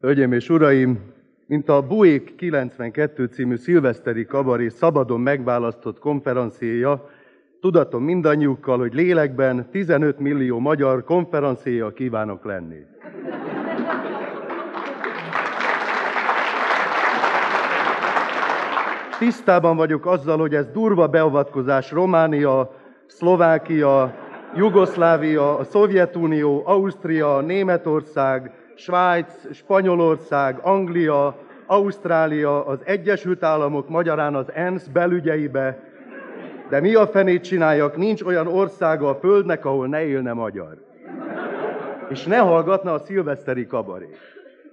Hölgyeim és uraim, mint a Buék 92 című szilveszteri kabaré szabadon megválasztott konferenciája, tudatom mindannyiukkal, hogy lélekben 15 millió magyar konferenciája kívánok lenni. Tisztában vagyok azzal, hogy ez durva beavatkozás Románia, Szlovákia, Jugoszlávia, a Szovjetunió, Ausztria, Németország, Svájc, Spanyolország, Anglia, Ausztrália, az Egyesült Államok, magyarán az ENSZ belügyeibe, de mi a fenét csináljak, nincs olyan országa a Földnek, ahol ne élne magyar. És ne hallgatna a szilveszteri kabaré.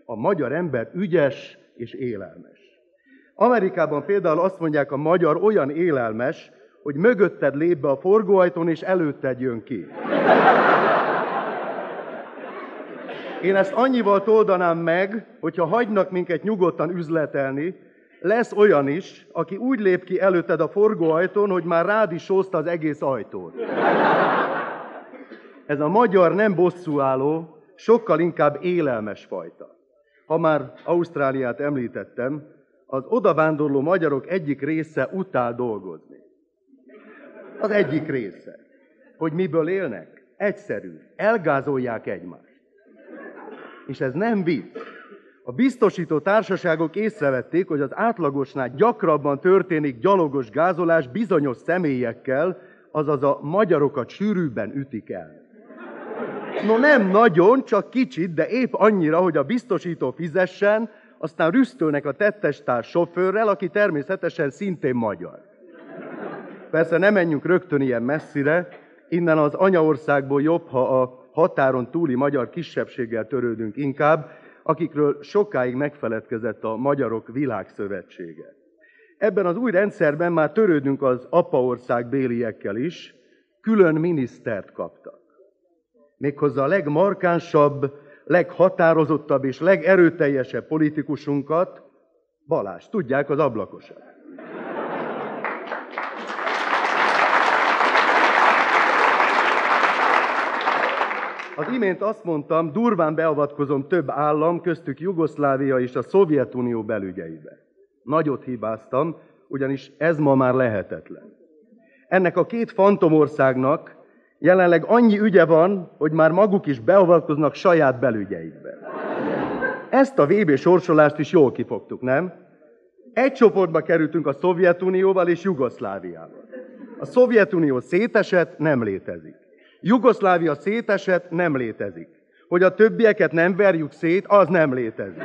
A magyar ember ügyes és élelmes. Amerikában például azt mondják, a magyar olyan élelmes, hogy mögötted lép be a forgóajtón, és előtted jön ki. Én ezt annyival toldanám meg, hogyha hagynak minket nyugodtan üzletelni, lesz olyan is, aki úgy lép ki előtted a forgóajtón, hogy már rád is sózta az egész ajtót. Ez a magyar nem bosszúálló, sokkal inkább élelmes fajta. Ha már Ausztráliát említettem, az odavándorló magyarok egyik része utál dolgozni. Az egyik része. Hogy miből élnek? Egyszerű. Elgázolják egymást. És ez nem vicc. A biztosító társaságok észrevették, hogy az átlagosnál gyakrabban történik gyalogos gázolás bizonyos személyekkel, azaz a magyarokat sűrűbben ütik el. No nem nagyon, csak kicsit, de épp annyira, hogy a biztosító fizessen, aztán rüsztölnek a tettestárs sofőrrel, aki természetesen szintén magyar. Persze nem menjünk rögtön ilyen messzire, innen az anyaországból jobb, ha a határon túli magyar kisebbséggel törődünk inkább, akikről sokáig megfeledkezett a Magyarok Világszövetsége. Ebben az új rendszerben már törődünk az apaország béliekkel is, külön minisztert kaptak. Méghozzá a legmarkánsabb, leghatározottabb és legerőteljesebb politikusunkat, Balázs, tudják, az ablakosat. Az imént azt mondtam, durván beavatkozom több állam, köztük Jugoszlávia és a Szovjetunió belügyeibe. Nagyot hibáztam, ugyanis ez ma már lehetetlen. Ennek a két fantomországnak jelenleg annyi ügye van, hogy már maguk is beavatkoznak saját belügyeikbe. Ezt a VB sorsolást is jól kifogtuk, nem? Egy csoportba kerültünk a Szovjetunióval és Jugoszláviával. A Szovjetunió szétesett, nem létezik. Jugoszlávia szétesett, nem létezik. Hogy a többieket nem verjük szét, az nem létezik.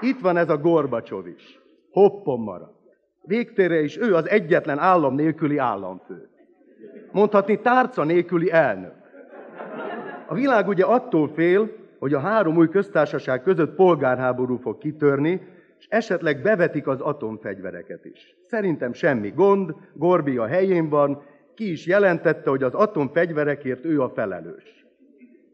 Itt van ez a Gorbacsov is. Hoppon maradt. Végtére is ő az egyetlen állam nélküli államfő. Mondhatni tárca nélküli elnök. A világ ugye attól fél, hogy a három új köztársaság között polgárháború fog kitörni, és esetleg bevetik az atomfegyvereket is. Szerintem semmi gond, Gorbi a helyén van, ki is jelentette, hogy az atomfegyverekért ő a felelős.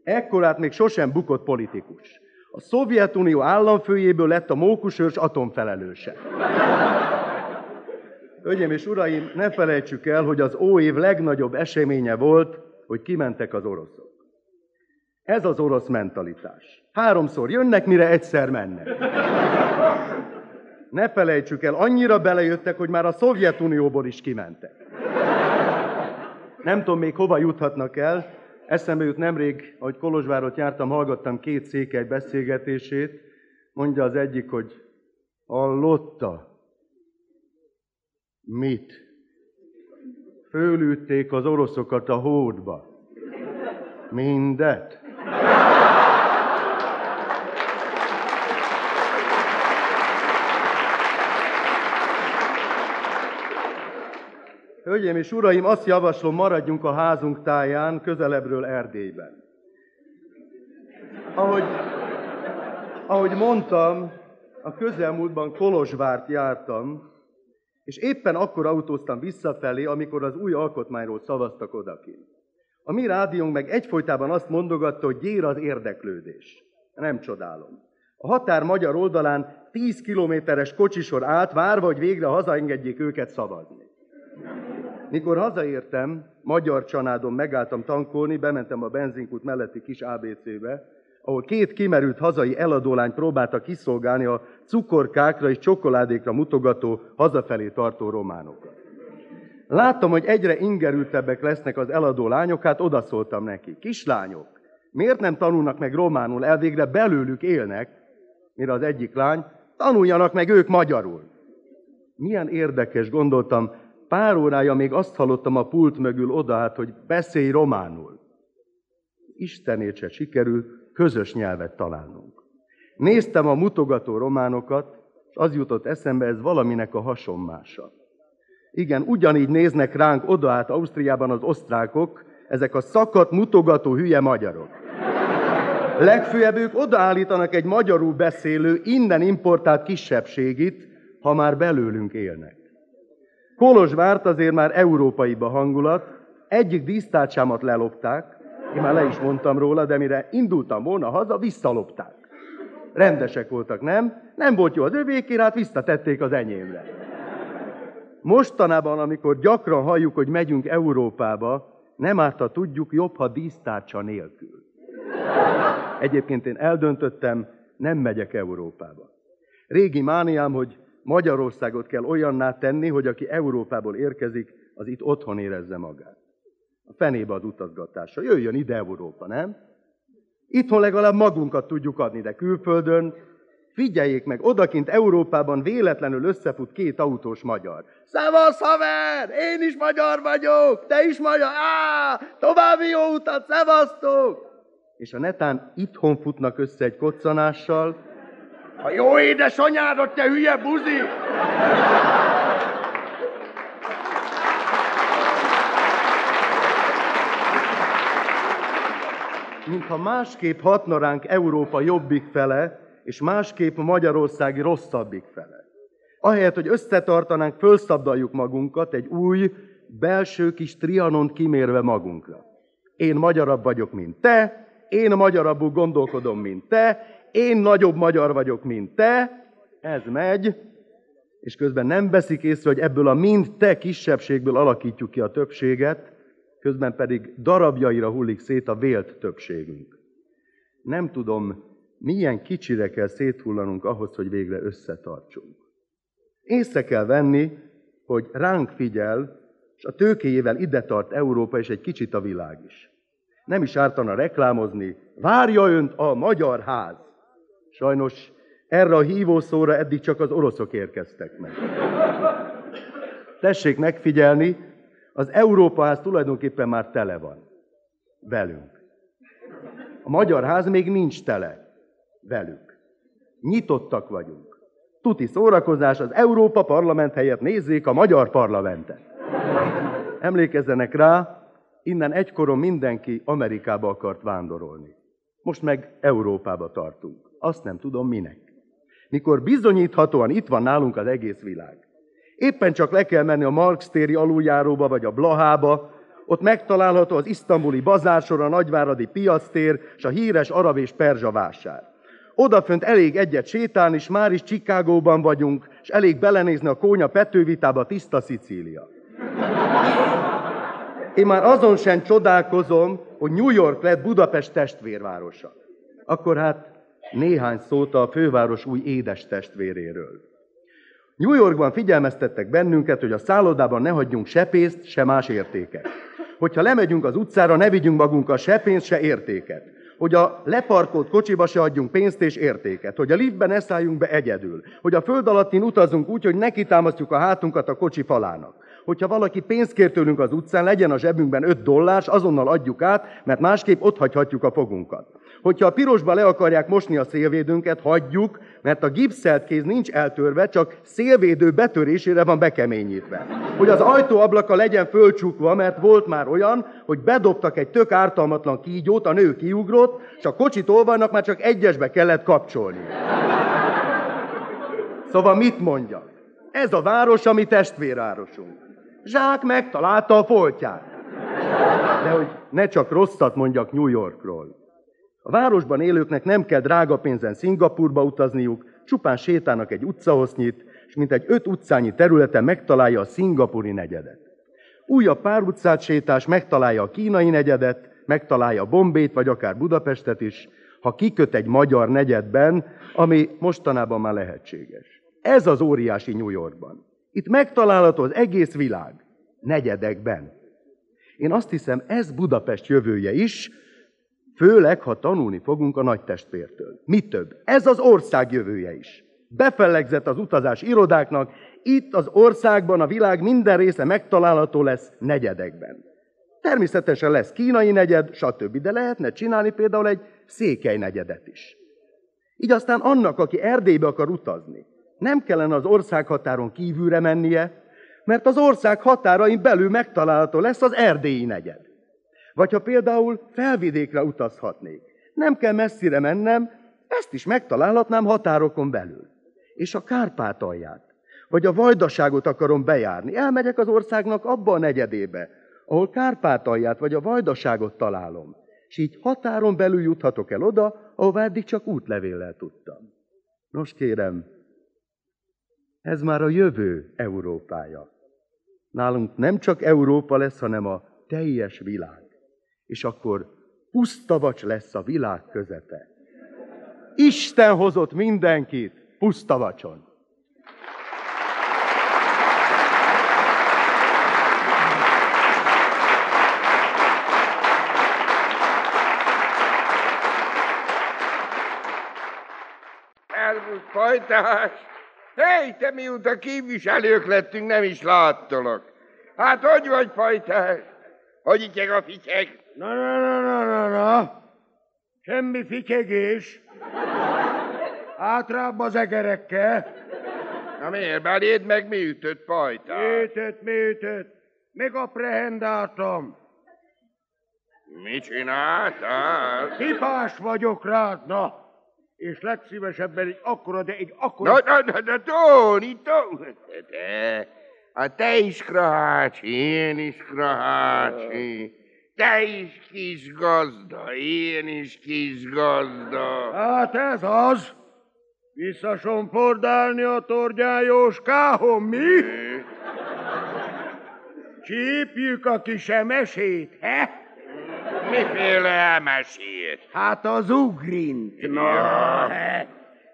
Ekkorát még sosem bukott politikus. A Szovjetunió államfőjéből lett a mókusőrs atomfelelőse. Hölgyeim és uraim, ne felejtsük el, hogy az óév legnagyobb eseménye volt, hogy kimentek az oroszok. Ez az orosz mentalitás. Háromszor jönnek, mire egyszer mennek. Ne felejtsük el, annyira belejöttek, hogy már a Szovjetunióból is kimentek. Nem tudom még hova juthatnak el. Eszembe jut nemrég, ahogy Kolozsvárot jártam, hallgattam két székely beszélgetését. Mondja az egyik, hogy hallotta. Mit? Fölülték az oroszokat a hódba. Mindet. Hölgyeim és uraim, azt javaslom, maradjunk a házunk táján, közelebbről Erdélyben. Ahogy, ahogy mondtam, a közelmúltban Kolozsvárt jártam, és éppen akkor autóztam visszafelé, amikor az új alkotmányról szavaztak odakint. A mi rádiónk meg egyfolytában azt mondogatta, hogy gyér az érdeklődés. Nem csodálom. A határ magyar oldalán 10 kilométeres kocsisor állt, várva, hogy végre hazaengedjék őket szavazni. Mikor hazaértem, magyar csanádon megálltam tankolni, bementem a benzinkút melletti kis ABC-be, ahol két kimerült hazai eladólány próbálta kiszolgálni a cukorkákra és csokoládékra mutogató, hazafelé tartó románokat. Láttam, hogy egyre ingerültebbek lesznek az eladó lányok, hát odaszóltam neki. Kislányok, miért nem tanulnak meg románul, elvégre belőlük élnek, mire az egyik lány, tanuljanak meg ők magyarul. Milyen érdekes, gondoltam, pár órája még azt hallottam a pult mögül oda, hát, hogy beszélj románul. Istenét se sikerül közös nyelvet találnunk. Néztem a mutogató románokat, és az jutott eszembe, ez valaminek a hasonmása. Igen, ugyanígy néznek ránk oda át Ausztriában az osztrákok, ezek a szakadt, mutogató hülye magyarok. Legfőjebb ők odaállítanak egy magyarul beszélő, innen importált kisebbségit, ha már belőlünk élnek. Kolozsvárt azért már európaiba hangulat, egyik dísztárcsámat lelopták, én már le is mondtam róla, de mire indultam volna haza, visszalopták. Rendesek voltak, nem? Nem volt jó az övéké, hát visszatették az enyémre. Mostanában, amikor gyakran halljuk, hogy megyünk Európába, nem árt, ha tudjuk, jobb, ha dísztárcsa nélkül. Egyébként én eldöntöttem, nem megyek Európába. Régi mániám, hogy Magyarországot kell olyanná tenni, hogy aki Európából érkezik, az itt otthon érezze magát. A fenébe az utazgatásra. Jöjjön ide Európa, nem? Itthon legalább magunkat tudjuk adni, de külföldön Figyeljék meg, odakint Európában véletlenül összefut két autós magyar. Szevasz, haver! Én is magyar vagyok! Te is magyar! Á! További jó utat! Szevasztok! És a netán itthon futnak össze egy koccanással. A jó édes anyádat, te hülye buzi! Mintha másképp hatna ránk Európa jobbik fele, és másképp Magyarországi rosszabbik fele. Ahelyett, hogy összetartanánk, fölszabdaljuk magunkat egy új, belső kis trianont kimérve magunkra. Én magyarabb vagyok, mint te, én magyarabbul gondolkodom, mint te, én nagyobb magyar vagyok, mint te, ez megy, és közben nem veszik észre, hogy ebből a mind te kisebbségből alakítjuk ki a többséget, közben pedig darabjaira hullik szét a vélt többségünk. Nem tudom, milyen kicsire kell széthullanunk ahhoz, hogy végre összetartsunk. Észre kell venni, hogy ránk figyel, és a tőkéjével ide tart Európa, és egy kicsit a világ is. Nem is ártana reklámozni, várja önt a magyar ház. Sajnos erre a hívószóra eddig csak az oroszok érkeztek meg. Tessék megfigyelni, az Európa ház tulajdonképpen már tele van. Velünk. A magyar ház még nincs tele velük. Nyitottak vagyunk. Tuti szórakozás, az Európa Parlament helyett nézzék a Magyar Parlamentet. Emlékezzenek rá, innen egykoron mindenki Amerikába akart vándorolni. Most meg Európába tartunk. Azt nem tudom minek. Mikor bizonyíthatóan itt van nálunk az egész világ. Éppen csak le kell menni a Marx téri aluljáróba vagy a Blahába, ott megtalálható az isztambuli bazársor, a nagyváradi piactér és a híres arab és perzsa vásár. Odafönt elég egyet sétálni, és már is Csikágóban vagyunk, és elég belenézni a kónya Petővitába, tiszta Szicília. Én már azon sem csodálkozom, hogy New York lett Budapest testvérvárosa. Akkor hát néhány szót a főváros új édes testvéréről. New Yorkban figyelmeztettek bennünket, hogy a szállodában ne hagyjunk se pénzt, se más értéket. Hogyha lemegyünk az utcára, ne vigyünk magunkkal se pénzt, se értéket hogy a leparkolt kocsiba se adjunk pénzt és értéket, hogy a liftben ne szálljunk be egyedül, hogy a föld alattin utazunk úgy, hogy neki támasztjuk a hátunkat a kocsi falának. Hogyha valaki pénzt kér tőlünk az utcán, legyen a zsebünkben 5 dollárs, azonnal adjuk át, mert másképp ott hagyhatjuk a fogunkat. Hogyha a pirosba le akarják mosni a szélvédőnket, hagyjuk, mert a gipszelt kéz nincs eltörve, csak szélvédő betörésére van bekeményítve. Hogy az ajtóablaka legyen fölcsukva, mert volt már olyan, hogy bedobtak egy tök ártalmatlan kígyót, a nő kiugrott, és a kocsit olvanak már csak egyesbe kellett kapcsolni. Szóval mit mondjak? Ez a város, ami testvérvárosunk. Zsák megtalálta a foltját. De hogy ne csak rosszat mondjak New Yorkról. A városban élőknek nem kell drága pénzen Szingapurba utazniuk, csupán sétálnak egy utcahosznyit, és mint egy öt utcányi területen megtalálja a szingapuri negyedet. Újabb pár utcát sétás, megtalálja a kínai negyedet, megtalálja Bombét, vagy akár Budapestet is, ha kiköt egy magyar negyedben, ami mostanában már lehetséges. Ez az óriási New Yorkban. Itt megtalálható az egész világ. Negyedekben. Én azt hiszem, ez Budapest jövője is, főleg, ha tanulni fogunk a nagy testvértől. Mi több, ez az ország jövője is. Befellegzett az utazás irodáknak, itt az országban a világ minden része megtalálható lesz negyedekben. Természetesen lesz kínai negyed, stb. De lehetne csinálni például egy székely negyedet is. Így aztán annak, aki Erdélybe akar utazni, nem kellene az ország határon kívülre mennie, mert az ország határain belül megtalálható lesz az erdélyi negyed. Vagy ha például felvidékre utazhatnék, nem kell messzire mennem, ezt is megtalálhatnám határokon belül. És a Kárpátalját, vagy a Vajdaságot akarom bejárni, elmegyek az országnak abba a negyedébe, ahol Kárpátalját vagy a Vajdaságot találom, és így határon belül juthatok el oda, ahová eddig csak útlevéllel tudtam. Nos kérem, ez már a jövő Európája. Nálunk nem csak Európa lesz, hanem a teljes világ. És akkor pusztavacs lesz a világ közepe. Isten hozott mindenkit pusztavacson. Fajtás! Hely, te mióta képviselők lettünk, nem is láttalak. Hát hogy vagy, fajtás? Hogy ityeg a fityeg? Na, na, na, na, na, na. Semmi fityegés. Átrább az egerekkel. Na miért? Beléd meg mi ütött, fajtás? Mi ütött, mi ütött? Még a prehendátom. Mit csináltál? Pipás vagyok rád, na és legszívesebben egy akkora, de egy akkora... Na, na, na, na, Tóni, Tóni, te, a te is krahácsi, én is krahácsi, te is kis gazda, én is kis gazda. Hát ez az, visszasompordálni a torgyájós káhom, mi? Csípjük a kis emesét, he? Miféle elmesét? Hát az ugrint. Na, ja.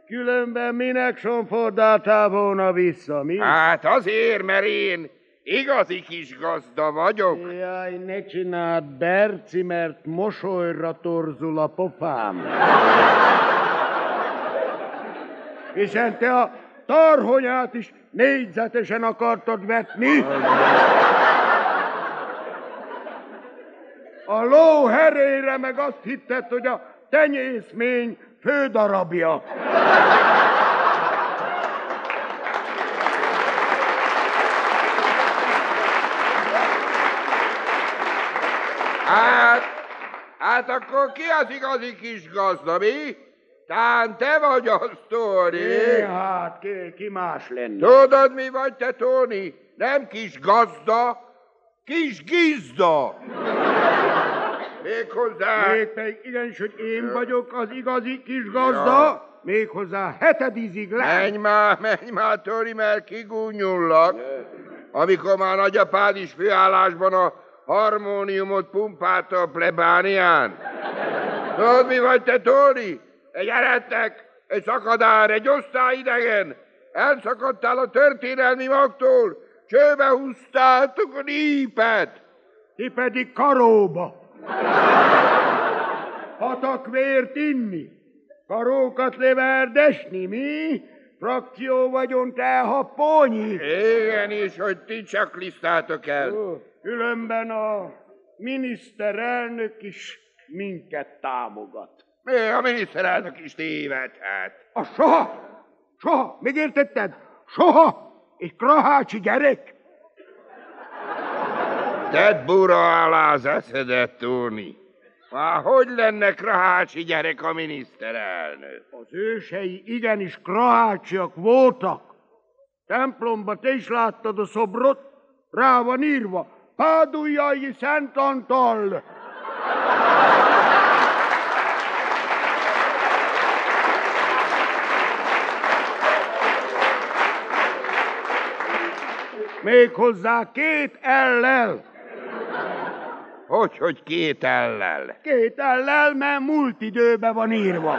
Különben minek somfordáltál volna vissza, mi? Hát azért, mert én igazi kis gazda vagyok. Jaj, ne csináld, Berci, mert mosolyra torzul a pofám. Hiszen te a tarhonyát is négyzetesen akartad vetni. A ló herére meg azt hitted, hogy a tenyészmény fődarabja. Hát, hát akkor ki az igazi kis gazda, mi? Tán te vagy az, Tóni. Hát ki, ki más lenne? Tudod, mi vagy te, Tóni? Nem kis gazda, kis gizda. Méghozzá... Mégpedig igenis, hogy én vagyok az igazi kis gazda, ja. méghozzá hetedízig le. Menj már, menj már, Tori, mert kigúnyullak. Amikor már nagyapád is főállásban a harmóniumot pumpálta a plebánián. Tudod, mi vagy te, Tóri? Egy erettek, egy szakadár, egy osztályidegen. Elszakadtál a történelmi magtól, csőbe húztátok a nípet. Ti pedig karóba. Hatak vért inni, karókat leverdesni, mi? Frakció vagyon te, ha ponyi. Igen, és hogy ti csak lisztátok el. Különben a miniszterelnök is minket támogat. Mi a miniszterelnök is tévedhet? A soha, soha, megértetted? Soha egy krahácsi gyerek Tedd bura alá az eszedet, Tóni. Már hogy lenne krahácsi gyerek a miniszterelnök? Az ősei igenis krahácsiak voltak. Templomba te is láttad a szobrot? Rá van írva, Páduljai Szent Antal. Még hozzá két ellel. Hogy, hogy két ellel? Két ellel, mert múlt időbe van írva.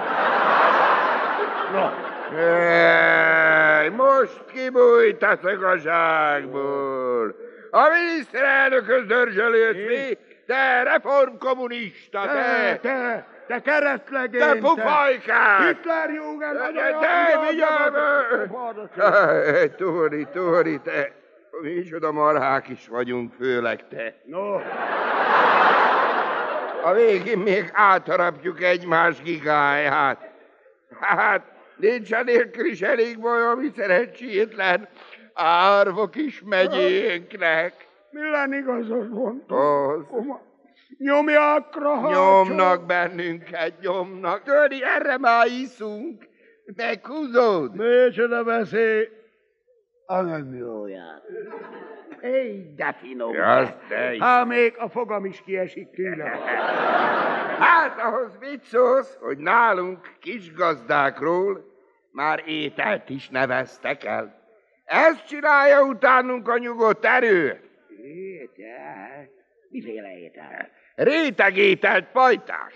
No. Ej, most kibújtatok a zsákból. A miniszterelnökös dörzsölőt mi? Te reformkommunista, Te, te! te, te keresztlegény, Te pufajkás! Hitler Jugend, Te, te, olyan- vigyázz! Te, Tóri, Tóri, te! Micsoda marhák is vagyunk, főleg te. No, A végén még átharapjuk egymás gigáját. Hát, nincs a nélkül is elég baj, ami szerencsétlen árvok is megyénknek. milyen igazad mondta. Az. Nyomják rá, Nyomnak bennünket, nyomnak. Törni, erre már iszunk. Meghúzód. Micsoda beszél. A nem jóját. Éj, de finom. Ja. Hát még a fogam is kiesik tőle. Hát ahhoz mit szólsz, hogy nálunk kis gazdákról már ételt is neveztek el. Ezt csinálja utánunk a nyugodt erő. Étel? Miféle étel? Rétegételt pajtás.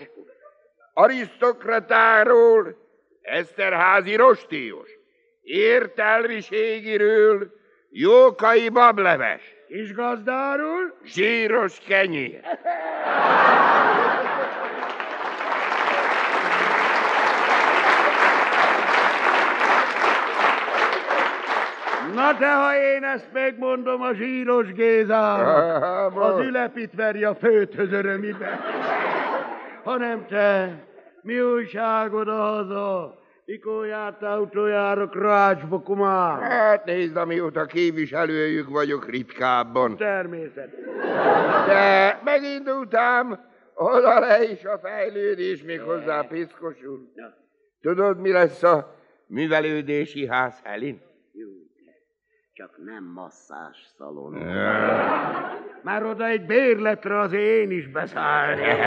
Arisztokratáról, Eszterházi rostélyos, értelmiségiről, jókai bableves, Kis gazdáról? zsíros kenyér. Na de ha én ezt megmondom a zsíros Gézának, az ülepit verje a főthöz örömibe. Hanem te, mi újságod a haza? Mikor jártál utoljára Krácsba, kumár? Hát nézd, amióta képviselőjük vagyok ritkábban. Természet. De megindultam, oda le is a fejlődés, még hozzá piszkosul. Tudod, mi lesz a művelődési ház Helin? Csak nem masszás szalon. Már oda egy bérletre az én is beszállnék.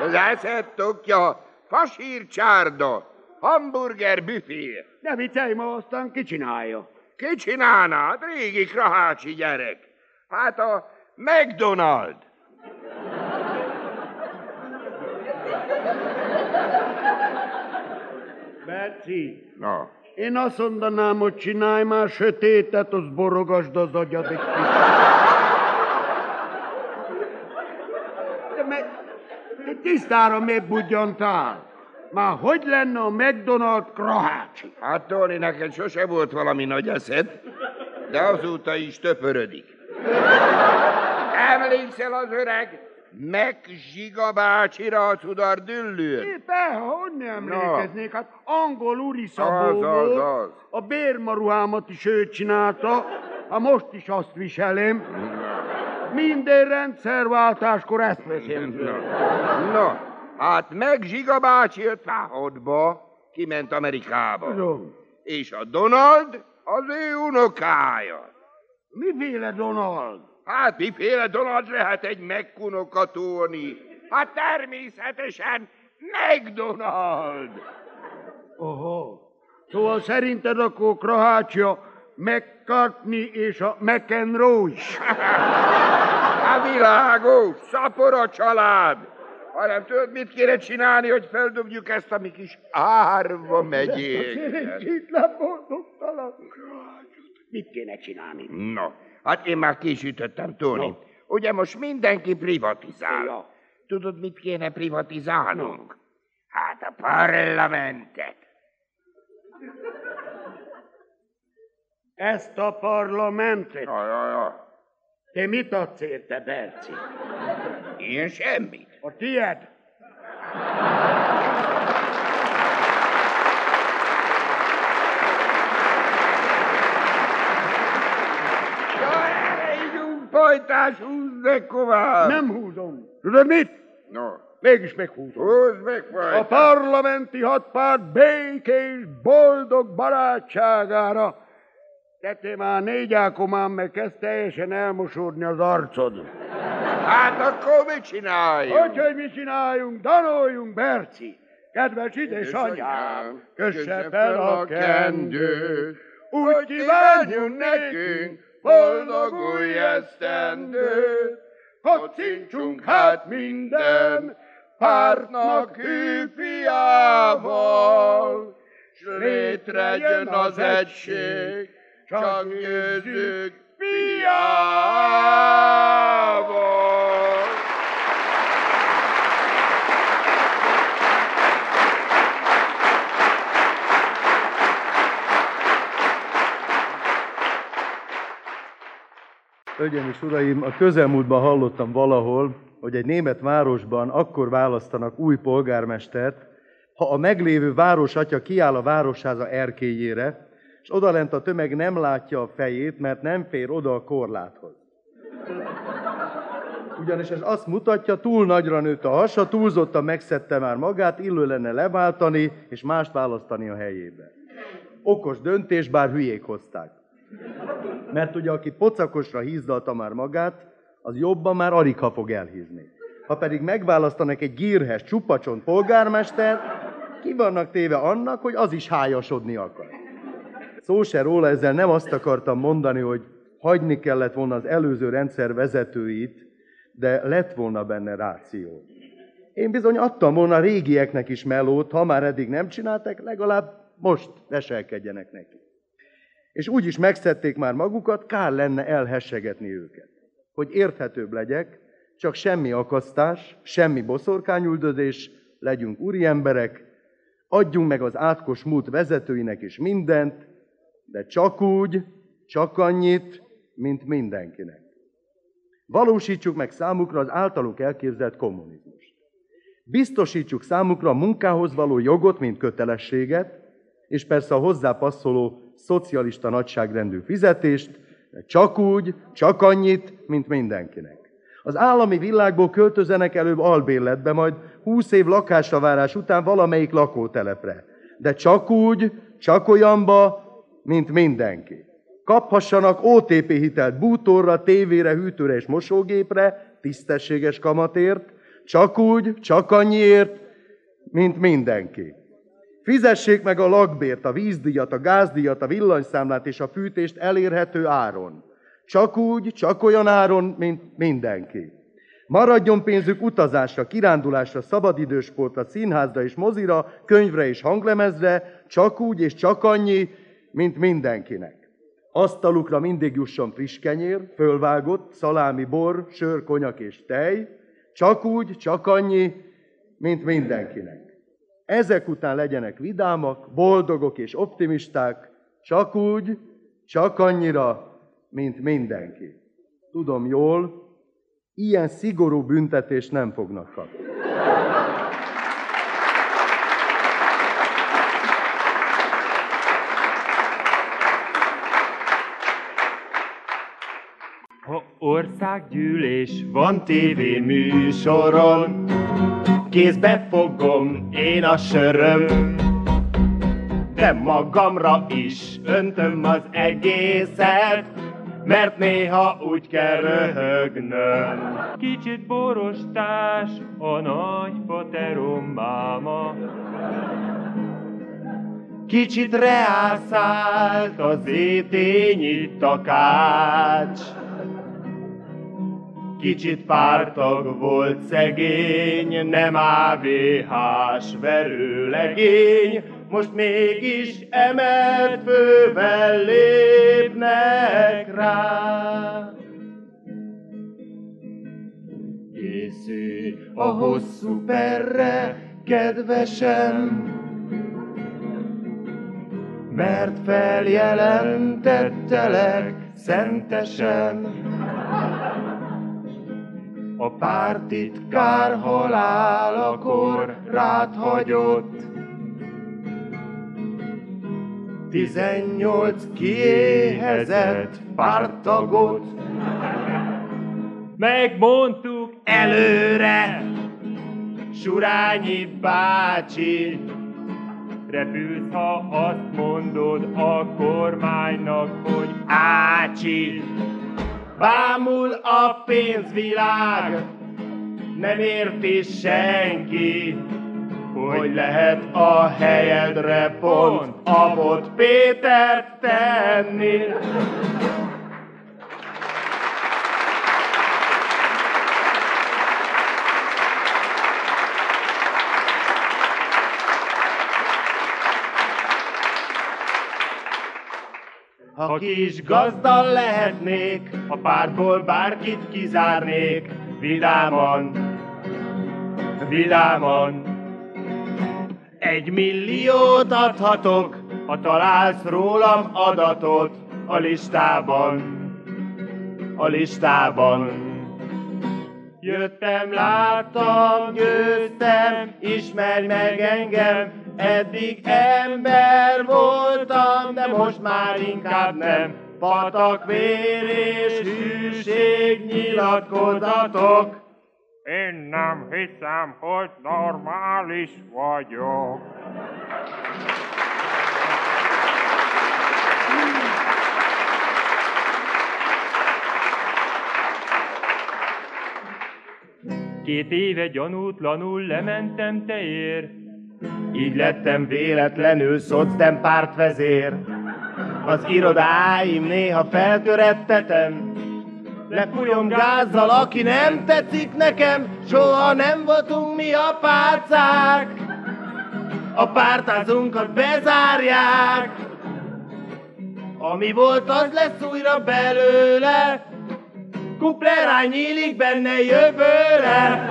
Az eszed tokja, fasír csárda, hamburger büfé. Ne viccelj, ma aztán ki csinálja? Ki csinálnád, régi krahácsi gyerek? Hát a McDonald. Berci, Na, én azt mondanám, hogy csinálj már sötétet, az borogasd az agyad egy kicsit. De meg, te tisztára miért budjantál? Már hogy lenne a McDonald krahácsi? hát Tóni, neked sose volt valami nagy eszed, de azóta is töpörödik. Emlékszel az öreg meg Zsiga bácsira a cudar düllőr? Éppen, hogy nem emlékeznék, hát angol úri szabó Az, az, az. a bérmaruhámat is ő csinálta, ha most is azt viselem. Minden rendszerváltáskor ezt veszem föl. Na, hát meg Zsiga bácsi 56-ba kiment Amerikába. Tudom. És a Donald az ő unokája. Miféle Donald? Hát miféle Donald lehet egy megkunokatóni? Hát természetesen McDonald. Oho. Szóval szerinted akkor Krahácsia, McCartney és a McEnroe is? Hát világos, szapor a család. Hanem tudod, mit kéne csinálni, hogy feldobjuk ezt a mi kis árva megyék. Szerencsétlen boldogtalan Mit kéne csinálni? No, hát én már kisütöttem, Tóni. No. Ugye most mindenki privatizál. Ja. Tudod, mit kéne privatizálnunk? Hát a parlamentet. Ezt a parlamentet? Ja, ja, ja. Te mit adsz érte, Berci? Én semmit. A tied? Ja, pajtás, húzd meg kovár. Nem húzom. Tudod mit? No, Mégis meghúzom. húzd meg, A pajtás. parlamenti hatpárt békés, boldog barátságára. Te, te már négy ákomán meg kezd teljesen elmosódni az arcod. Hát akkor mit csináljunk? Hogy, hogy mi csináljunk? Danoljunk, Berci! Kedves édesanyám, kösse fel a kendőt, úgy kívánjunk nekünk, boldog új esztendőt, kocincsunk hát minden pártnak ő fiával, s létrejön az egység, csak győzők fiával. Hölgyeim és uraim, a közelmúltban hallottam valahol, hogy egy német városban akkor választanak új polgármestert, ha a meglévő városatya kiáll a városháza erkélyére, és odalent a tömeg nem látja a fejét, mert nem fér oda a korláthoz. Ugyanis ez azt mutatja, túl nagyra nőtt a hasa, túlzottan megszedte már magát, illő lenne leváltani, és mást választani a helyébe. Okos döntés, bár hülyék hozták. Mert ugye, aki pocakosra hízdalta már magát, az jobban már alig ha fog elhízni. Ha pedig megválasztanak egy gírhes, csupacsont polgármester, ki vannak téve annak, hogy az is hájasodni akar. Szó se róla, ezzel nem azt akartam mondani, hogy hagyni kellett volna az előző rendszer vezetőit, de lett volna benne ráció. Én bizony adtam volna a régieknek is melót, ha már eddig nem csináltak, legalább most veselkedjenek neki. És úgy is megszedték már magukat, kár lenne elhessegetni őket. Hogy érthetőbb legyek, csak semmi akasztás, semmi boszorkányüldözés, legyünk úriemberek, adjunk meg az átkos múlt vezetőinek is mindent, de csak úgy, csak annyit, mint mindenkinek. Valósítsuk meg számukra az általuk elképzelt kommunizmust. Biztosítsuk számukra a munkához való jogot, mint kötelességet, és persze a hozzápasszoló szocialista nagyságrendű fizetést, csak úgy, csak annyit, mint mindenkinek. Az állami világból költözenek előbb albérletbe, majd húsz év lakásravárás után valamelyik lakótelepre. De csak úgy, csak olyanba, mint mindenki. Kaphassanak OTP hitelt bútorra, tévére, hűtőre és mosógépre, tisztességes kamatért, csak úgy, csak annyiért, mint mindenki. Fizessék meg a lakbért, a vízdíjat, a gázdíjat, a villanyszámlát és a fűtést elérhető áron. Csak úgy, csak olyan áron, mint mindenki. Maradjon pénzük utazásra, kirándulásra, szabadidősportra, színházra és mozira, könyvre és hanglemezre, csak úgy és csak annyi, mint mindenkinek. Asztalukra mindig jusson friss kenyér, fölvágott, szalámi, bor, sör, konyak és tej, csak úgy, csak annyi, mint mindenkinek. Ezek után legyenek vidámak, boldogok és optimisták, csak úgy, csak annyira, mint mindenki. Tudom jól, ilyen szigorú büntetést nem fognak kapni. Ha országgyűlés van tévéműsoron, kézbe fogom én a söröm, de magamra is öntöm az egészet, mert néha úgy kell röhögnöm. Kicsit borostás a nagy paterom máma. Kicsit reászált az étényi takács. Kicsit pártag volt szegény, nem AVH-s verőlegény, most mégis emelt fővel lépnek rá. Készülj a hosszú perre, kedvesem, mert feljelentettelek szentesen. A pártitkár halálakor rád hagyott, Tizennyolc kiéhezett pártagot. Megmondtuk Előre, Surányi bácsi, repülsz, ha azt mondod a kormánynak, hogy ácsi. Bámul a pénzvilág, nem érti senki, hogy lehet a helyedre pont Abot Pétert tenni. Ha kis gazda lehetnék, a pártból bárkit kizárnék, vidáman, vidáman. Egy milliót adhatok, ha találsz rólam adatot a listában, a listában. Jöttem, láttam, győztem, ismerj meg engem, eddig ember voltam, de most már inkább nem. Patak, vér és hűség nyilatkozatok. Én nem hiszem, hogy normális vagyok. Két éve gyanútlanul lementem teér, Így lettem véletlenül szocdem pártvezér. Az irodáim néha feltörettetem, Lefújom gázzal, aki nem tetszik nekem, soha nem voltunk mi a párcák. A pártázunkat bezárják, ami volt, az lesz újra belőle, kuplerány nyílik benne jövőre.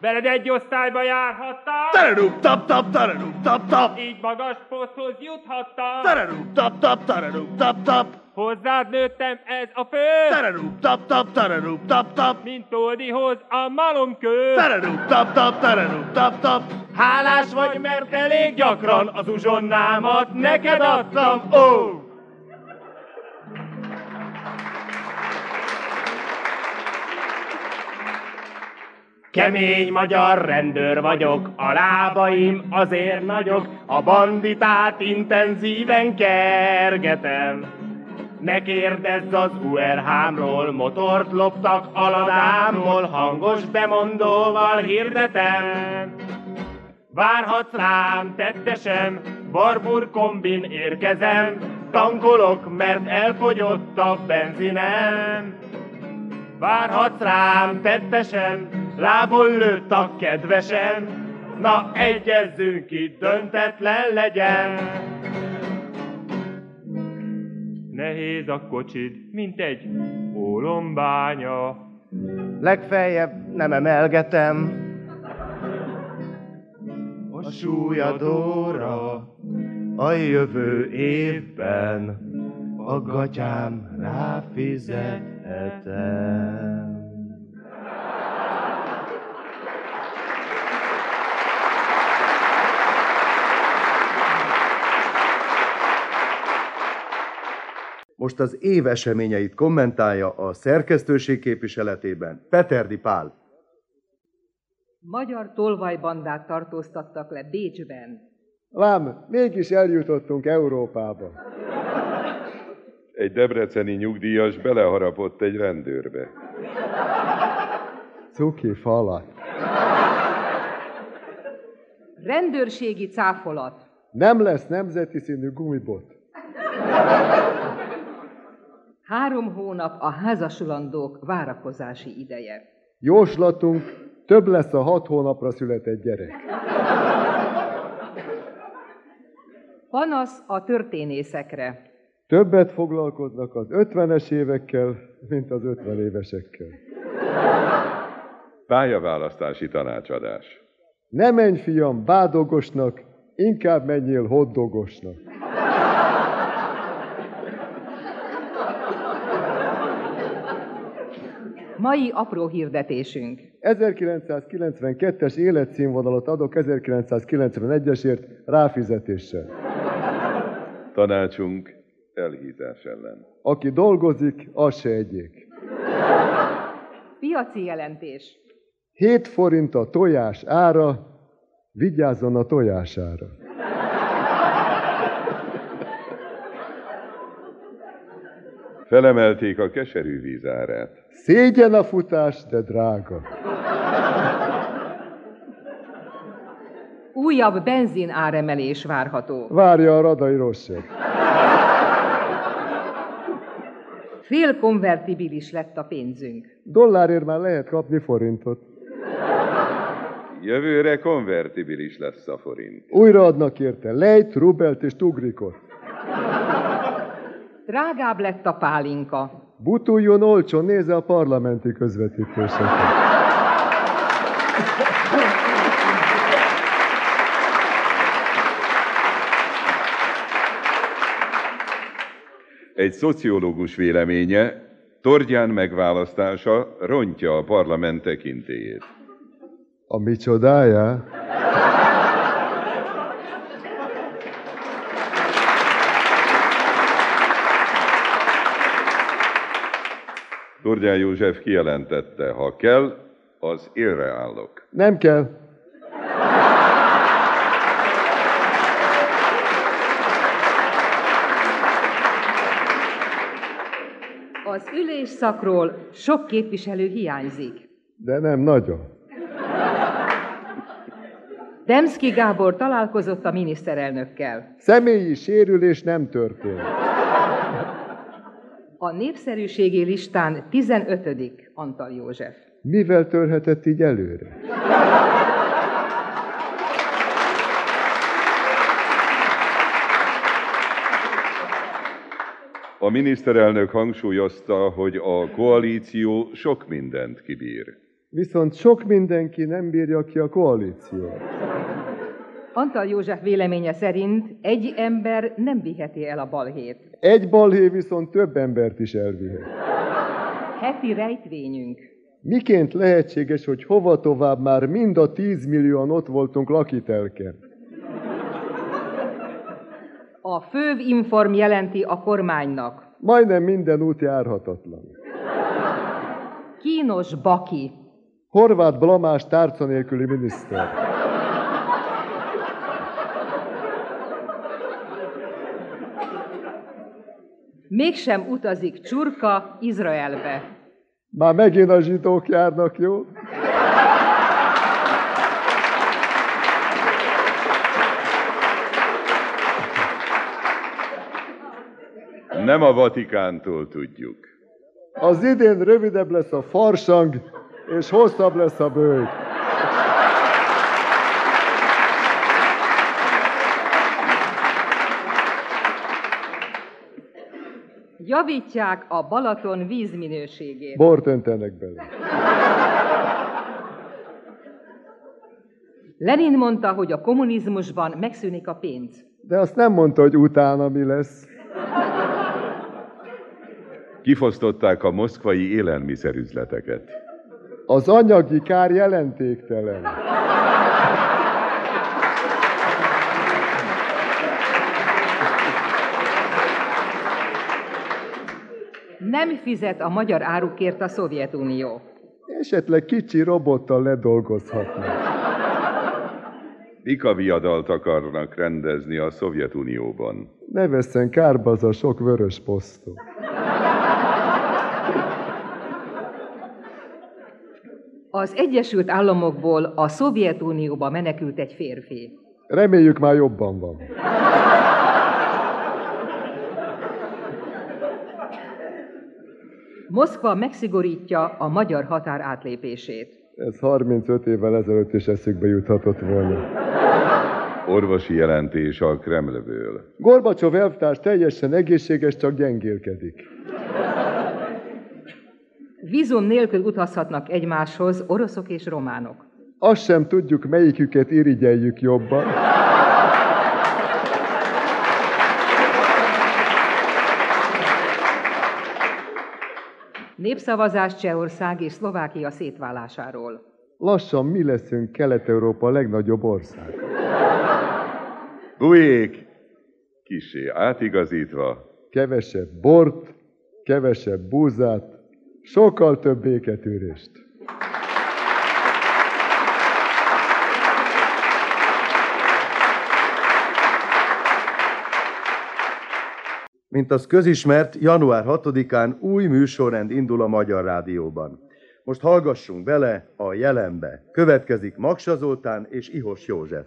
veled egy osztályba járhattam, Tararup, tap, tap, tararup, tap, tap. így magas poszthoz juthattam. Tararup, tap, tap, tararup, tap, tap. Hozzád nőttem, ez a fő, Tararup, tap, tap, tararup, tap, tap. mint Tódihoz a malomkő. Tararup, tap, tap, tararup, tap, tap. Hálás vagy, mert elég gyakran az uzsonnámat neked adtam, ó! Oh! Kemény magyar rendőr vagyok, a lábaim azért nagyok, a banditát intenzíven kergetem. Ne kérdezz az URH-mról, motort loptak aladámról, hangos bemondóval hirdetem. Várhatsz rám, tettesem, barbur kombin érkezem, tankolok, mert elfogyott a benzinem. Várhatsz rám, tettesem, lából lőtt a kedvesem, na egyezzünk ki, döntetlen legyen. Nehéz a kocsid, mint egy ólombánya. Legfeljebb nem emelgetem a súlyadóra a jövő évben a gatyám ráfizethetem. Most az év eseményeit kommentálja a szerkesztőség képviseletében Peterdi Pál. Magyar tolvajbandát tartóztattak le Bécsben. Lám, mégis eljutottunk Európába. Egy debreceni nyugdíjas beleharapott egy rendőrbe. Cuki falat. Rendőrségi cáfolat. Nem lesz nemzeti színű gumibot. Három hónap a házasulandók várakozási ideje. Jóslatunk, több lesz a hat hónapra született gyerek. Panasz a történészekre. Többet foglalkoznak az ötvenes évekkel, mint az ötven évesekkel. Pályaválasztási tanácsadás. Ne menj, fiam, bádogosnak, inkább menjél hoddogosnak. Mai apró hirdetésünk. 1992-es életszínvonalat adok 1991-esért ráfizetéssel. Tanácsunk elhízás ellen. Aki dolgozik, az se egyék. Piaci jelentés. 7 forint a tojás ára, vigyázzon a tojására. Felemelték a keserű víz árát. Szégyen a futás, de drága. Újabb benzin áremelés várható. Várja a radai rosszeg. Fél konvertibilis lett a pénzünk. Dollárért már lehet kapni forintot. Jövőre konvertibilis lesz a forint. Újra adnak érte lejt, rubelt és tugrikot. Drágább lett a pálinka. Butuljon olcsón, nézze a parlamenti közvetítéseket. Egy szociológus véleménye, Tordján megválasztása rontja a parlament tekintélyét. A micsodája? Tordján József kijelentette, ha kell, az élre állok. Nem kell. Az ülésszakról sok képviselő hiányzik. De nem nagyon. Demszki Gábor találkozott a miniszterelnökkel. Személyi sérülés nem történt. A népszerűségi listán 15. Antal József. Mivel törhetett így előre? A miniszterelnök hangsúlyozta, hogy a koalíció sok mindent kibír. Viszont sok mindenki nem bírja ki a koalíciót. Antal József véleménye szerint egy ember nem viheti el a balhét. Egy balhé viszont több embert is elvihet. Heti rejtvényünk. Miként lehetséges, hogy hova tovább már mind a tízmillióan ott voltunk lakitelken? A főv inform jelenti a kormánynak. Majdnem minden út járhatatlan. Kínos baki. Horváth Blamás tárca nélküli miniszter. Mégsem utazik csurka Izraelbe. Már megint a zsidók járnak, jó? Nem a Vatikántól tudjuk. Az idén rövidebb lesz a farsang, és hosszabb lesz a bőj. Javítják a Balaton vízminőségét. Bort öntenek bele. Lenin mondta, hogy a kommunizmusban megszűnik a pénz. De azt nem mondta, hogy utána mi lesz. Kifosztották a moszkvai élelmiszerüzleteket. Az anyagi kár jelentéktelen. Nem fizet a magyar árukért a Szovjetunió. Esetleg kicsi robottal ledolgozhatnak. Mika viadalt akarnak rendezni a Szovjetunióban. Ne vesszen kárba az a sok vörös posztó. Az Egyesült Államokból a Szovjetunióba menekült egy férfi. Reméljük már jobban van. Moszkva megszigorítja a magyar határ átlépését. Ez 35 évvel ezelőtt is eszükbe juthatott volna. Orvosi jelentés a Kremlből. Gorbacsov elvtárs teljesen egészséges, csak gyengélkedik. Vízum nélkül utazhatnak egymáshoz oroszok és románok. Azt sem tudjuk, melyiküket irigyeljük jobban. Népszavazás Csehország és Szlovákia szétválásáról. Lassan mi leszünk Kelet-Európa legnagyobb ország. Bujék! Kisé átigazítva, Kevesebb bort, kevesebb búzát, sokkal több béketűrést. Mint az közismert, január 6-án új műsorrend indul a Magyar Rádióban. Most hallgassunk bele a jelenbe. Következik Maksa Zoltán és Ihos József.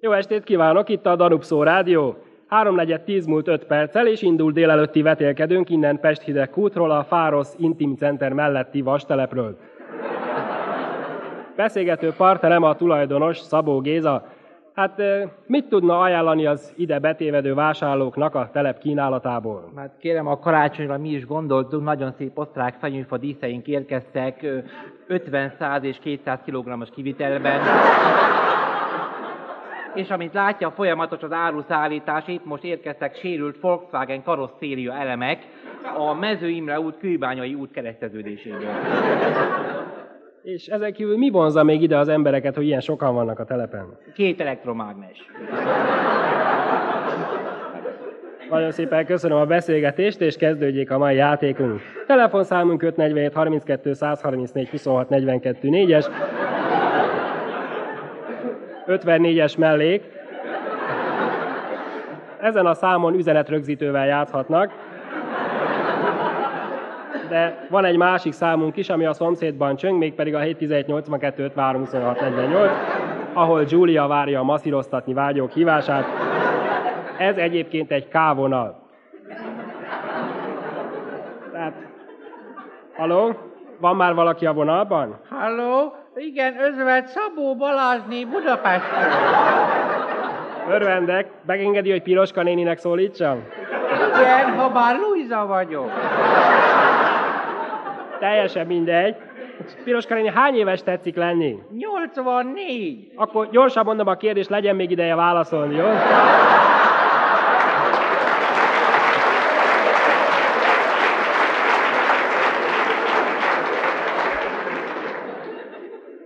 Jó estét kívánok, itt a Danupszó Rádió. Háromnegyed tíz múlt öt perccel, és indul délelőtti vetélkedőnk innen Pest hideg kútról, a Fáros Intim Center melletti vastelepről. Beszélgető partnerem a tulajdonos, Szabó Géza. Hát mit tudna ajánlani az ide betévedő vásárlóknak a telep kínálatából? Hát kérem, a karácsonyra mi is gondoltunk, nagyon szép osztrák fenyőfa díszeink érkeztek, ö, 50, 100 és 200 kg-os kivitelben. És amint látja, folyamatos az áruszállítás, itt most érkeztek sérült Volkswagen karosszéria elemek a Mező Imre út kőbányai út kereszteződéséből. És ezen kívül mi vonza még ide az embereket, hogy ilyen sokan vannak a telepen? Két elektromágnes. Nagyon szépen köszönöm a beszélgetést, és kezdődjék a mai játékunk. Telefonszámunk 547 32 134 26 42 4-es. 54-es mellék. Ezen a számon üzenetrögzítővel játszhatnak. De van egy másik számunk is, ami a szomszédban csöng, mégpedig a 717 82 53 26 48, ahol Julia várja a masszíroztatni vágyók hívását. Ez egyébként egy K-vonal. Tehát, haló? Van már valaki a vonalban? Halló? Igen, özvegy Szabó Balázsné Budapestről. Örvendek, megengedi, hogy Piroska néninek szólítsam? Igen, ha bár Luisa vagyok. Teljesen mindegy. Piroska néni, hány éves tetszik lenni? 84. Akkor gyorsan mondom a kérdést, legyen még ideje válaszolni, jó?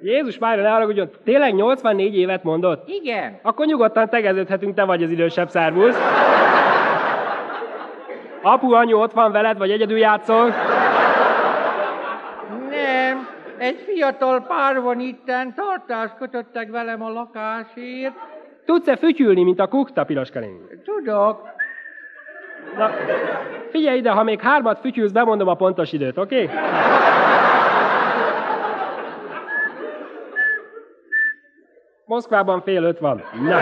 Jézus Mária, ne haragudjon, tényleg 84 évet mondott? Igen. Akkor nyugodtan tegeződhetünk, te vagy az idősebb szervusz. Apu, anyu ott van veled, vagy egyedül játszol? Egy fiatal pár van itten, tartást kötöttek velem a lakásért. Tudsz-e fütyülni, mint a kukta, Piroskarin? Tudok. Na, figyelj ide, ha még hármat fütyülsz, bemondom a pontos időt, oké? Okay? Moszkvában fél öt van. Na.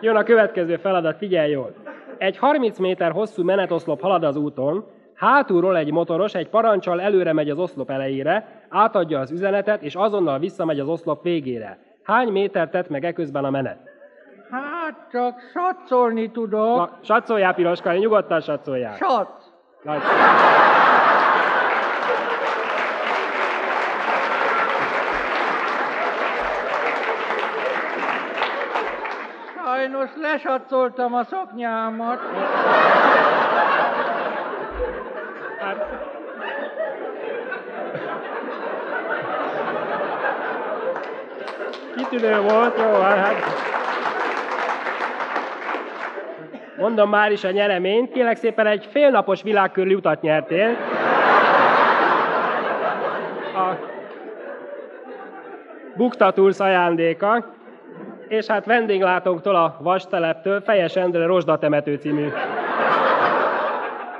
Jön a következő feladat, figyelj jól. Egy 30 méter hosszú menetoszlop halad az úton, hátulról egy motoros egy parancsal előre megy az oszlop elejére, átadja az üzenetet, és azonnal visszamegy az oszlop végére. Hány méter tett meg eközben a menet? Hát csak satszolni tudok. Na, satszóljál, Piroska, nyugodtan satszóljál. Satsz. Na, Sajnos lesatszoltam a szoknyámat. hát, kitűnő volt, jó, hát. Mondom már is a nyereményt, kérlek szépen egy félnapos világkörüli utat nyertél. A Buktatúrsz ajándéka, és hát vendéglátónktól a Vasteleptől Fejes Endre Rozsdatemető című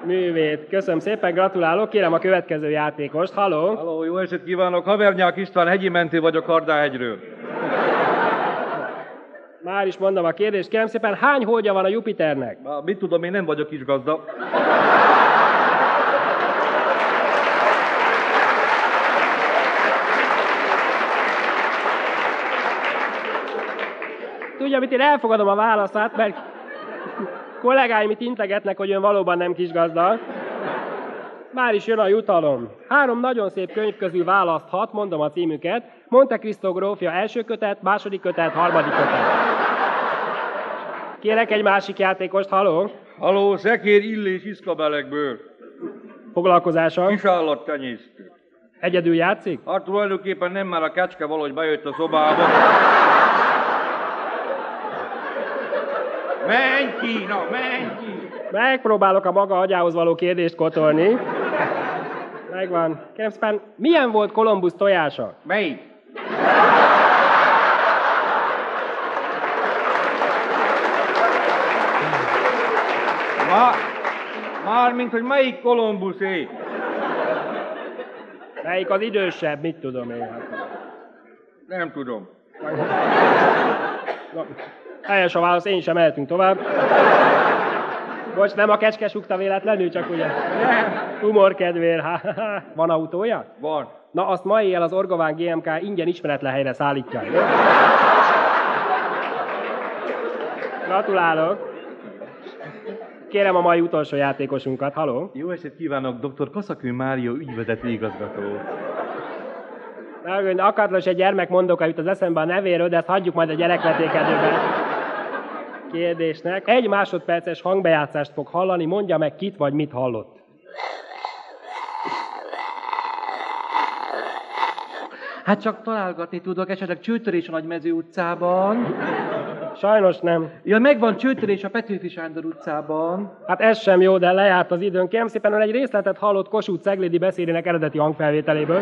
művét. Köszönöm szépen, gratulálok, kérem a következő játékost. Halló! Halló, jó estét kívánok! Havernyák István, hegyi mentő vagyok Kardáhegyről. Már is mondom a kérdést, kérem szépen, hány holdja van a Jupiternek? Na, mit tudom, én nem vagyok is gazda. Tudja, mit én elfogadom a válaszát, mert kollégáim itt integetnek, hogy ön valóban nem kis gazda. Már is jön a jutalom. Három nagyon szép könyv közül választhat, mondom a címüket. Monte Cristo grófja első kötet, második kötet, harmadik kötet. Kérek egy másik játékost, haló? Halló, szekér illés iszkabelekből. Foglalkozása? Kisállattenyésztő. Egyedül játszik? Hát tulajdonképpen nem, már a kecske valahogy bejött a szobába. Menj ki, na, menj ki! Megpróbálok a maga agyához való kérdést kotolni. Megvan. Kérem szépen, milyen volt Kolumbusz tojása? Melyik? Ma, mármint, hogy melyik Kolumbuszé? Melyik az idősebb, mit tudom én. Hát. Nem tudom. Na, Helyes a válasz, én sem mehetünk tovább. Bocs, nem a kecske sukta véletlenül, csak ugye. Humor kedvér. Van autója? Van. Na, azt ma éjjel az Orgován GMK ingyen ismeretlen helyre szállítja. Gratulálok. Kérem a mai utolsó játékosunkat. Haló? Jó estét kívánok, dr. Kaszakő Mária ügyvezető igazgató. Na, akadlos egy gyermek mondoka jut az eszembe a nevéről, de ezt hagyjuk majd a gyerekvetékedőben. Kérdésnek. Egy másodperces hangbejátszást fog hallani, mondja meg kit vagy mit hallott. Hát csak találgatni tudok, esetleg csőtörés a Nagymező utcában. Sajnos nem. Ja, megvan csőtörés a Petőfi Sándor utcában. Hát ez sem jó, de lejárt az időn. Kérem szépen, ön egy részletet hallott Kossuth Ceglédi beszédének eredeti hangfelvételéből.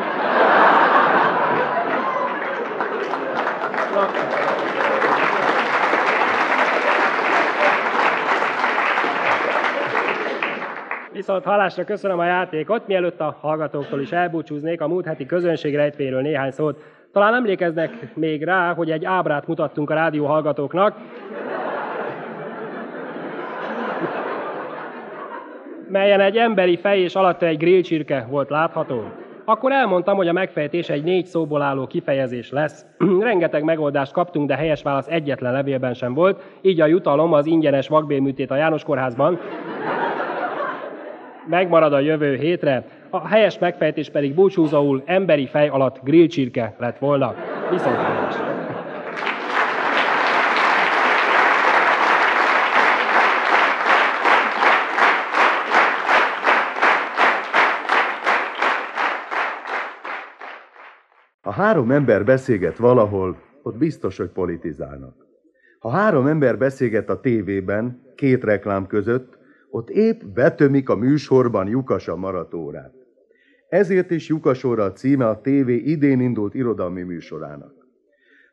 Viszont hallásra köszönöm a játékot, mielőtt a hallgatóktól is elbúcsúznék, a múlt heti közönségrejtvéről néhány szót. Talán emlékeznek még rá, hogy egy ábrát mutattunk a rádió hallgatóknak, melyen egy emberi fej és alatta egy grillcsirke volt látható. Akkor elmondtam, hogy a megfejtés egy négy szóból álló kifejezés lesz. Rengeteg megoldást kaptunk, de helyes válasz egyetlen levélben sem volt, így a jutalom az ingyenes vakbélműtét a János Kórházban megmarad a jövő hétre, a helyes megfejtés pedig búcsúzóul emberi fej alatt grillcsirke lett volna. Viszont Ha három ember beszélget valahol, ott biztos, hogy politizálnak. Ha három ember beszélget a tévében, két reklám között, ott épp betömik a műsorban Jukas a maratórát. Ezért is Jukasóra a címe a TV idén indult irodalmi műsorának.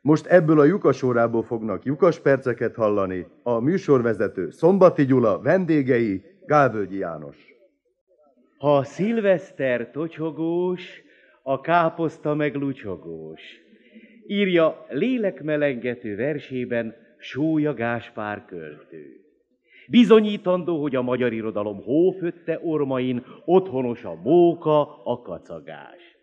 Most ebből a Jukasórából fognak Jukas perceket hallani a műsorvezető Szombati Gyula, vendégei Gálvölgyi János. Ha szilveszter tocsogós, a káposzta meg lucsogós. Írja lélekmelengető versében Sója Gáspár költő. Bizonyítandó, hogy a magyar irodalom hófötte ormain otthonos a móka, a kacagás.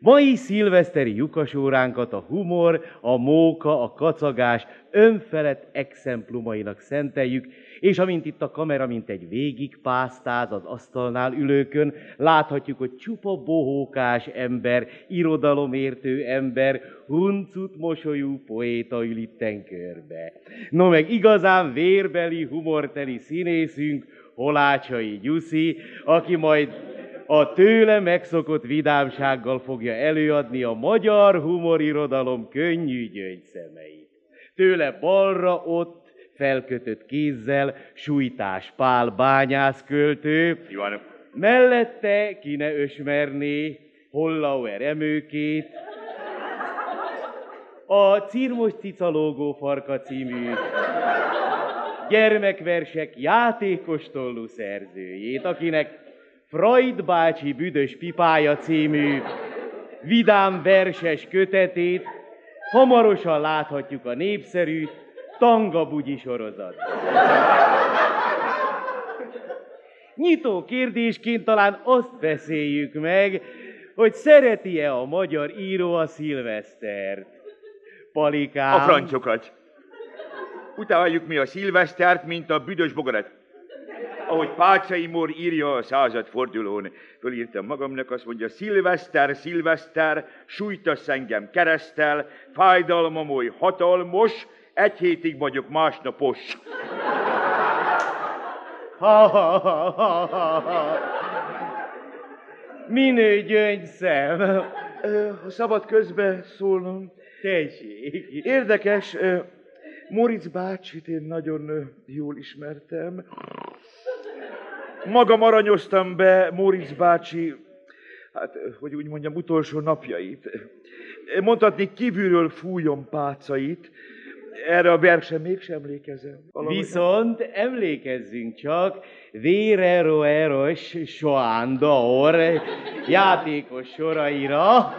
Mai szilveszteri lyukasóránkat a humor, a móka, a kacagás önfelett exemplumainak szenteljük, és amint itt a kamera, mint egy végig pásztáz az asztalnál ülőkön, láthatjuk, hogy csupa bohókás ember, irodalomértő ember, huncut mosolyú poéta ül itten körbe. No meg igazán vérbeli, humorteli színészünk, Holácsai Gyuszi, aki majd a tőle megszokott vidámsággal fogja előadni a magyar humorirodalom könnyű gyöngyszemeit. Tőle balra ott felkötött kézzel, sújtás Pál bányász költő, mellette ki ne ösmerné Hollauer emőkét, a Cirmos Cicalógó Farka című gyermekversek játékos tollú szerzőjét, akinek Freud bácsi büdös pipája című vidám verses kötetét hamarosan láthatjuk a népszerű Tanga bugyi sorozat. Nyitó kérdésként talán azt beszéljük meg, hogy szereti-e a magyar író a szilvesztert. Palikám. A francsokat. Utáljuk mi a szilvesztert, mint a büdös bogarat. Ahogy Pácsai Mór írja a századfordulón, fölírtam magamnak, azt mondja, szilveszter, szilveszter, sújtasz engem keresztel, fájdalmam oly hatalmos, egy hétig vagyok másnapos. Ha, ha, ha, ha, ha, ha. Minő gyöngyszem. Ha szabad közbe szólnom. Tessék. Érdekes, Moritz bácsit én nagyon jól ismertem. Magam aranyoztam be Moritz bácsi, hát, hogy úgy mondjam, utolsó napjait. Mondhatni kívülről fújjon pácait, erre a versre mégsem emlékezem. Valahogy Viszont emlékezzünk csak, Vérero Eros Soándor játékos soraira.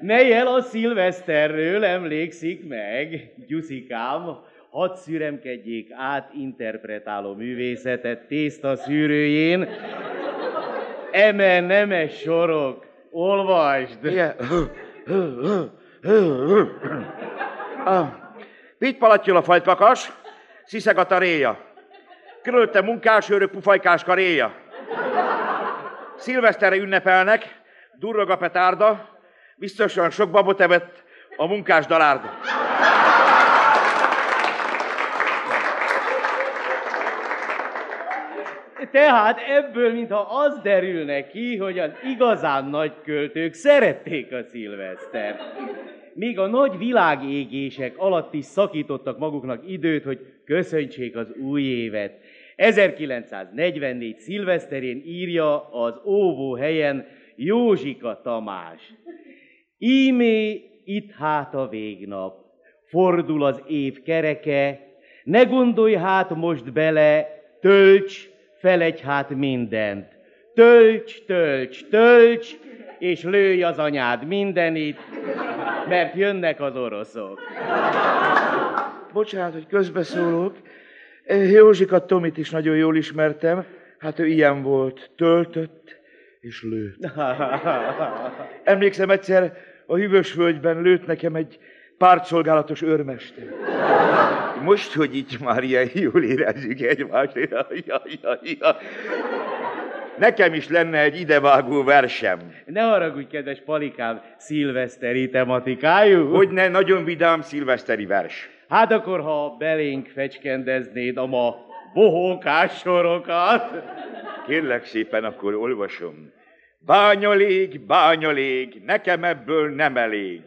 Melyel a szilveszterről emlékszik meg, Gyuszikám, hadd szüremkedjék át interpretáló művészetet tészta szűrőjén. Eme nemes sorok, olvasd! Igen. Ah, Pitpalattyol a fajtkakas, sziszeg a taréja. Körülötte munkásőrök pufajkás karéja. Szilveszterre ünnepelnek, durrog a petárda, biztosan sok babot evett a munkás dalárda. Tehát ebből, mintha az derülne ki, hogy az igazán nagy költők szerették a szilvesztert. Míg a nagy világégések alatt is szakítottak maguknak időt, hogy köszöntsék az új évet. 1944 szilveszterén írja az óvó helyen Józsika Tamás. Ímé itt hát a végnap, fordul az év kereke, ne gondolj hát most bele, tölts, felegy hát mindent. Tölts, tölts, tölts, és lőj az anyád mindenit, mert jönnek az oroszok. Bocsánat, hogy közbeszólok. Józsika Tomit is nagyon jól ismertem. Hát ő ilyen volt, töltött és lőtt. Emlékszem egyszer, a hűvös völgyben lőtt nekem egy pártszolgálatos őrmester. Most, hogy így már ilyen jól érezzük egymást. Ja, ja, ja, ja. Nekem is lenne egy idevágó versem. Ne haragudj, kedves palikám, szilveszteri tematikájú. Hogy ne, nagyon vidám szilveszteri vers. Hát akkor, ha belénk fecskendeznéd a ma bohókás sorokat. Kérlek szépen, akkor olvasom. Bányalég, bányalég, nekem ebből nem elég.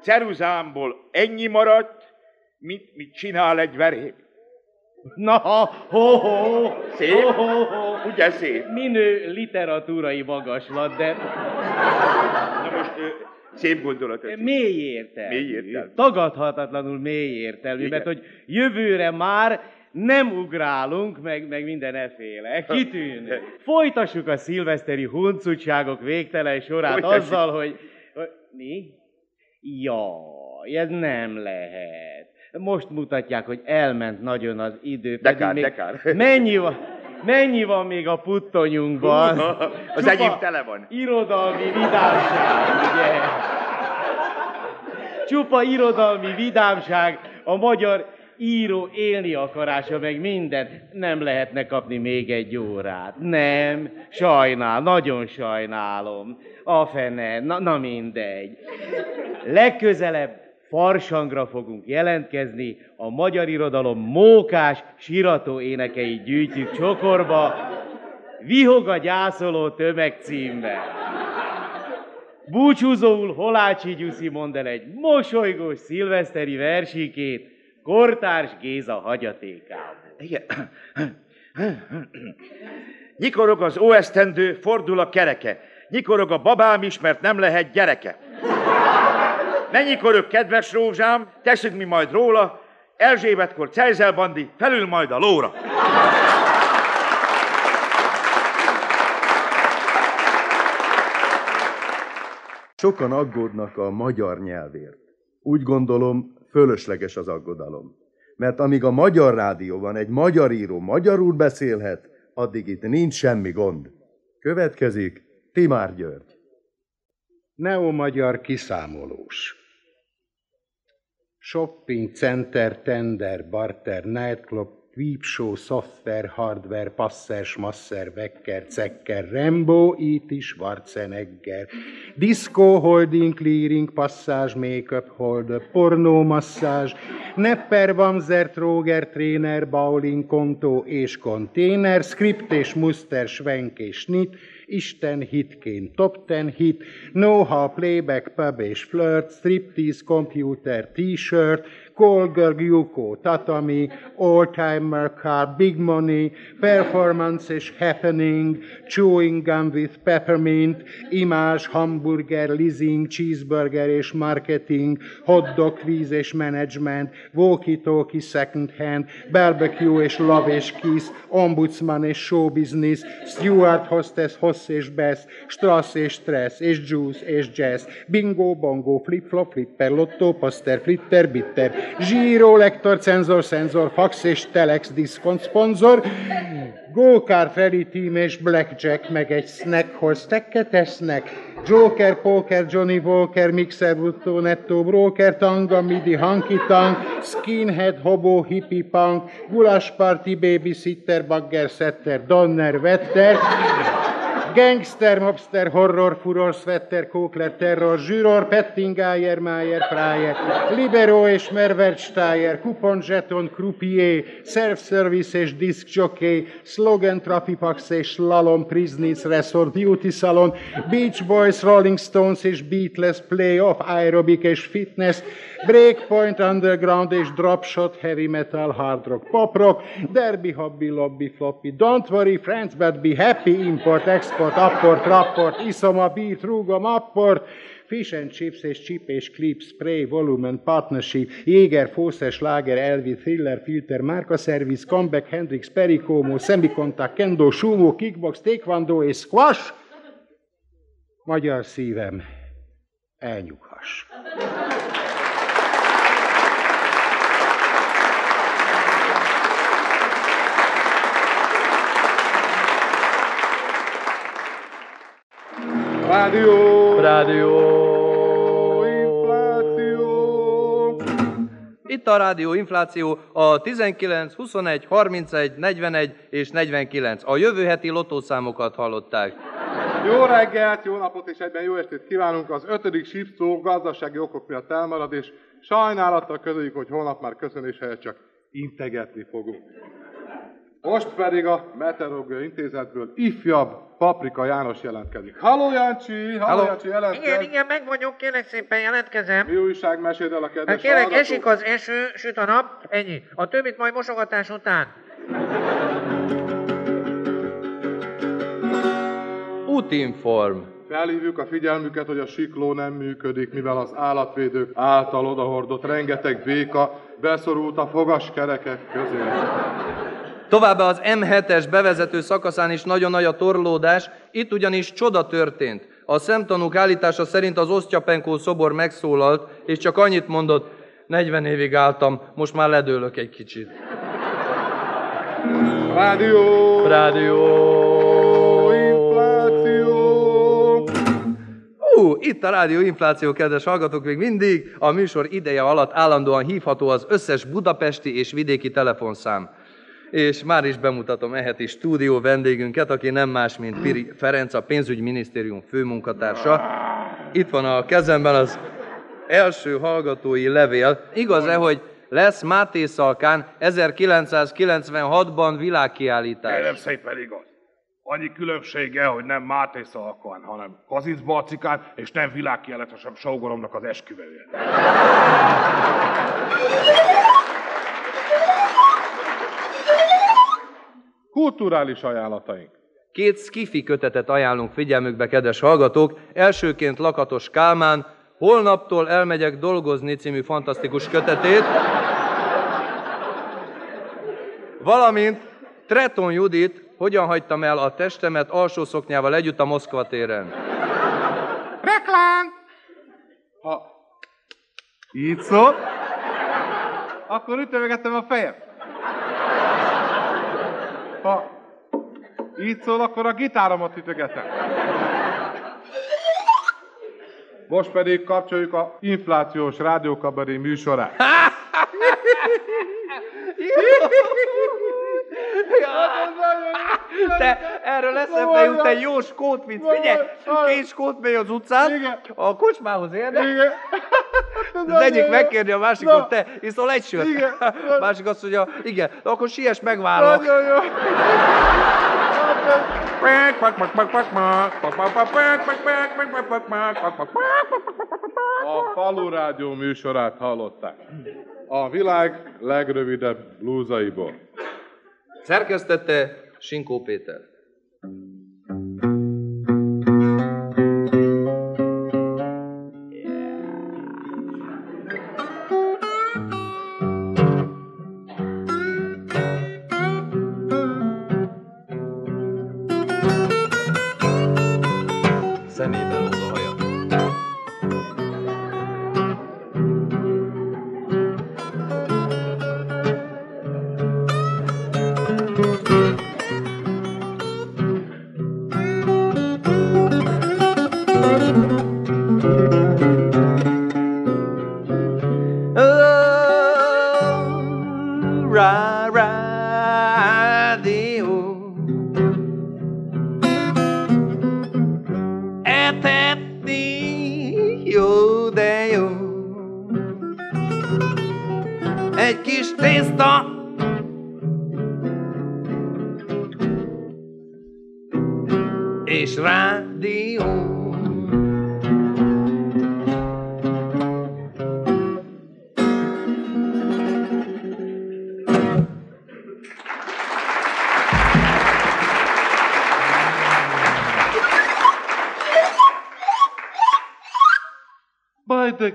Ceruzámból ennyi maradt, mit, mit csinál egy veréb. Na, ho, ho, Szép? Ho, ho, ho. Ugye szép? Minő literatúrai magaslat, de Na most szép gondolat. ez. mély értelmű. Mély értelmű. Tagadhatatlanul mély értelmű, Igen. mert hogy jövőre már nem ugrálunk, meg, meg minden eféle. Kitűnő. Folytassuk a szilveszteri huncutságok végtelen sorát Folytassuk. azzal, hogy... hogy mi? Jaj, ez nem lehet. Most mutatják, hogy elment nagyon az idő. Pedig kár, még de kár. Mennyi van, mennyi van még a puttonyunkban? Az enyém tele van. Irodalmi vidámság, ugye? Csupa irodalmi vidámság, a magyar író élni akarása, meg minden. Nem lehetne kapni még egy órát. Nem, sajnál, nagyon sajnálom. A fene, na, na mindegy. Legközelebb farsangra fogunk jelentkezni, a magyar irodalom mókás, sirató énekeit gyűjtjük csokorba, Vihog a gyászoló tömeg címmel. Búcsúzóul Holácsi Gyuszi mond el egy mosolygós szilveszteri versikét, Kortárs Géza hagyatékából. Igen. Nyikorog az óesztendő, fordul a kereke. Nyikorog a babám is, mert nem lehet gyereke. Ne nyikorog, kedves rózsám, teszünk mi majd róla, Erzsébetkor Cejzel bandi felül majd a lóra. Sokan aggódnak a magyar nyelvért. Úgy gondolom, fölösleges az aggodalom. Mert amíg a magyar rádióban egy magyar író magyarul beszélhet, addig itt nincs semmi gond. Következik Timár György. Neo-magyar kiszámolós. Shopping center, tender, barter, nightclub, peep show, software, hardware, passer, smasser, wecker, cekker, Rambo, E.T. Schwarzenegger, disco, holding, clearing, passage, makeup, holder, pornó, masszázs, nepper, vamzer, tróger, tréner, bowling, kontó és konténer, script és muster, svenk és snit, Isten hitként. Top ten hit, know-how, playback, pub és flirt, striptease, computer, t-shirt, Kolger Gyuko, Tatami, Oldtimer Car, Big Money, Performances Happening, Chewing Gum with Peppermint, Imás, Hamburger, Leasing, Cheeseburger és Marketing, Hotdog Quiz és Management, Walkie-Talkie Second Hand, Barbecue és Love és Kiss, Ombudsman és Show Business, Stewart Hostess, Hoss és Bess, Strass és Stress, és Juice és Jazz, Bingo, Bongo, Flip-Flop, Flipper, Lotto, Paster, Flitter, Bitter, Zsíró, Lektor, Cenzor, Szenzor, Fax és Telex, Diskont, Sponsor, Go-Car, Freddy Team és Blackjack, meg egy snack, hol stacket esznek, Joker, Poker, Johnny Walker, Mixer, Brutto, Netto, Broker, Tanga, Midi, Hanky Tang, Skinhead, Hobo, Hippie Punk, Gulas Party, Babysitter, Bagger, Setter, Donner, Vetter, Gangster, Mobster, Horror, Furor, Sweater, Kókler, Terror, Zsüror, Pettingájer, Májer, Frájer, Libero és Mervertstájer, Kupon, Zseton, Croupier, Self-Service és Disc Jockey, Slogan, Trafipax és Slalom, Prisnitz, Resort, Beauty Salon, Beach Boys, Rolling Stones és Beatles, Playoff, Aerobic és Fitness, Breakpoint, Underground és Dropshot, Heavy Metal, Hard Rock, Pop Rock, Derby, Hobby, Lobby, Floppy, Don't Worry, Friends, but Be Happy, Import, Export, Apport, Rapport, Iszoma, Beat, Rúgom, Apport, Fish and Chips és Chip és Clip, Spray, Volumen, Partnership, Jäger, Fawcett, Lager, Elvi, Thriller, Filter, Márka Service, Comeback, Hendrix, Pericomo, Semicontact, Kendo, Sumo, Kickbox, Taekwondo és Squash. Magyar szívem, elnyughass. Rádió! Rádió! Infláció! Itt a rádió infláció a 19, 21, 31, 41 és 49. A jövő heti lotószámokat hallották. Jó reggelt, jó napot és egyben jó estét kívánunk. Az ötödik sípszó gazdasági okok miatt elmarad, és sajnálattal közöljük, hogy holnap már köszönés helyett csak integetni fogunk. Most pedig a Meteorológiai Intézetből ifjabb Paprika János jelentkezik. Halló Jáncsi! Halló, Halló. Jáncsi, jelentkezik! Igen, igen, meg vagyok, kérlek szépen jelentkezem. Mi újság meséld el a kedves Hát kérlek, hallgatók? esik az eső, süt a nap, ennyi. A többit majd mosogatás után. Útinform. Felhívjuk a figyelmüket, hogy a sikló nem működik, mivel az állatvédők által odahordott rengeteg béka beszorult a fogaskerekek közé. Továbbá az M7-es bevezető szakaszán is nagyon nagy a torlódás, itt ugyanis csoda történt. A szemtanúk állítása szerint az Osztyapenkó szobor megszólalt, és csak annyit mondott, 40 évig álltam, most már ledőlök egy kicsit. Rádió! Rádió! Infláció! Ú, itt a rádió infláció, kedves hallgatók, még mindig a műsor ideje alatt állandóan hívható az összes budapesti és vidéki telefonszám. És már is bemutatom eheti stúdió vendégünket, aki nem más, mint Piri Ferenc, a pénzügyminisztérium főmunkatársa. Itt van a kezemben az első hallgatói levél. Igaz-e, hogy lesz Máté Szalkán 1996-ban világkiállítás? Kérem szépen igaz. Annyi különbsége, hogy nem Máté Szalkán, hanem Kazinc Barcikán, és nem világkiállításem Sógoromnak az esküvője. Kulturális ajánlataink. Két skifi kötetet ajánlunk figyelmükbe, kedves hallgatók. Elsőként Lakatos Kálmán, Holnaptól elmegyek dolgozni című fantasztikus kötetét, valamint Treton Judit, hogyan hagytam el a testemet alsó szoknyával együtt a Moszkva téren. Reklám! Ha így szól, akkor ütögetem a fejem. Ha így szól, akkor a gitáromat ütögetem. Most pedig kapcsoljuk a inflációs rádiókabaré műsorát. Te erről eszembe jut egy jó skót vicc. Figyelj, két skót megy az utcán, a kocsmához érne. Az egyik megkérni a másikot, te iszol egy sört. Igen. Másik azt mondja, igen, de akkor siess, megvárlak. Nagyon jó. A Falu Rádió műsorát hallották. A világ legrövidebb blúzaiból. Szerkesztette și Peter.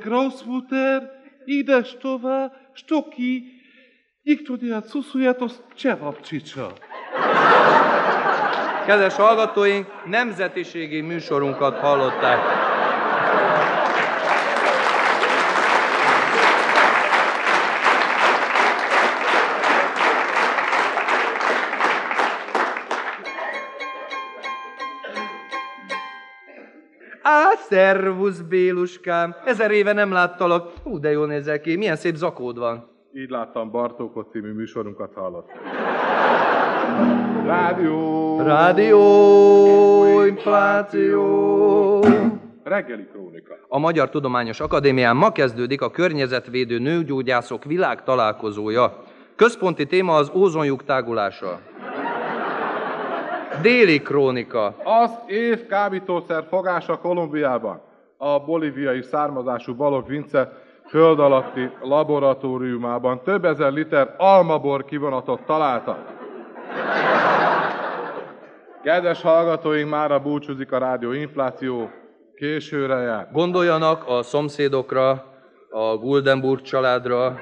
Bei der Großmutter, ides tovább, stoki, Ikcsodját szuszuját, csevapcsicsa. Kedves hallgatóink, nemzetiségi műsorunkat hallották. Szervusz, Béluskám! Ezer éve nem láttalak. Hú, de jól nézel ki. Milyen szép zakód van. Így láttam Bartókot című műsorunkat hallott. Rádió! Rádió, infláció. Reggeli krónika. A Magyar Tudományos Akadémián ma kezdődik a környezetvédő nőgyógyászok világ találkozója. Központi téma az ózonlyuk tágulása. Déli krónika. Az év kábítószer fogása Kolumbiában. A bolíviai származású Balog Vince föld alatti laboratóriumában több ezer liter almabor kivonatot találtak. Kedves hallgatóink, mára búcsúzik a rádió infláció, későre jár. Gondoljanak a szomszédokra, a Guldenburg családra,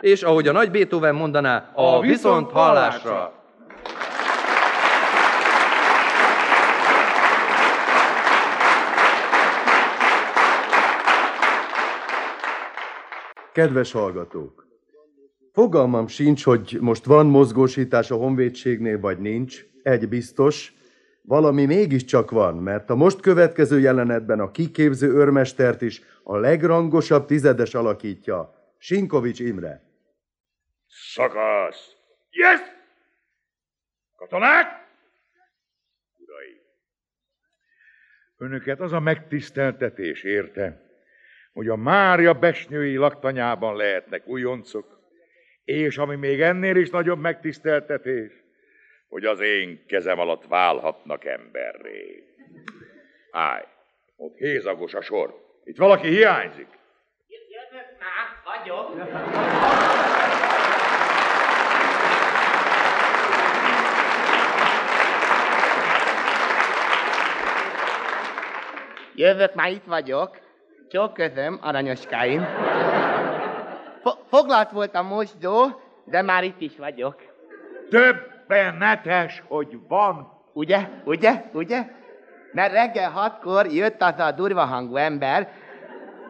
és ahogy a nagy Beethoven mondaná, a, A a viszont hallásra. Kedves hallgatók! Fogalmam sincs, hogy most van mozgósítás a honvédségnél, vagy nincs. Egy biztos, valami mégiscsak van, mert a most következő jelenetben a kiképző őrmestert is a legrangosabb tizedes alakítja, Sinkovics Imre. Szakasz! Yes! Katonák! Uraim! Önöket az a megtiszteltetés érte, hogy a Mária besnyői laktanyában lehetnek újoncok, és ami még ennél is nagyobb megtiszteltetés, hogy az én kezem alatt válhatnak emberré. Állj, ott hézagos a sor. Itt valaki hiányzik. Vagyok. Jövök, már itt vagyok. Csak közöm, aranyoskáim. Fo- foglalt voltam mosdó, de már itt is vagyok. Döbbenetes, hogy van. Ugye, ugye, ugye? Mert reggel hatkor jött az a durva hangú ember,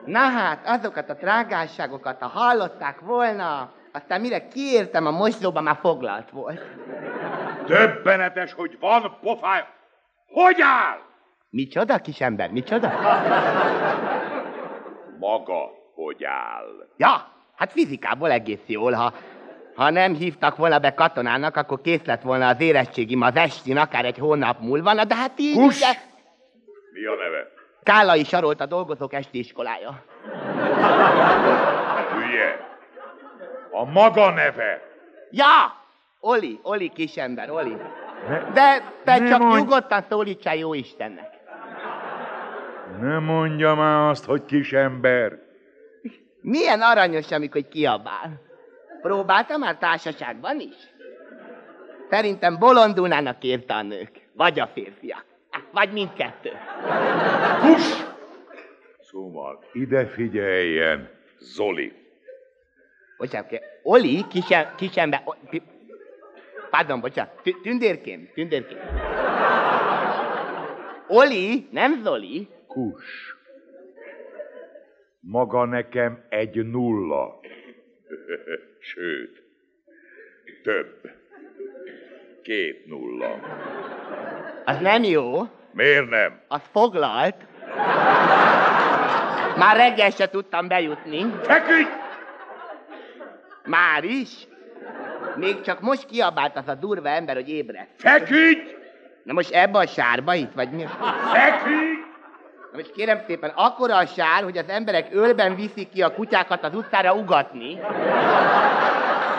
na hát, azokat a trágásságokat, ha hallották volna, aztán mire kiértem a mosdóba, már foglalt volt. Döbbenetes, hogy van pofája. Hogy áll? Micsoda, kisember, micsoda? Maga hogy áll? Ja, hát fizikából egész jól, ha, ha nem hívtak volna be katonának, akkor kész lett volna az érettségim az estin, akár egy hónap múlva, na de hát így Kus! ugye... Mi a neve? Kállai Sarolt a dolgozók esti iskolája. Hülye. A maga neve. Ja! Oli, Oli kisember, Oli. De te ne csak mondj. nyugodtan szólítsál jó Istennek. Ne mondja már azt, hogy kis ember. Milyen aranyos, amikor kiabál. Próbálta már társaságban is? Szerintem bolondulnának érte a nők. Vagy a férfiak. Vagy mindkettő. Kus! Szóval ide figyeljen, Zoli. Bocsánat, Oli, kisem, pi- Pardon, bocsánat, tü- tündérkém, tündérkém. Oli, nem Zoli. Kus. Maga nekem egy nulla. Sőt, több. Két nulla. Az nem jó, Miért nem? az foglalt. Már reggel se tudtam bejutni. Feküdj! Már is? Még csak most kiabált az a durva ember, hogy ébredt. Feküdj! Na most ebbe a sárba itt, vagy mi? Feküdj! Most kérem szépen, akkora a sár, hogy az emberek ölben viszik ki a kutyákat az utcára ugatni.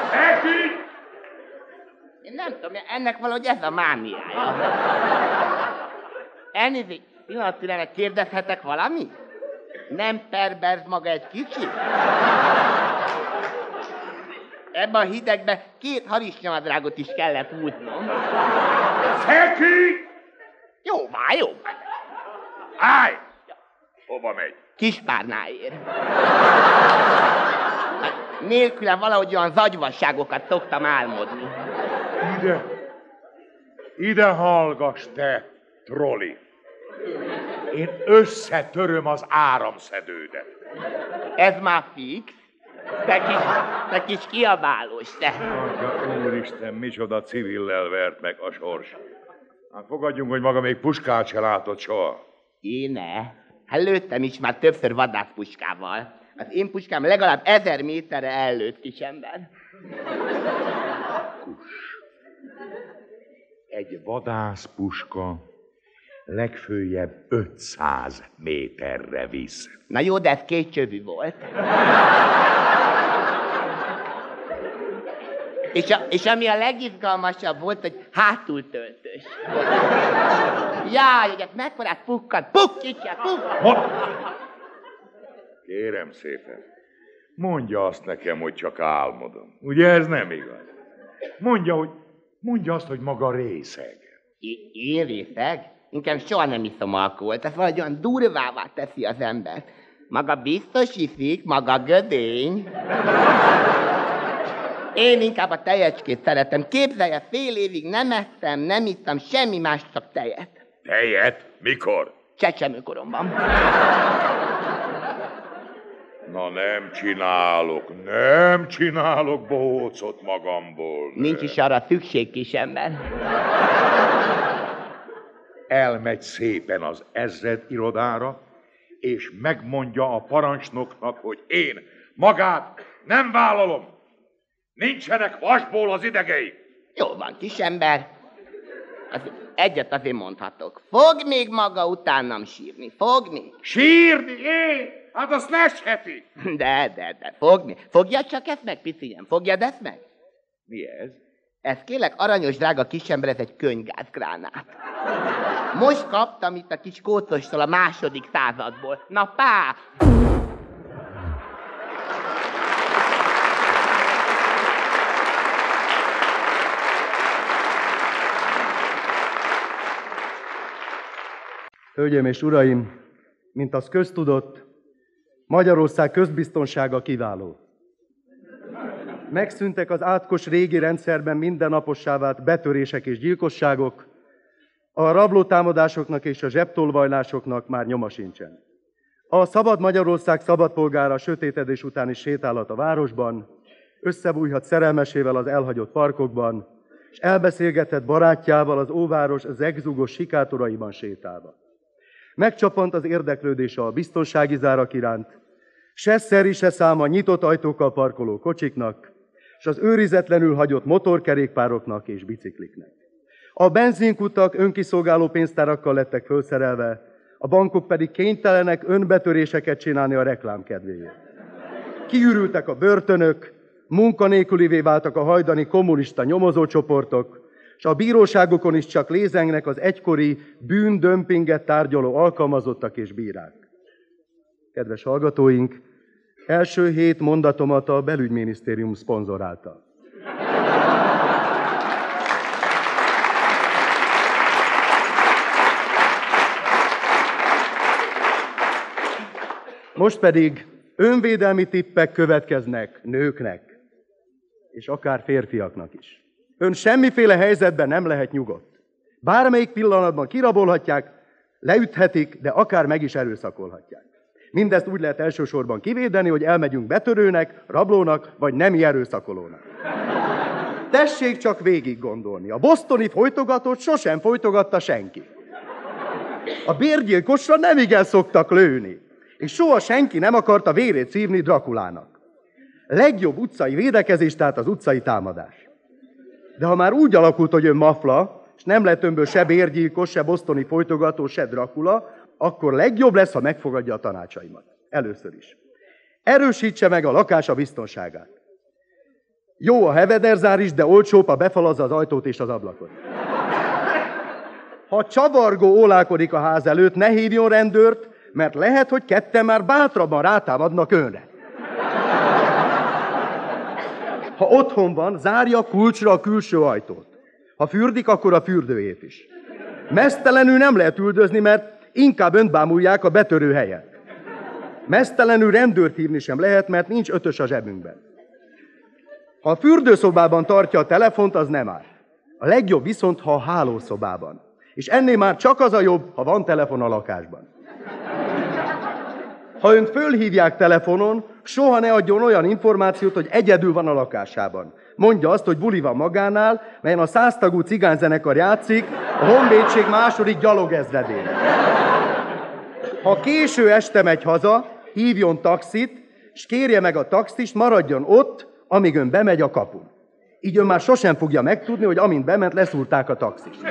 Feküdj! Én nem tudom, ennek valahogy ez a mániája. Elnézést, pillanat, pillanat, kérdezhetek valami? Nem perverz maga egy kicsit? Ebben a hidegben két harisnyamadrágot is kellett húznom. Feküdj! Jó már, jó már. Állj! Hova megy? Kispárnáért. Nélküle valahogy olyan zagyvasságokat szoktam álmodni. Ide! Ide hallgass, te troli! Én összetöröm az áramszedődet. Ez már fix. Te kis, te kis kiabálós, te. Atya, úristen, micsoda civillel vert meg a sors. Hát fogadjunk, hogy maga még puskát se látott soha. Én ne. Hát lőttem is már többször vadászpuskával. Az én puskám legalább ezer méterre ellőtt kis ember. Egy vadászpuska legfőjebb 500 méterre visz. Na jó, de ez két csövű volt. És, a, és ami a legizgalmasabb volt, hogy hátul töltős. Jaj, hogy mekkorát pukkadt, puk, kicsi, puk. Kérem szépen, mondja azt nekem, hogy csak álmodom. Ugye ez nem igaz? Mondja, hogy, mondja azt, hogy maga részeg. I- én részeg? Inkább soha nem iszom alkoholt, ez valahogy olyan durvává teszi az embert. Maga biztos iszik, maga gödény. Én inkább a tejecskét szeretem. Képzelje, fél évig nem ettem, nem ittam semmi más, csak tejet. Tejet? Mikor? Csecsemőkoromban. Na nem csinálok, nem csinálok bohócot magamból. Nincs is arra szükség, kis ember. Elmegy szépen az ezred irodára, és megmondja a parancsnoknak, hogy én magát nem vállalom. Nincsenek vasból az idegei. Jó van, kis ember. Az egyet azért mondhatok. Fog még maga utánam sírni, fog még. Sírni? Én? Hát azt lesheti. De, de, de, fog még. Fogja csak ezt meg, piciem, fogjad ezt meg? Mi ez? Ez kérlek, aranyos drága kisember, ez egy könyvgázgránát. Most kaptam itt a kis kócostól a második századból. Na pá! Hölgyeim és uraim, mint az köztudott, Magyarország közbiztonsága kiváló. Megszűntek az átkos régi rendszerben mindennapossá vált betörések és gyilkosságok, a rablótámadásoknak és a zsebtolvajlásoknak már nyoma sincsen. A szabad Magyarország szabadpolgára sötétedés utáni sétálhat a városban, összebújhat szerelmesével az elhagyott parkokban, és elbeszélgethet barátjával az óváros zegzugos sikátoraiban sétálva. Megcsapant az érdeklődése a biztonsági zárak iránt, se szeri, se száma nyitott ajtókkal parkoló kocsiknak, és az őrizetlenül hagyott motorkerékpároknak és bicikliknek. A benzinkutak önkiszolgáló pénztárakkal lettek felszerelve, a bankok pedig kénytelenek önbetöréseket csinálni a reklám kedvéért. Kiürültek a börtönök, munkanélkülivé váltak a hajdani kommunista nyomozócsoportok, és a bíróságokon is csak lézengnek az egykori bűndömpinget tárgyaló alkalmazottak és bírák. Kedves hallgatóink, Első hét mondatomat a belügyminisztérium szponzorálta. Most pedig önvédelmi tippek következnek nőknek, és akár férfiaknak is. Ön semmiféle helyzetben nem lehet nyugodt. Bármelyik pillanatban kirabolhatják, leüthetik, de akár meg is erőszakolhatják. Mindezt úgy lehet elsősorban kivédeni, hogy elmegyünk betörőnek, rablónak, vagy nemi erőszakolónak. Tessék csak végig gondolni. A bosztoni folytogatót sosem folytogatta senki. A bérgyilkosra nem igen szoktak lőni. És soha senki nem akarta vérét szívni Drakulának. Legjobb utcai védekezés, tehát az utcai támadás. De ha már úgy alakult, hogy ön mafla, és nem lett önből se bérgyilkos, se bosztoni folytogató, se Dracula, akkor legjobb lesz, ha megfogadja a tanácsaimat. Először is. Erősítse meg a lakása biztonságát. Jó a hevederzár is, de olcsóbb, ha befalazza az ajtót és az ablakot. Ha csavargó ólálkodik a ház előtt, ne hívjon rendőrt, mert lehet, hogy ketten már bátrabban rátámadnak önre. Ha otthon van, zárja kulcsra a külső ajtót. Ha fürdik, akkor a fürdőjét is. Mesztelenül nem lehet üldözni, mert inkább önt bámulják a betörő helyet. Mesztelenül rendőrt hívni sem lehet, mert nincs ötös a zsebünkben. Ha a fürdőszobában tartja a telefont, az nem áll. A legjobb viszont, ha a hálószobában. És ennél már csak az a jobb, ha van telefon a lakásban. Ha önt fölhívják telefonon, soha ne adjon olyan információt, hogy egyedül van a lakásában. Mondja azt, hogy buli van magánál, melyen a száztagú cigányzenekar játszik a honvédség második gyalogezredén. Ha késő este megy haza, hívjon taxit, és kérje meg a taxist, maradjon ott, amíg ön bemegy a kapun. Így ön már sosem fogja megtudni, hogy amint bement, leszúrták a taxist.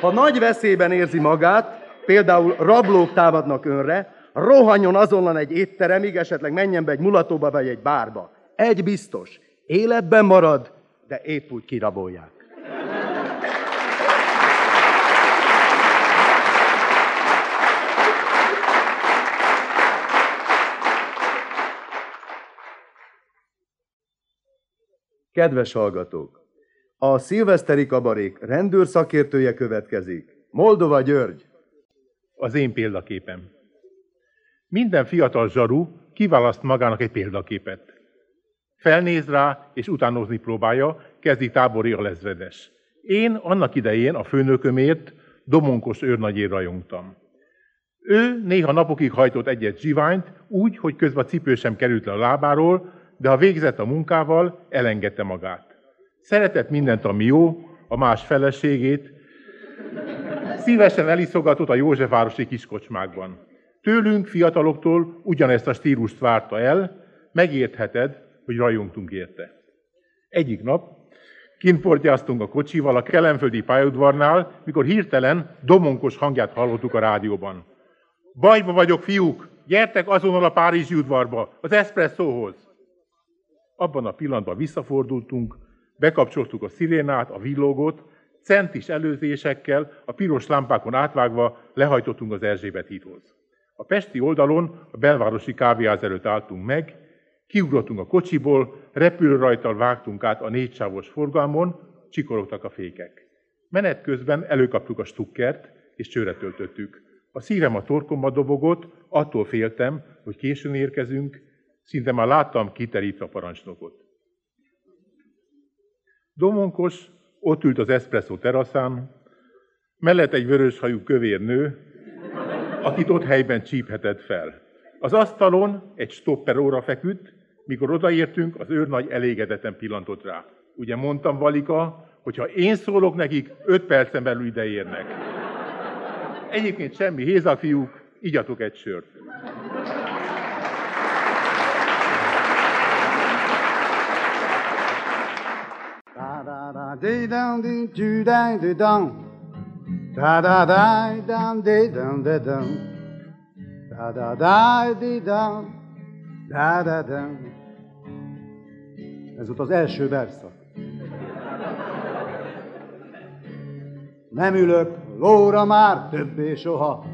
Ha nagy veszélyben érzi magát, például rablók támadnak önre, rohanjon azonnal egy étteremig, esetleg menjen be egy mulatóba vagy egy bárba. Egy biztos, életben marad, de épp úgy kirabolják. Kedves hallgatók! A szilveszteri kabarék rendőrszakértője következik. Moldova György. Az én példaképem. Minden fiatal zsaru kiválaszt magának egy példaképet. Felnéz rá, és utánozni próbálja, kezdi tábori a lezredes. Én annak idején a főnökömért Domonkos őrnagyért rajongtam. Ő néha napokig hajtott egyet zsiványt, úgy, hogy közben a cipő sem került le a lábáról, de ha végzett a munkával, elengedte magát. Szeretett mindent, ami jó, a más feleségét, szívesen eliszogatott a Józsefvárosi kiskocsmákban. Tőlünk, fiataloktól ugyanezt a stílust várta el, megértheted, hogy rajongtunk érte. Egyik nap kintportyáztunk a kocsival a kelemföldi pályaudvarnál, mikor hirtelen domonkos hangját hallottuk a rádióban. Bajba vagyok, fiúk! Gyertek azonnal a Párizsi udvarba, az eszpresszóhoz! Abban a pillanatban visszafordultunk, bekapcsoltuk a szirénát, a villogót, centis előzésekkel, a piros lámpákon átvágva lehajtottunk az Erzsébet hídhoz. A pesti oldalon a belvárosi kávéház előtt álltunk meg, kiugrottunk a kocsiból, repülőrajtal vágtunk át a négysávos forgalmon, csikorogtak a fékek. Menet közben előkaptuk a stukkert, és csőre töltöttük. A szívem a torkomba dobogott, attól féltem, hogy későn érkezünk, szinte már láttam kiterítve a parancsnokot. Domonkos ott ült az espresszó teraszán, mellett egy vöröshajú kövér nő, akit ott helyben csíphetett fel. Az asztalon egy stopper óra feküdt, mikor odaértünk, az őrnagy elégedeten pillantott rá. Ugye mondtam, Valika, hogy ha én szólok nekik, öt percen belül ide érnek. Egyébként semmi hézak, fiúk, igyatok egy sört. Da dee dum dee doo dang dee dum. Da da da dum dee dum dee dum. Da da da dee dum. Da da dum. Ez volt az első verszak. Nem ülök lóra már többé soha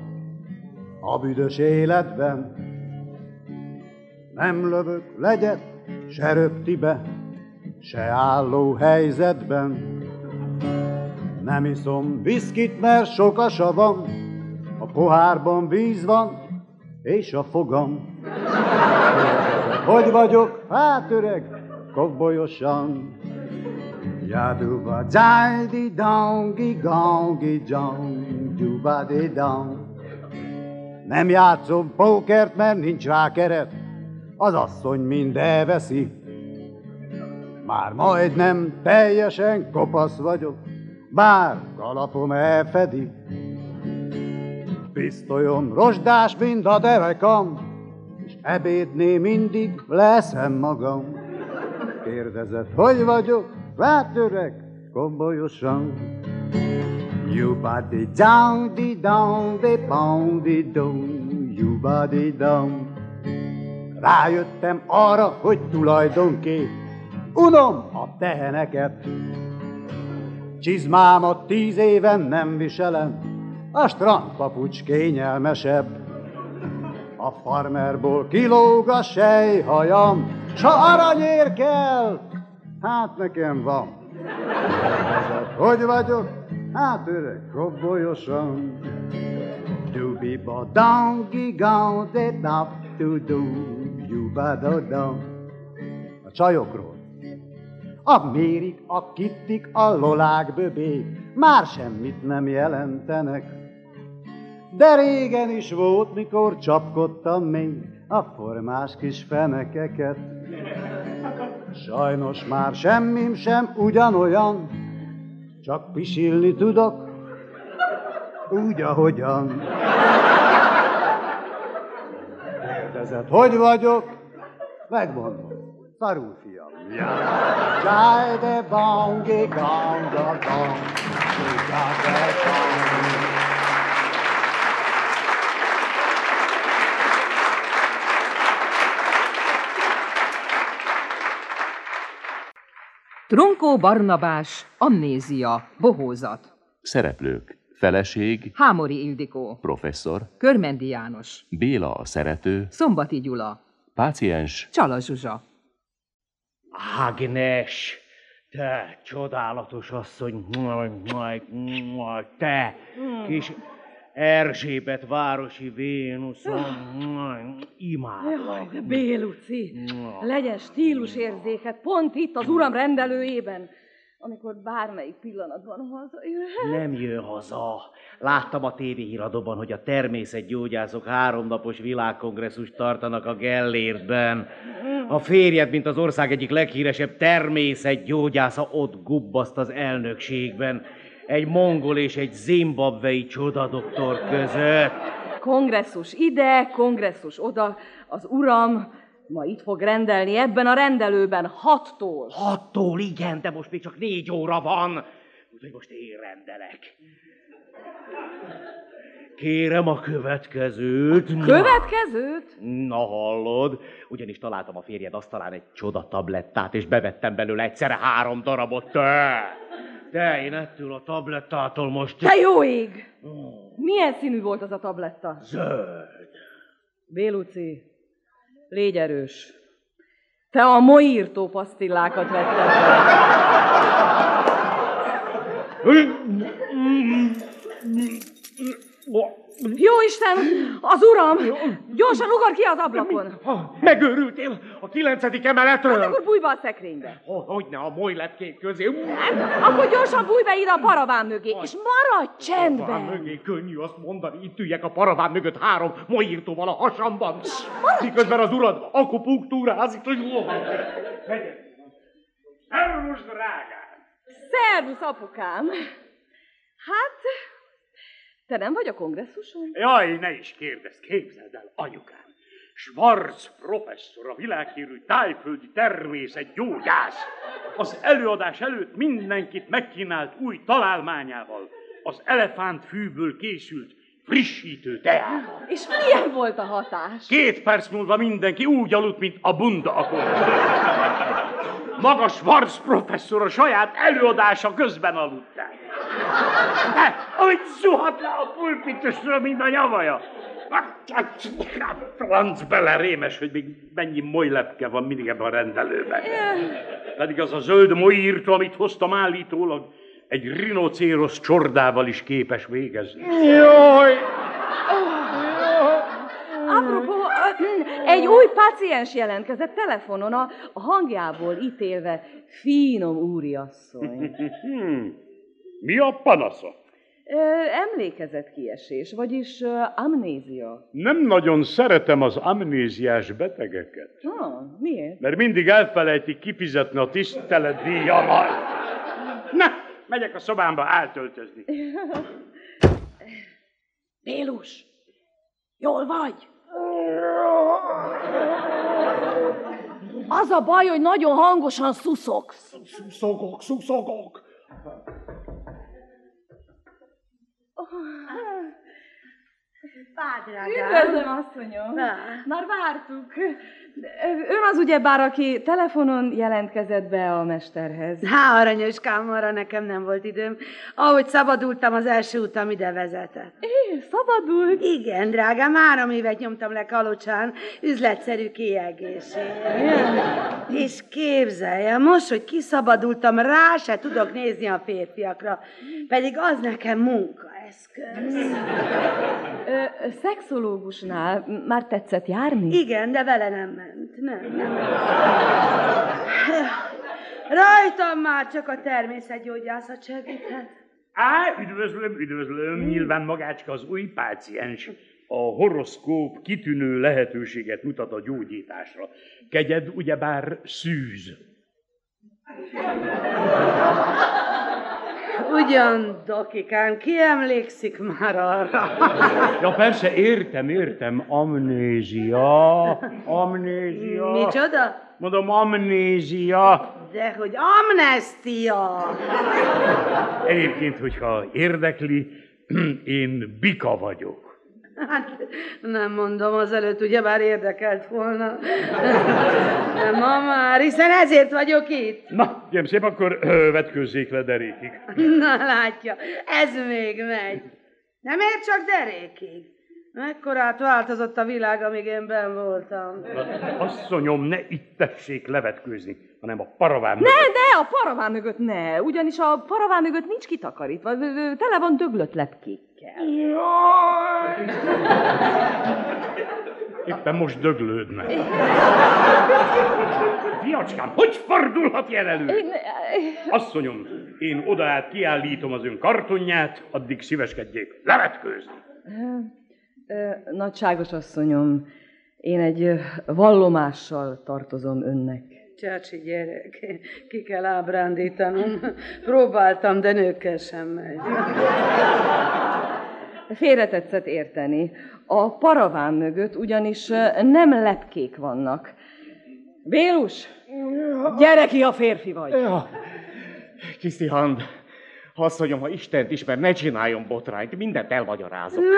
a büdös életben. Nem lövök legyet, se röptibe, se álló helyzetben. Nem iszom viszkit, mert sok a savam, a pohárban víz van, és a fogam. Hogy vagyok? Hát öreg, kobbolyosan. Jaduba jai dongi gongi jong, duba di dong. Nem játszom pókert, mert nincs rá keret, az asszony mind elveszi. Már majdnem teljesen kopasz vagyok, bár kalapom elfedi. Pisztolyom rozsdás, mint a derekam, és ebédné mindig leszem magam. Kérdezett, hogy vagyok, hát öreg, kombolyosan. You body down, di down, di pound, di down, you body down. Rájöttem arra, hogy tulajdonképp unom a teheneket. Csizmámat tíz éven nem viselem, a strandpapucs kényelmesebb. A farmerból kilóg a sejhajam, s ha aranyér kell, hát nekem van. Hogy vagyok? Hát öreg, kobbolyosan. Dubi-ba to do you ba do dong. A csajokról. A mérik, a kittik, a lolák, böbék már semmit nem jelentenek. De régen is volt, mikor csapkodtam még a formás kis fenekeket. Sajnos már semmim sem ugyanolyan, csak pisilni tudok, úgy, ahogyan. Kérdezett, hogy vagyok? Megmondom, szarul de de. Trunkó Barnabás, Amnézia, Bohózat. Szereplők. Feleség, Hámori Ildikó. professzor, Körmendi János. Béla a szerető, Szombati Gyula. páciens, Csala Zsuzsa. Ágnes, te csodálatos asszony, te kis Erzsébet városi Vénuszom, imádlak. Jaj, de Béluci, legyen stílusérzéket pont itt az uram rendelőjében, amikor bármelyik pillanatban hazajöhet. Nem jön haza. Láttam a tévéhíradóban, hogy a természetgyógyászok háromnapos világkongresszust tartanak a Gellértben. A férjed, mint az ország egyik leghíresebb természetgyógyásza, ott gubbaszt az elnökségben. Egy mongol és egy zimbabvei csodadoktor között. Kongresszus ide, kongresszus oda, az uram ma itt fog rendelni ebben a rendelőben hattól. Hattól igen, de most még csak négy óra van. Úgyhogy most én rendelek. Kérem a következőt. Na. Következőt? Na hallod, ugyanis találtam a férjed asztalán egy csoda tablettát, és bevettem belőle egyszerre három darabot. Te! Te, én ettől a tablettától most... Te jó ég! Milyen színű volt az a tabletta? Zöld. Béluci, légy erős. Te a moírtó pasztillákat vetted Jó Isten, az uram! Gyorsan ugor ki az ablakon! Megőrültél a kilencedik emeletről? Hát akkor bújj be a szekrénybe. Ho- Hogyne a molyletkék közé. Akkor gyorsan bújj be ide a paraván mögé, és maradj Paraván csendben! mögé könnyű azt mondani, itt üljek a paraván mögött három molyírtóval a hasamban. Miközben az urad akupunktúrázik, hogy Szervus, drágám! Szervusz, apukám! Hát, te nem vagy a kongresszuson? Jaj, ne is kérdezz, képzeld el, anyukám. Schwarz professzor, a világhírű tájföldi természetgyógyász. Az előadás előtt mindenkit megkínált új találmányával. Az elefántfűből készült frissítő teával. És milyen volt a hatás? Két perc múlva mindenki úgy aludt, mint a bunda akkor. Maga Schwarz professzor a saját előadása közben aludt el. De, ahogy zuhat le a pulpitusra, mint a nyavaja. Franc bele rémes, hogy még mennyi molylepke van mindig ebben a rendelőben. Pedig az a zöld molyírtó, amit hoztam állítólag, egy rinocéros csordával is képes végezni. Jaj! Apropó, egy új paciens jelentkezett telefonon, a, hangjából ítélve finom úriasszony. Mi a panasza? Ö, Emlékezetkiesés, vagyis ö, amnézia. Nem nagyon szeretem az amnéziás betegeket, Ha, miért? mert mindig elfelejtik kifizetni a tiszteletdíjamat. Na, megyek a szobámba átöltözni. Bélus, jól vagy? Az a baj, hogy nagyon hangosan szuszogsz. Szuszogok, szuszogok. Üdvözlöm, asszonyom! Már vártuk. Ön az ugye bár, aki telefonon jelentkezett be a mesterhez. Há, aranyoskám, arra nekem nem volt időm. Ahogy szabadultam, az első utam ide vezetett. É, szabadult? Igen, drágám, három évet nyomtam le Kalocsán, üzletszerű kiegészségért. És képzelje, most, hogy kiszabadultam, rá se tudok nézni a férfiakra, pedig az nekem munkaeszköz. Ö, szexológusnál már tetszett járni? Igen, de vele nem ment. Nem, nem. Rajtam már csak a természetgyógyászat segíthet. Á, üdvözlöm, üdvözlöm, nyilván magácska az új páciens. A horoszkóp kitűnő lehetőséget mutat a gyógyításra. Kegyed ugyebár szűz. Ugyan, dokikám, ki emlékszik már arra? Ja persze, értem, értem, amnézia, amnézia. Micsoda? Mondom, amnézia. De hogy amnestia! Egyébként, hogyha érdekli, én Bika vagyok. Hát nem mondom, azelőtt ugyebár érdekelt volna. De ma már, hiszen ezért vagyok itt. Na, gyem szép, akkor ö, vetkőzzék le derékig. Na látja, ez még megy. Nem ér csak derékig. Mekkorát változott a világ, amíg én ben voltam. Asszonyom, ne itt tessék levetkőzni, hanem a paraván Ne, ne, a paraván mögött ne, ugyanis a paraván mögött nincs kitakarítva, tele van döglött lepkékkel. Éppen most döglődnek. Fiacskám, hogy fordulhat ilyen elő? Én- Asszonyom, én odaát kiállítom az ön kartonját, addig szíveskedjék levetkőzni. Nagyságos asszonyom, én egy vallomással tartozom önnek. Csácsi gyerek, ki kell ábrándítanom. Próbáltam, de nőkkel sem megy. Félretetszett érteni. A paraván mögött ugyanis nem lepkék vannak. Bélus, gyere ki, a férfi vagy. Ja. Kiszi Hand, asszonyom, ha Istent ismer, ne csináljon botrányt, mindent elmagyarázok. Na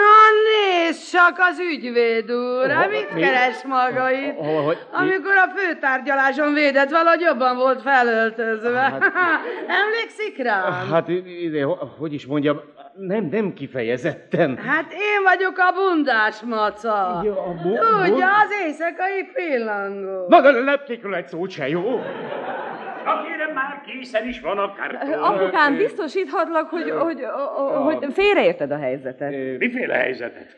nézd csak az ügyvéd úr, Hol- mit mi? keres maga itt? Hol- hogy- mi? Amikor a főtárgyaláson védett, valahogy jobban volt felöltözve. Hát- Emlékszik rám? Hát ide, ho- hogy is mondjam, nem, nem kifejezetten. Hát én vagyok a bundás maca. Ja, a bu- Tudja, az éjszakai pillangó. Na, de lepkékről egy szót se, jó? Na kérem, már készen is van a karton. Apukám, biztosíthatlak, hogy, hogy, hogy, hogy félreérted a helyzetet. Miféle helyzetet?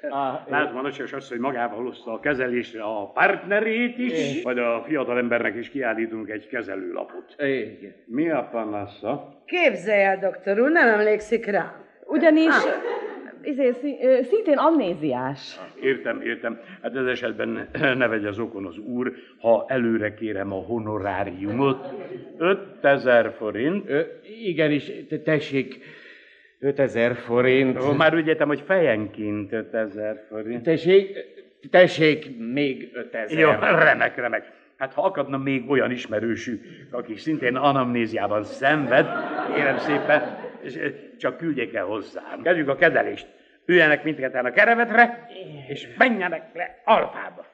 Látom, a nagyságos azt, hogy magával hozta a kezelésre a partnerét is, vagy a fiatalembernek is kiállítunk egy kezelőlapot. Igen. Mi a panasza? Képzelj el, doktor úr, nem emlékszik rá. Ugyanis izé, szintén amnéziás. Értem, értem. Hát ez esetben ne vegye az okon az úr, ha előre kérem a honoráriumot. 5000 forint. Ö, igenis, te- tessék, 5000 forint. Ó, már úgy értem, hogy fejenként 5000 forint. Tessék, tessék, még 5000. Jó, remek, remek. Hát ha akadna még olyan ismerősük, aki szintén anamnéziában szenved, kérem szépen, és, csak küldjék el hozzám. Kezdjük a kezelést. Üljenek mindketten a kerevetre, és menjenek le alfába.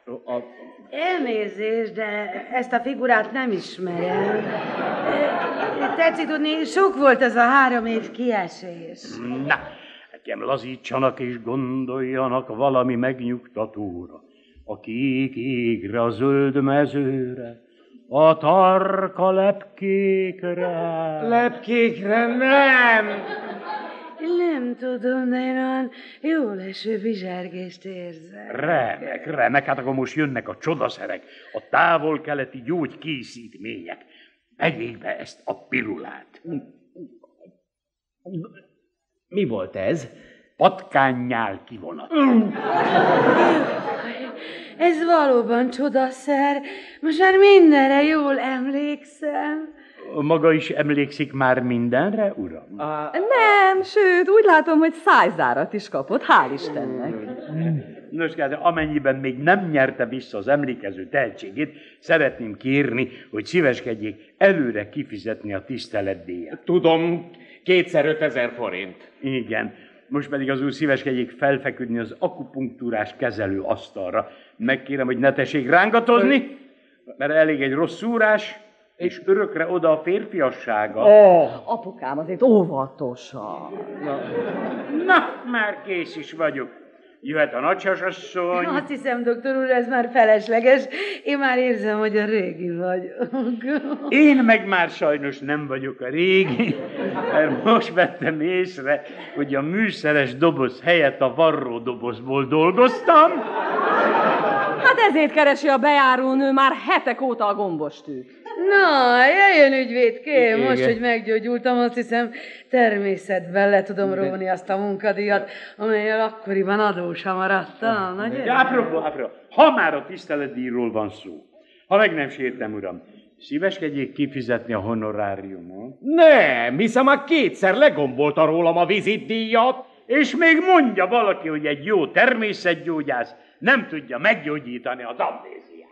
Elnézést, de ezt a figurát nem ismerem. Tetszik tudni, sok volt ez a három év kiesés. Na, Nekem lazítsanak és gondoljanak valami megnyugtatóra. A kék égre, a zöld mezőre, a tarka lepkékre. Lepkékre nem! Nem tudom, de én olyan jó leső bizsergést érzem. Remek, remek, hát akkor most jönnek a csodaszerek, a távol-keleti gyógykészítmények. Vegyék be ezt a pirulát. Mi volt ez? Patkánynyál kivonat. Ez valóban csodaszer. Most már mindenre jól emlékszem. Maga is emlékszik már mindenre, uram? Nem, sőt, úgy látom, hogy szájzárat is kapott, hál' Istennek. Nos, hát amennyiben még nem nyerte vissza az emlékező tehetségét, szeretném kérni, hogy szíveskedjék előre kifizetni a tiszteletdíjat. Tudom, kétszer ötezer forint. Igen. Most pedig az úr szíveskedjék felfeküdni az akupunktúrás kezelő asztalra. Megkérem, hogy ne tessék rángatozni, mert elég egy rossz szúrás, és örökre oda a férfiassága. Oh, apukám, azért óvatosan. Na, már kész is vagyok. Jöhet a nagysasasszony. Azt hiszem, doktor úr, ez már felesleges. Én már érzem, hogy a régi vagyok. Én meg már sajnos nem vagyok a régi, mert most vettem észre, hogy a műszeres doboz helyett a varró dobozból dolgoztam. Hát ezért keresi a bejárónő már hetek óta a gombostűt. Na, jöjjön ügyvédkém, most, hogy meggyógyultam, azt hiszem természetben le tudom róni azt a munkadíjat, amelyel akkoriban adósa maradtam. Na, gyere. Ja, apropó, apropó, ha már a tiszteletdíjról van szó, ha meg nem sértem, uram, szíveskedjék kifizetni a honoráriumot. Nem, hiszen már kétszer legombolta rólam a vizitdíjat. És még mondja valaki, hogy egy jó természetgyógyász nem tudja meggyógyítani az amnéziát.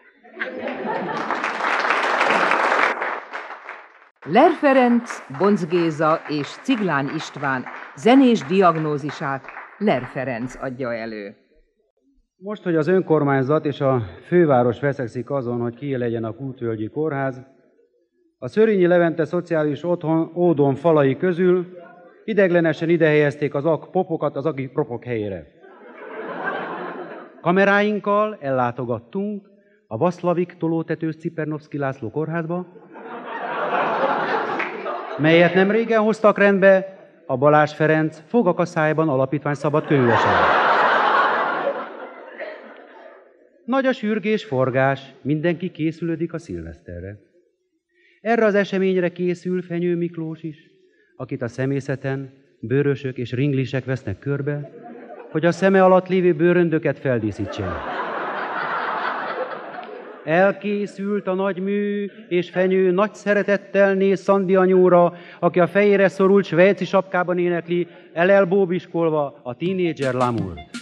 Ler Ferenc, Bonc Géza és Ciglán István zenés diagnózisát Ler adja elő. Most, hogy az önkormányzat és a főváros veszekszik azon, hogy ki legyen a Kútvölgyi Kórház, a Szörényi Levente Szociális Otthon Ódon falai közül ideglenesen ide helyezték az ak popokat az agi propok helyére. Kameráinkkal ellátogattunk a Vaszlavik tolótetős Cipernovszki László kórházba, melyet nem régen hoztak rendbe a Balázs Ferenc Fogakaszályban Alapítvány Szabad Könyvesen. Nagy a sürgés, forgás, mindenki készülődik a szilveszterre. Erre az eseményre készül Fenyő Miklós is, akit a szemészeten bőrösök és ringlisek vesznek körbe, hogy a szeme alatt lévő bőröndöket feldíszítsen. Elkészült a nagy mű, és Fenyő nagy szeretettel néz Szandi anyóra, aki a fejére szorult svejci sapkában énekli, elelbóbiskolva a tínédzser Lamurt.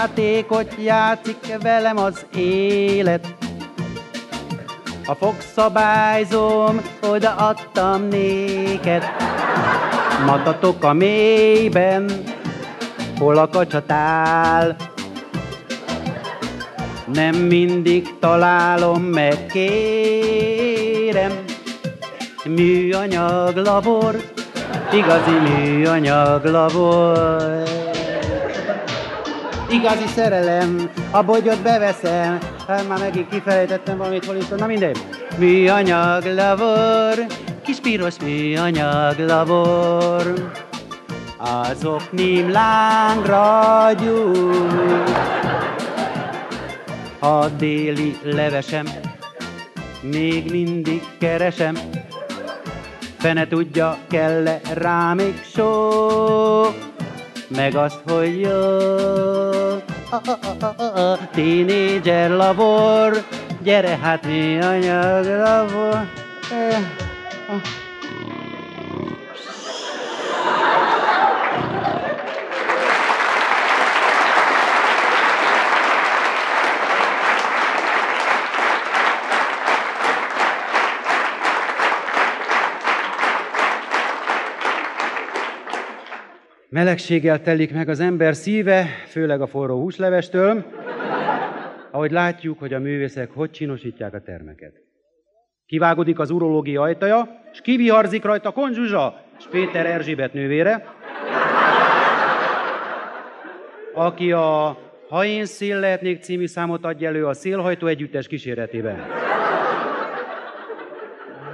Játékot játszik velem az élet. A fogszabályzom odaadtam néked. Matatok a mélyben, hol a kacsatál. Nem mindig találom meg, kérem. Műanyag labor, igazi műanyag labor. Igazi szerelem, a bogyot beveszem. Hát már megint kifelejtettem valamit, hol is na mindegy. Műanyag labor, kis piros műanyag labor. Azok nim lángra. A déli levesem, még mindig keresem. Fene tudja, kell-e rá még sok meg azt, hogy jó. Tínédzser labor, gyere hát mi anyag labor. Eh, ah. Melegséggel telik meg az ember szíve, főleg a forró húslevestől, ahogy látjuk, hogy a művészek hogy csinosítják a termeket. Kivágodik az urológia ajtaja, és kiviharzik rajta Konzsuzsa, és Péter Erzsébet nővére, aki a Ha én szél lehetnék című számot adja elő a szélhajtó együttes kíséretében.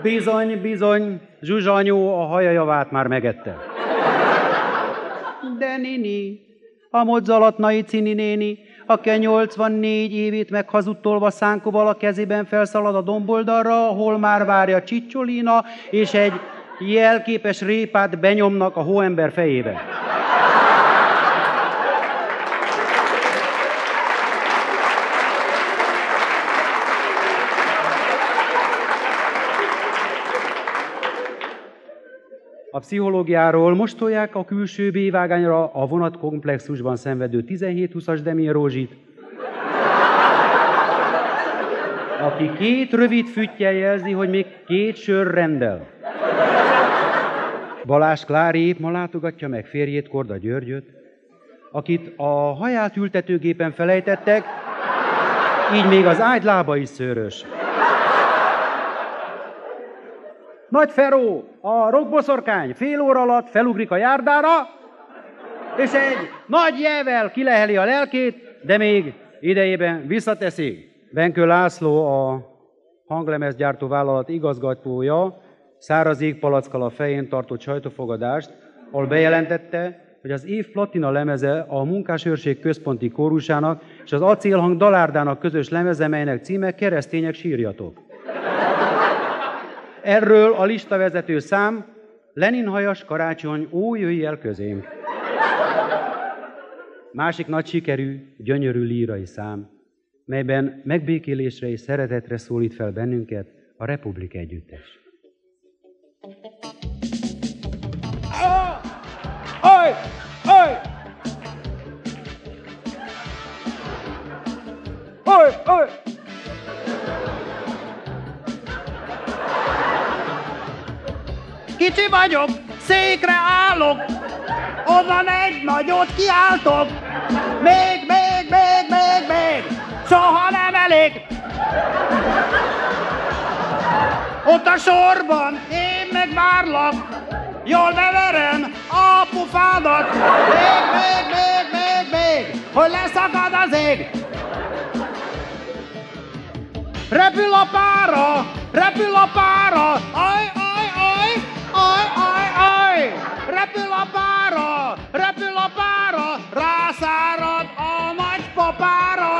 Bizony, bizony, Zsuzsanyó a hajajavát már megette. De nini, a mozzalatnai cini néni, aki a 84 évét meghazudtolva szánkóval a kezében felszalad a domboldalra, ahol már várja Csicsolina, és egy jelképes répát benyomnak a hóember fejébe. A pszichológiáról most tolják a külső bévágányra a vonatkomplexusban szenvedő 17-20-as Demir Rózsit, aki két rövid füttyel jelzi, hogy még két sör rendel. Balázs Klári épp ma látogatja meg férjét, Korda Györgyöt, akit a haját ültetőgépen felejtettek, így még az ágy lába is szőrös. Nagy Feró, a rockboszorkány fél óra alatt felugrik a járdára, és egy nagy jevel kileheli a lelkét, de még idejében visszateszi. Benkő László, a hanglemezgyártó vállalat igazgatója, száraz égpalackkal a fején tartott sajtófogadást, ahol bejelentette, hogy az év platina lemeze a Munkásőrség központi kórusának és az Acélhang Dalárdának közös lemeze, melynek címe Keresztények sírjatok. Erről a listavezető szám Lenin hajas karácsony, ó, jöjj el közénk. Másik nagy sikerű, gyönyörű lírai szám, melyben megbékélésre és szeretetre szólít fel bennünket a Republik Együttes. Oj! Oj! Oj! Oj! Kicsi vagyok, székre állok, onnan egy nagyot kiáltok. Még, még, még, még, még, soha nem elég. Ott a sorban én meg várlak, jól beverem a pufádat. Még, még, még, még, még, hogy leszakad az ég. Repül a pára, repül a pára, aj, aj, Repül a pára, repül a pára, rászárad a nagypapára.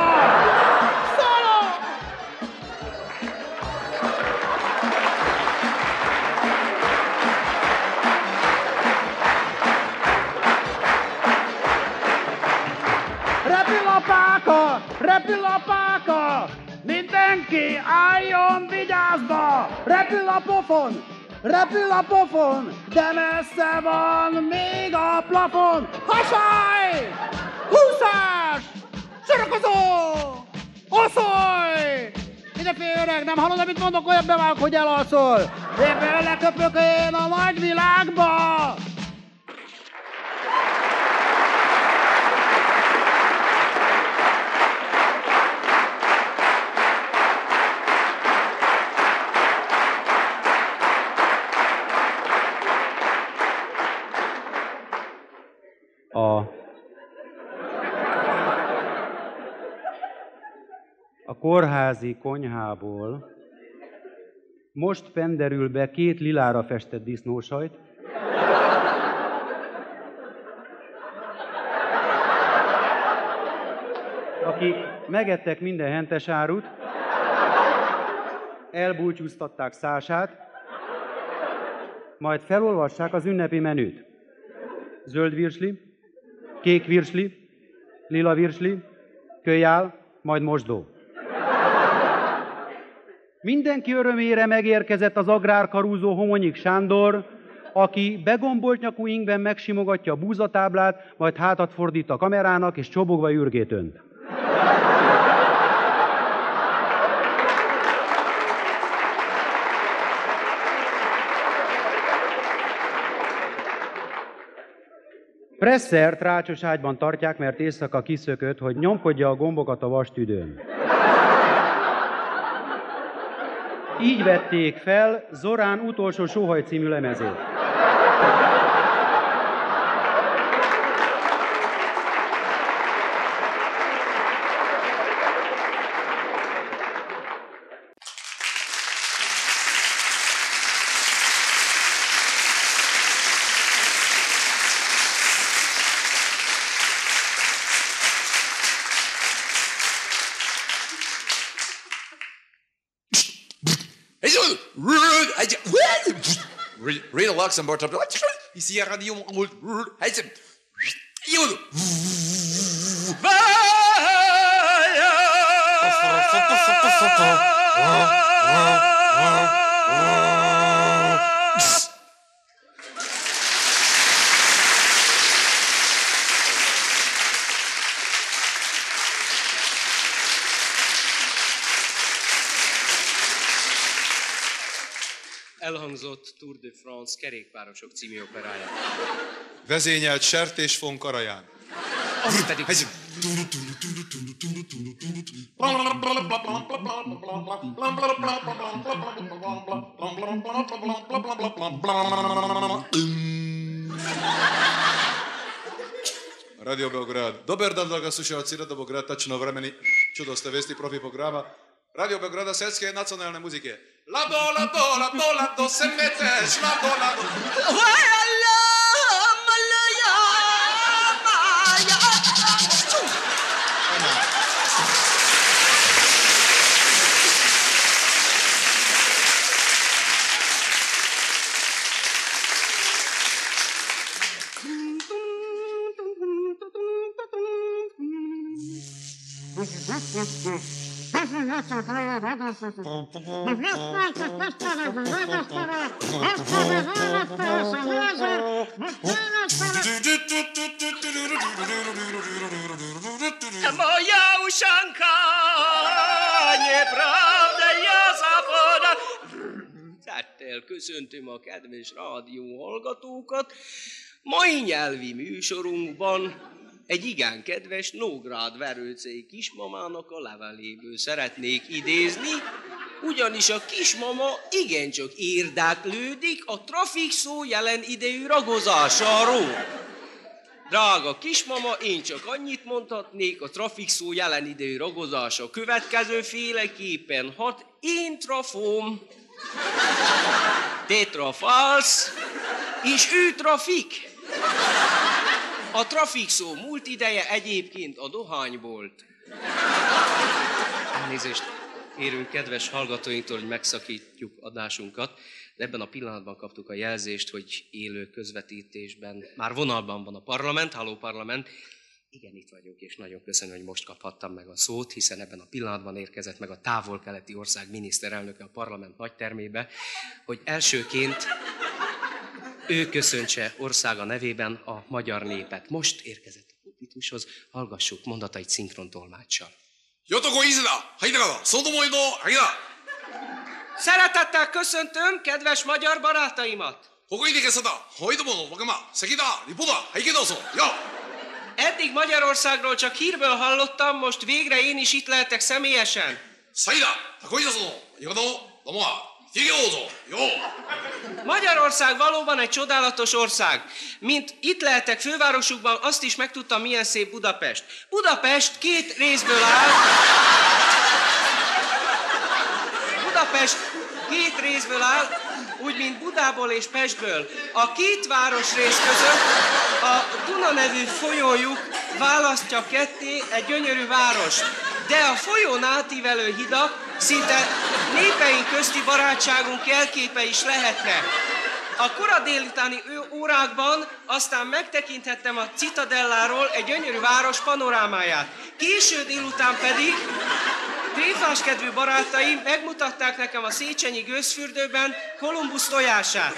Repül a páka, repül a páka, mindenki álljon vigyázba! Repül a pofon, repül a pofon, de messze van még a plafon! Hasaj! Húszás! Sorokozó! Oszolj! Ide fél öreg, nem hallod, amit mondok, olyan bevág, hogy elalszol! Éppen leköpök én a nagyvilágba! A, a kórházi konyhából most penderül be két lilára festett disznósajt, akik megettek minden hentes árut, elbúcsúztatták szását, majd felolvassák az ünnepi menüt. Zöld virsli, kék virsli, lila virsli, kölyál, majd mosdó. Mindenki örömére megérkezett az agrárkarúzó Homonyik Sándor, aki begombolt nyakú ingben megsimogatja a búzatáblát, majd hátat fordít a kamerának, és csobogva ürgét önt. Presser trácsos ágyban tartják, mert éjszaka kiszökött, hogy nyomkodja a gombokat a vastüdőn. Így vették fel Zorán utolsó sóhaj című lemezét. een bord op. Je ziet aan die jongen. Elhangzott Tour de France kerékpárosok című operája. Vezényelt sertésfon karaján. Az pedig... Radio Beograd. Dobar dan, draga slušalci Radio Beograd, tačno vremeni čudoste vesti profi programa. Radio Beograda svetske nacionalne muzike. لبو لبو لبو لبو سمتش لبو لبو ويلام الأيام يا Mm-hmm. Moja uszanka, nieprawda ja zapoda. Szerettel köszöntöm a kedves rádió hallgatókat. Mai nyelvi műsorunkban egy igen kedves Nógrád verőcei kismamának a leveléből szeretnék idézni, ugyanis a kismama igencsak érdeklődik a trafik szó jelen idejű ragozásáról. Drága kismama, én csak annyit mondhatnék, a trafik szó jelen idejű ragozása következő féleképpen hat én trafom, tetrafalsz, és ő trafik. A trafik múlt ideje egyébként a dohány volt. Elnézést érünk kedves hallgatóinktól, hogy megszakítjuk adásunkat, de ebben a pillanatban kaptuk a jelzést, hogy élő közvetítésben már vonalban van a parlament, halló parlament. Igen, itt vagyok, és nagyon köszönöm, hogy most kaphattam meg a szót, hiszen ebben a pillanatban érkezett meg a távol-keleti ország miniszterelnöke a parlament nagytermébe, hogy elsőként ő köszöntse országa nevében a magyar népet. Most érkezett a pulpitushoz, hallgassuk mondatait szinkron tolmáccsal. Jotoko Izda! Hajdra! Szodomoido! Hajdra! Szeretettel köszöntöm kedves magyar barátaimat! Hokoidikeszada! Hajdomono! Magama! Szekida! Ripoda! Hajkidozo! Ja! Eddig Magyarországról csak hírből hallottam, most végre én is itt lehetek személyesen. Szajda! Takoidazono! Jogono! Domoa! Kigózol! Jó! Magyarország valóban egy csodálatos ország. Mint itt lehetek fővárosukban, azt is megtudtam, milyen szép Budapest. Budapest két részből áll. Budapest két részből áll, úgy mint Budából és Pestből. A két város rész között a Duna nevű folyójuk választja ketté egy gyönyörű várost. De a folyón átívelő hidak szinte népeink közti barátságunk jelképe is lehetnek. A kora délutáni órákban aztán megtekinthettem a Citadelláról egy gyönyörű város panorámáját. Késő délután pedig tréfáskedvű barátaim megmutatták nekem a Széchenyi gőzfürdőben Kolumbusz tojását.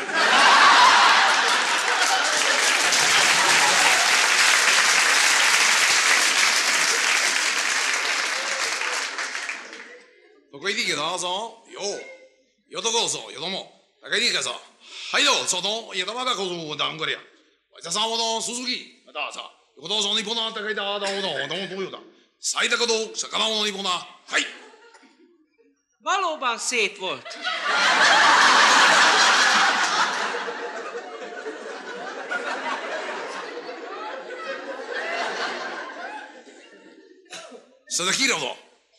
いいけどよよどこぞよども。高いでいけはいよそのやだまだこぞだんぐりや。わざさんほどすすまたさよどそのいぼなかいだだほどほどどうよだ最高ど魚のいぼなはい。Valóban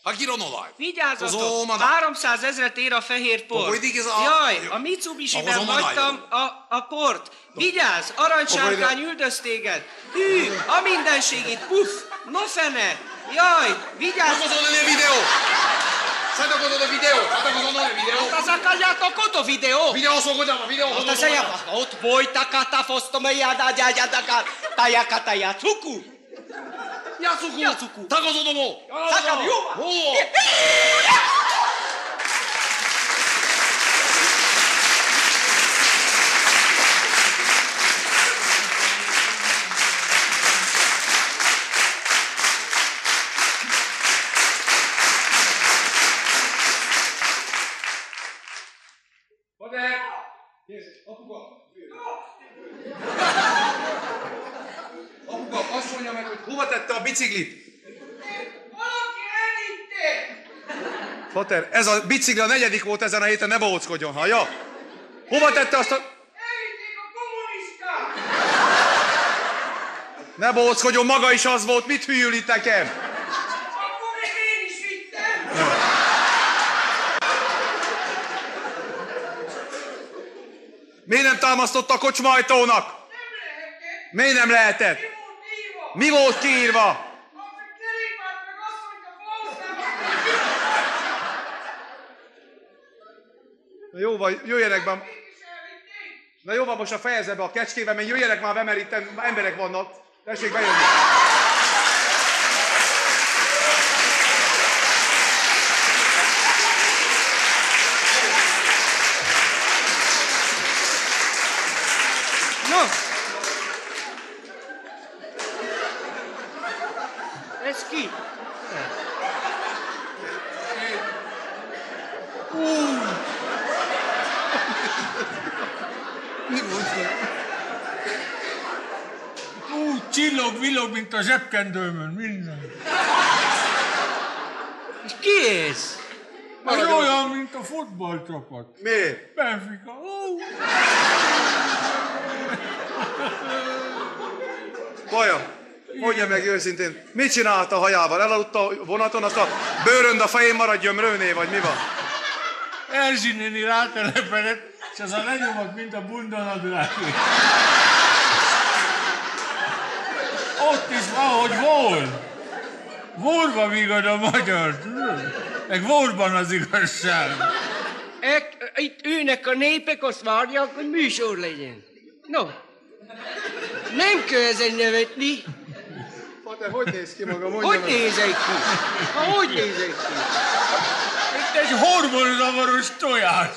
Ha kironolaj. Vigyázzatok, Hozom a- 300 ezret ér a fehér por. Akkor idig ez a- Jaj, a Mitsubishi-ben a hagytam a, a port. Vigyázz, aranysárkány üldöz téged. Hű, a mindenségét, puff, no fene. Jaj, vigyázz. Hozom a videó. Szedok a videó. Szedok a videó. Ott a videó. Videó szolgálja, videó Ott szolgálja. Az eljárás. Ott folytakata fosztom, jada, jada, jada, tajakata, jatsuku. Jatsuku. Jatsuku. Takozodom. Szakad, jó van. Hó. Fater! Nézd, apuka! Apuka, azt mondja meg, hogy hova tette a biciklit? Valaki elvitte. Fater, ez a bicikli a negyedik volt ezen a héten, ne bóckodjon, hallja? Hova tette azt a... Elvitték a kommunisták. Ne bóckodjon, maga is az volt, mit hülyül itt nekem? Akkor még én is vittem. Miért nem támasztott a kocsma ajtónak? Miért nem lehetett? Mi volt kiírva? Na jó van, jöjjenek be. Na jó van, most a fejezze be a kecskével, mert jöjjenek már be, mert itt emberek vannak. Tessék bejönni. No. Ez ki? Mi volt Úgy csillog, villog, mint a zsebkendőmön, minden. És ki ez? Ez olyan, mint a futballcsapat. Miért? Benfica. Ó. Vajon, mondja meg őszintén, mit csinált a hajával? Elaludt a vonaton, azt a bőrönd a fején marad gyömrőné, vagy mi van? Erzsi néni rátelepedett, és az a lenyomott, mint a bundanadrági. Ott is valahogy volt. Vorba vigad a magyar, tudod? Meg vorban az igazság. Ek, itt ülnek a népek, azt várják, hogy műsor legyen. No, nem kell ezen nevetni. Fater, hogy néz ki maga? Mondja Hogy meg. nézek ki? Ha hogy nézek ki? Mint egy hormonzavaros tojás.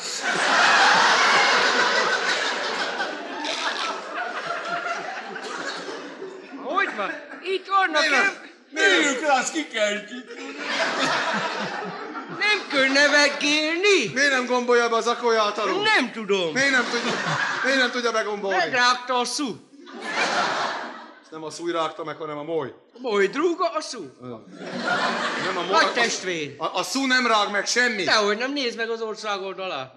Hogy van? Itt vannak, nem, Néljük rá, azt kikeltjük. nem kell nevegélni. Miért nem gombolja be az akóját alul? Nem tudom. Miért nem tudja, miért nem tudja begombolni? Megrágta a szú. Ezt nem a szúj rágta meg, hanem a moly. Majd rúga a szú. Nem a moly. Nagy a- testvér. A, a szú nem rág meg semmit. Dehogy nem nézd meg az ország oldalát.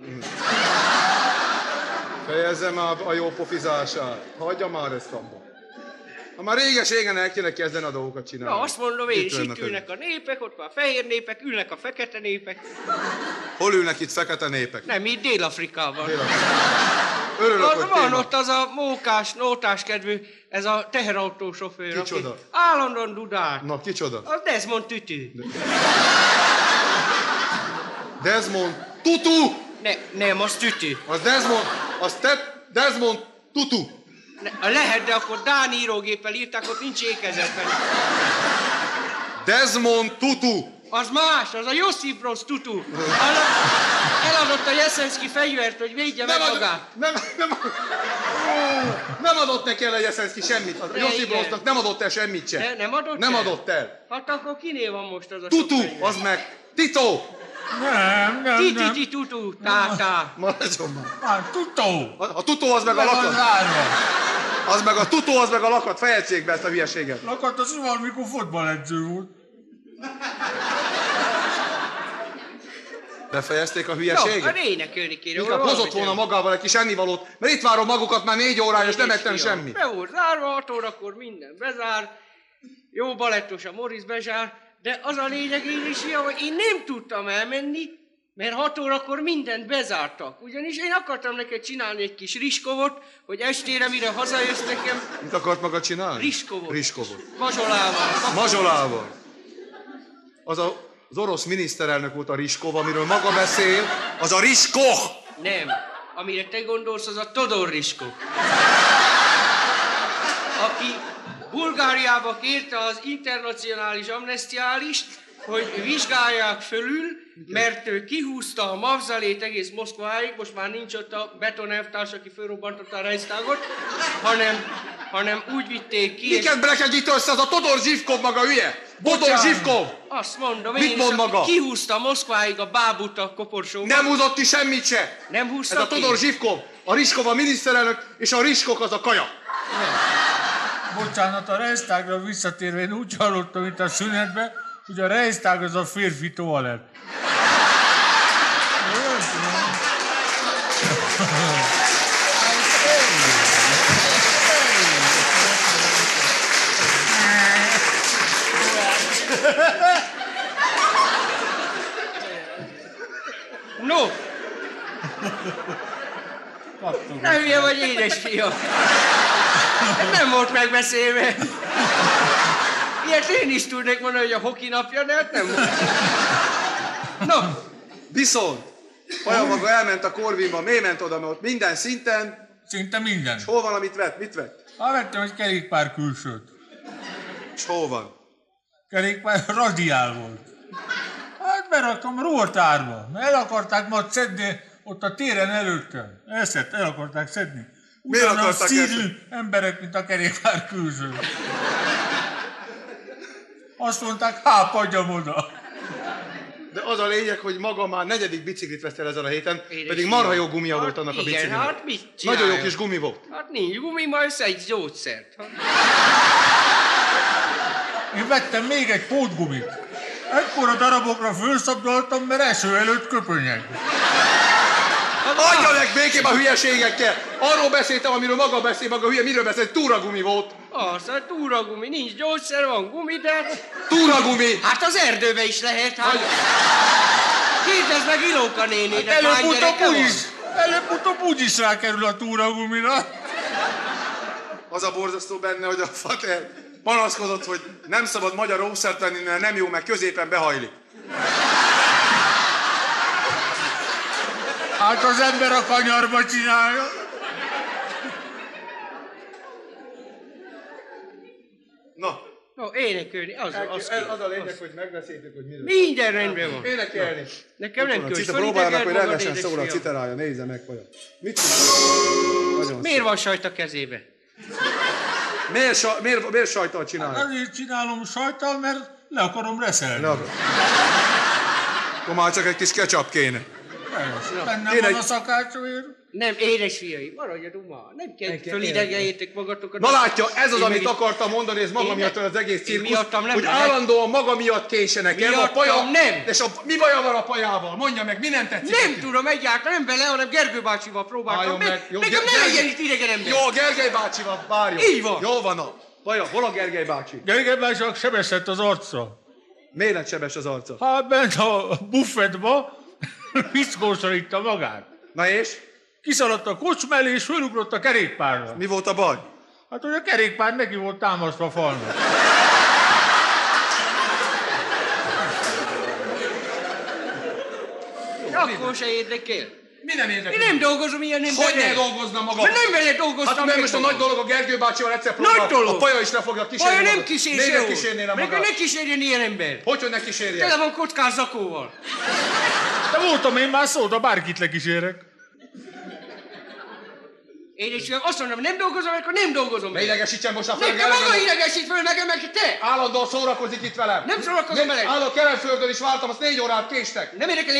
Fejezze már a jó pofizását. Hagyja már ezt abba. Ha már réges-régen el kéne kezdeni a dolgokat csinálni. Na, azt mondom én, és lenne itt ülnek a népek, ott van a fehér népek, ülnek a fekete népek. Hol ülnek itt fekete népek? Nem, itt Dél-Afrikában. Örülök, Az, hogy van téma. ott az a mókás, nótás kedvű, ez a teherautósofőr, Kicsoda? aki állandóan dudál. Na, kicsoda? Az Desmond Tütű. Desmond Tutu! Ne, nem, az Tütű. Az Desmond, az te, Desmond Tutu. Ne, lehet, de akkor Dán írógéppel írták, ott nincs ékezetben. Desmond Tutu. Az más, az a Josip Broz Tutu. Eladott a Jeszenszki fegyvert, hogy védje meg ad- magát. Nem, nem, nem adott neki el a Jeszenszki semmit. A De Josip igen. Brosznak nem adott el semmit sem. Ne, nem adott Nem el? adott el. Hát akkor kinél van most az a Tutu, az meg Tito. Nem, nem, Ti, nem. ti, ti, tutu, tá, tá. Maradjon már. Már tutó. A, a Tutó az meg a van lakat. zárva. Az meg a tutó, az meg a lakat, fejezték be ezt a hülyeséget. Lakat az valamikor fotballedző volt. Befejezték a Jó, hülyeséget? hát énekelni kéne. Inkább hozott volna magával egy kis ennivalót, mert itt várom magukat már négy órája, és nem ettem semmi. Be volt zárva, 6 órakor minden bezár. Jó balettos a Morris bezár, de az a lényeg, én is ilyen, hogy én nem tudtam elmenni, mert 6 órakor mindent bezártak. Ugyanis én akartam neked csinálni egy kis riskovot, hogy estére, mire hazajössz nekem, Mit akart maga csinálni? Riskovot. Riskovot. mazsolával. Mazsolával. Az a, az orosz miniszterelnök volt a Riskov, amiről maga beszél, az a Riskov! Nem. Amire te gondolsz, az a Todor Riskov. Aki Bulgáriába kérte az internacionális amnestiálist, hogy vizsgálják fölül, mert ő kihúzta a mavzalét egész Moszkváig, most már nincs ott a betonelvtárs, aki fölrobbantotta a Reichstagot, hanem, hanem úgy vitték ki... Miket brekegít össze az a Todor Zsivkov maga hülye? Bodor. Zsivkov! Azt mondom, Mit én mond is, maga? kihúzta Moszkváig a bábut a koporsóba. Nem húzott ki semmit se! Nem húzta Ez a ki? Todor Zsivkov, a Riskov a miniszterelnök, és a Riskok az a kaja. Bocsánat, a Reichstagra visszatérve én úgy hallottam itt a szünetbe, hogy a Reichstag az a férfi toalett. No! Ne hülye vagy, édes fiam! Nem volt megbeszélve. Ilyet én is tudnék mondani, hogy a hoki napja, de hát nem volt. No, Viszont, olyan maga elment a Korvinba, miért ment oda, mert ott minden szinten, Szinte minden. és hol van, amit vett? Mit vett? Ha vettem egy kerékpár külsőt. És hol van? Kerékpár radiál volt. Hát beraktam ruhatárba. El akarták majd szedni ott a téren előttem. Eszet, el akarták szedni. Miért színű eszedni? emberek, mint a kerékpár külső. Azt mondták, hápadjam oda. De az a lényeg, hogy maga már negyedik biciklit vett el ezen a héten, Édes pedig marha jó gumia volt Hát annak a igen, biciklinek. hát mit Nagyon jó kis gumi volt. hát nincs gumi, majd össze egy gyógyszert. Hát, Én vettem még egy pótgumit. Ekkora darabokra fölszabdaltam, mert eső előtt köpönyeg. Adja meg békében a hülyeségekkel! Arról beszéltem, amiről maga beszél, maga hülye, miről beszél, túragumi volt. Az, hát túragumi, nincs gyógyszer, van gumi, de hát... Túragumi! Hát az erdőbe is lehet, hát... Kérdezd meg Ilóka nénének, hány Előbb-utóbb úgy is, előbb-utóbb úgy is rákerül a túragumira. Az a borzasztó benne, hogy a fater panaszkodott, hogy nem szabad magyar ószert venni, mert nem jó, mert középen behajlik. Hát az ember a kanyarba csinálja. Na, No, énekelni, az, az, ez az a lényeg, hogy megbeszéltük, hogy miről. Minden rendben van. Énekelni. Nekem nem kell, Cita, próbálnak, hogy rendesen szól a fiam. citerája, nézze meg vajon. Mit? Nagyon Miért van sajt a kezébe? Miért, sa, miért, miért sajtal csinálja? Azért csinálom sajtal, mert le akarom reszelni. Na, akkor már csak egy kis ketchup kéne. Bennem Én van egy- a szakácsóér. Nem, édes fiai, maradjatok ma. Nem kell kell fölidegeljétek magatokat. Na látja, ez az, Én amit akartam mondani, ez maga Én miatt az egész cirkusz, nem hogy lehet. állandóan maga miatt késenek el, a paja, nem. És a, mi baja van a pajával? Mondja meg, mi nem tetszik? Nem tudom egyáltalán, nem vele, hanem Gergő bácsival próbáltam. Meg. meg. Jó, Nekem ne Gergely- legyen itt idegen ember. Jó, Gergely bácsival, várjon. Így van. Jó van a paja, hol a Gergely bácsi? Gergely bácsi sebesett az arca. Miért lett sebes az arca? Hát bent a buffetba piszkósra itta magát. Na és? Kiszaladt a kocsma elé, és fölugrott a kerékpárra. Mi volt a baj? Hát, hogy a kerékpár neki volt támasztva a falnak. Akkor se érdekel. Mi nem érdekel? Én nem dolgozom ilyen emberrel. Hogy ne dolgozna maga? Mert nem vele dolgoztam. Hát mert meg most a magam. nagy dolog a Gergő bácsival egyszer Nagy próbál. dolog. A paja is le fogja kísérni. Vajon nem magad. kísér Miért ne kísérnél Mert magad? ne kísérjen ilyen ember. Hogy, hogy ne kísérjen? Tele van kockás zakóval. De voltam én már szóda, bárkit lekísérek. Édesfiam, azt mondom, nem dolgozom, akkor nem dolgozom. Ne idegesítsen most a föld Nekem maga idegesít föl, nekem meg te. Állandóan szórakozik itt velem. Nem szórakozom veled. Állok keresföldön is vártam, azt négy órát késtek. Nem érdekel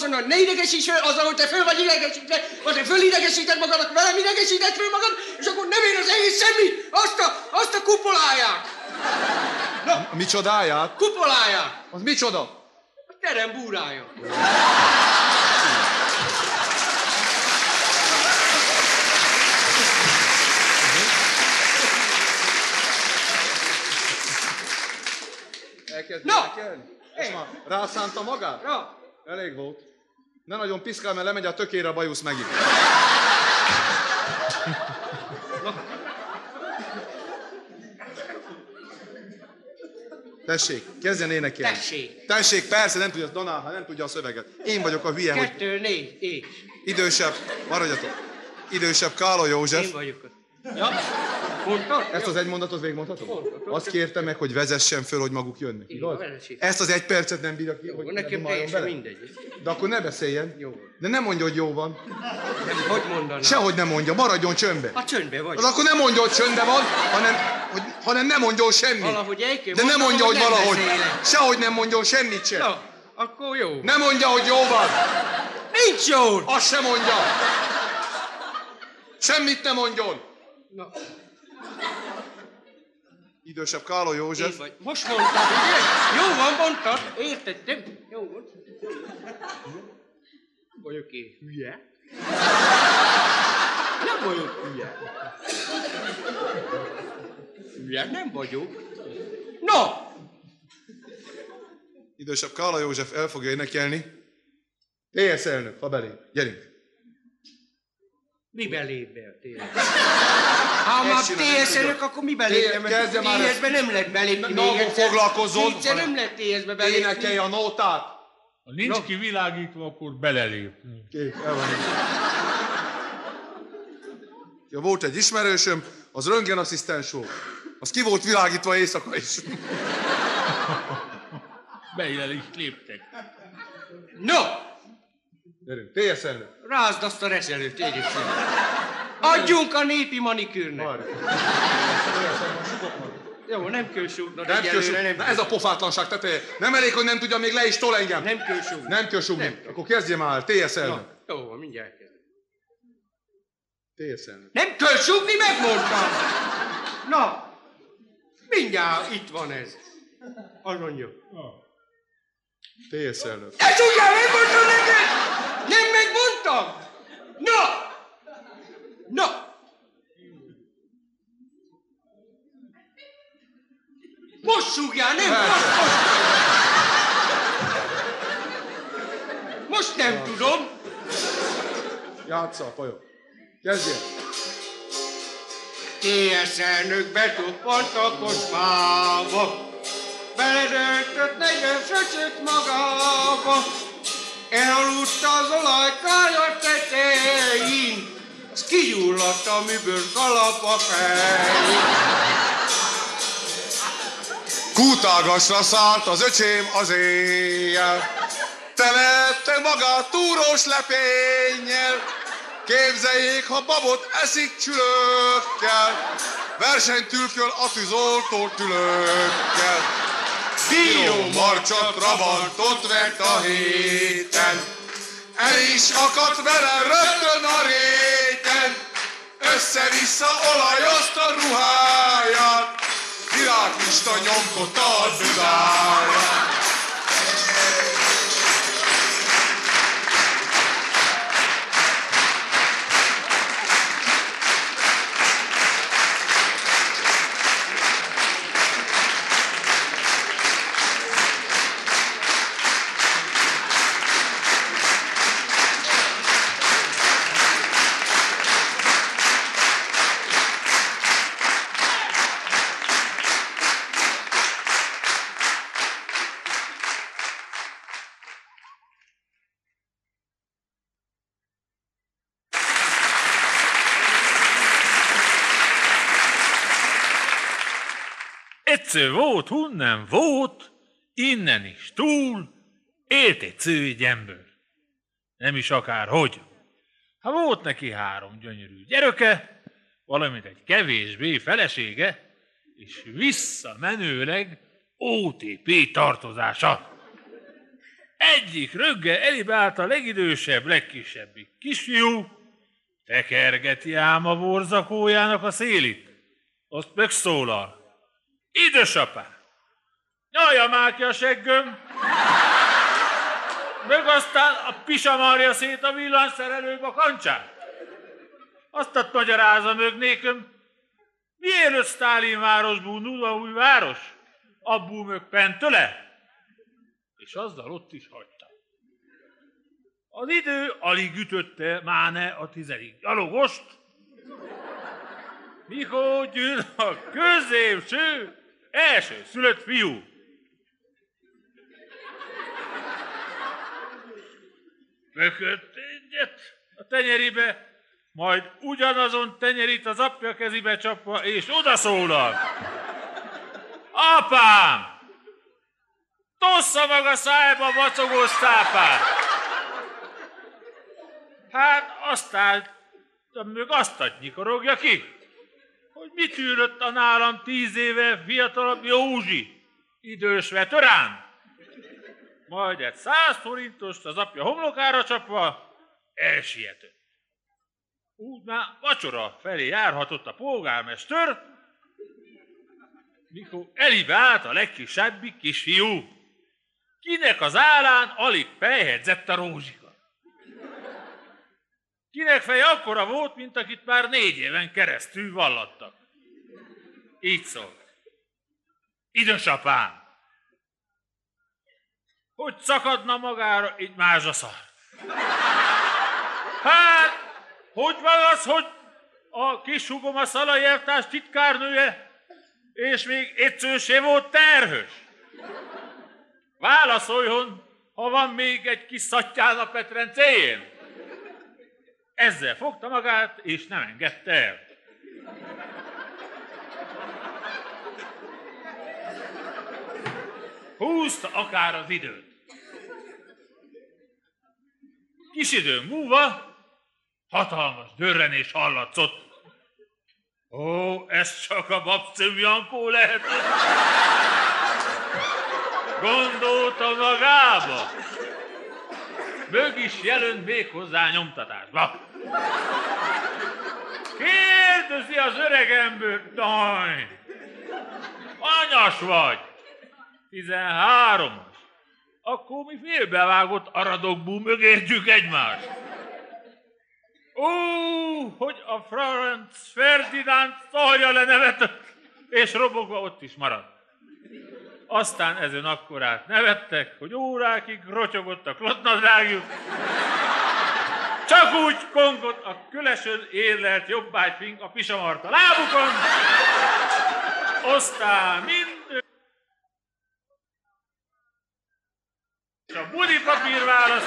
mondom, hogy ne idegesíts föl, azzal, hogy te föl vagy idegesítve, vagy te fölidegesíted magadat, velem idegesíted föl magad, és akkor nem ér az egész semmit, azt a, azt a kupoláját. Micsodáját? Kupoláját. Az micsoda? Terem búrája. Elkezdi No! énekelni? És már rászánta magát? Ja. Elég volt. Ne nagyon piszkál, mert lemegy a tökére a bajusz megint. Tessék, kezdjen énekelni. Tessék. Tessék, persze, nem tudja, Donál, ha nem tudja a szöveget. Én vagyok a hülye, hogy Kettő, négy, és. idősebb, maradjatok, idősebb Kála József. Én vagyok. Ja? Ezt az egy mondatot végigmondhatom? Azt kérte meg, hogy vezessen föl, hogy maguk jönnek. Igaz? Ezt az egy percet nem bírja ki, hogy nekem teljesen bele? mindegy. De akkor ne beszéljen. Jó. De nem mondja, hogy jó van. Nem, hogy mondanám? Sehogy nem mondja, maradjon csöndbe. A csöndbe vagy. Az akkor nem mondja, hogy csöndbe van, hanem, hogy, hanem nem mondjon semmit. Valahogy el kell De nem mondja, hogy nem valahogy. beszélek. Sehogy nem mondjon semmit sem. Na, akkor jó. Nem mondja, hogy jó van. Nincs jó. Azt sem mondja. Semmit nem mondjon. Na. Idősebb Kála József. Én vagy. Most mondtad, ugye? Jó van, mondtad. Értettem. Jó van. Vagyok én hülye? Nem vagyok hülye. Hülye nem vagyok. No! Idősebb Kála József el fogja énekelni. TS elnök, ha belép. Gyerünk. Miben lép be a tényleg? Ha már tudok. akkor Té- lépjem? kezdje már nem lehet belépni Na, még akkor egyszer. Kétszer hanem- nem lehet TS-be belépni. Énekelj a nótát. Ha nincs kivilágítva, akkor belelépni. Ja, volt egy ismerősöm, az röntgenasszisztens volt. Az ki volt világítva éjszaka is. Bejel is léptek. No! Gyerünk, TS elnök. Rázd azt a reszelőt, égyek Adjunk a népi manikűrnek. Jó, nem kell súgnod Nem egyelőre, nem Na ez a pofátlanság teteje. Nem elég, hogy nem tudja, még le is tol engem. Nem kell súgni. Nem kell súgni. Akkor kezdje már el, TS elnök. Jó, van, mindjárt kezdem. TS elnök. Nem kell súgni, megmondtam. Na, mindjárt itt van ez. Az mondja. TS elnök. Ne súgjál, megmondtam neked! Nem megmondtam! Na! Na! Most súgjál, nem most, most. Most nem tudom. Játsza a pajok. Kezdjen. TS elnök betuppant a kocsmába, beledöltött negyven fröccsöt magába, elaludt az olajkája tetején, az kigyulladt a műből kalap a fején. Kútágasra szállt az öcsém az éjjel, telette magát túrós lepénnyel, képzeljék, ha babot eszik csülökkel, versenytülköl a tűzoltó tülökkel. Bíró marcsat rabantot vett a héten, el is akadt vele rögtön a réten, össze-vissza olajozta ruháját, virágista nyomkodta a dudáját. Egyszer volt, hunnem volt, innen is túl, élt egy ember. Nem is akár hogy. Hát volt neki három gyönyörű gyereke, valamint egy kevésbé felesége, és visszamenőleg OTP tartozása. Egyik rögge elibe a legidősebb, legkisebbik kisfiú, tekergeti ám a borzakójának a szélit. Azt megszólal. Édesapám, nyalja már ki a seggöm, meg aztán a pisamarja szét a villanyszerelőbe a kancsát. Azt magyarázza mög néküm, mielőtt Sztálin városból nulla új város, abból mög pentöle, és azzal ott is hagyta. Az idő alig ütötte máne a tizedik gyalogost, mikor jön a középső első szülött fiú. Bökött egyet a tenyeribe, majd ugyanazon tenyerít az apja kezébe csapva, és odaszólal. Apám! Tossza maga szájba vacogó szápát! Hát aztán még azt nyikorogja ki, hogy mit űrött a nálam tíz éve fiatalabb Józsi, idős veterán. Majd egy száz forintost az apja homlokára csapva elsietett. Úgy már vacsora felé járhatott a polgármester, mikor állt a legkisebbik kisfiú, kinek az állán alig fejhedzett a rózsika. Kinek fej akkora volt, mint akit már négy éven keresztül vallattak. Így szól. Idősapám, hogy szakadna magára egy mázsaszar? Hát, hogy van az, hogy a kis hugom a szalajértás titkárnője, és még egyszerűen se volt terhős? Válaszoljon, ha van még egy kis szattyán a Petrencéjén. Ezzel fogta magát, és nem engedte el. Húzta akár az időt. Kis idő múlva hatalmas dörrenés hallatszott. Ó, ez csak a babcím Jankó lehet. Gondolta magába. Mög is jelönt még hozzá nyomtatásba. Kérdezi az öregemből, daj, anyas vagy, tizenháromos. Akkor mi félbevágott aradokból mögértjük egymást. Ó, hogy a Franz Ferdinand szarja le nevetett, és robogva ott is maradt. Aztán ezen akkorát nevettek, hogy órákig rotyogott a klotnadrágjuk. Csak úgy kongott a külesön érlelt jobbágyfink a pisamarta lábukon. Aztán mind a budi papír választ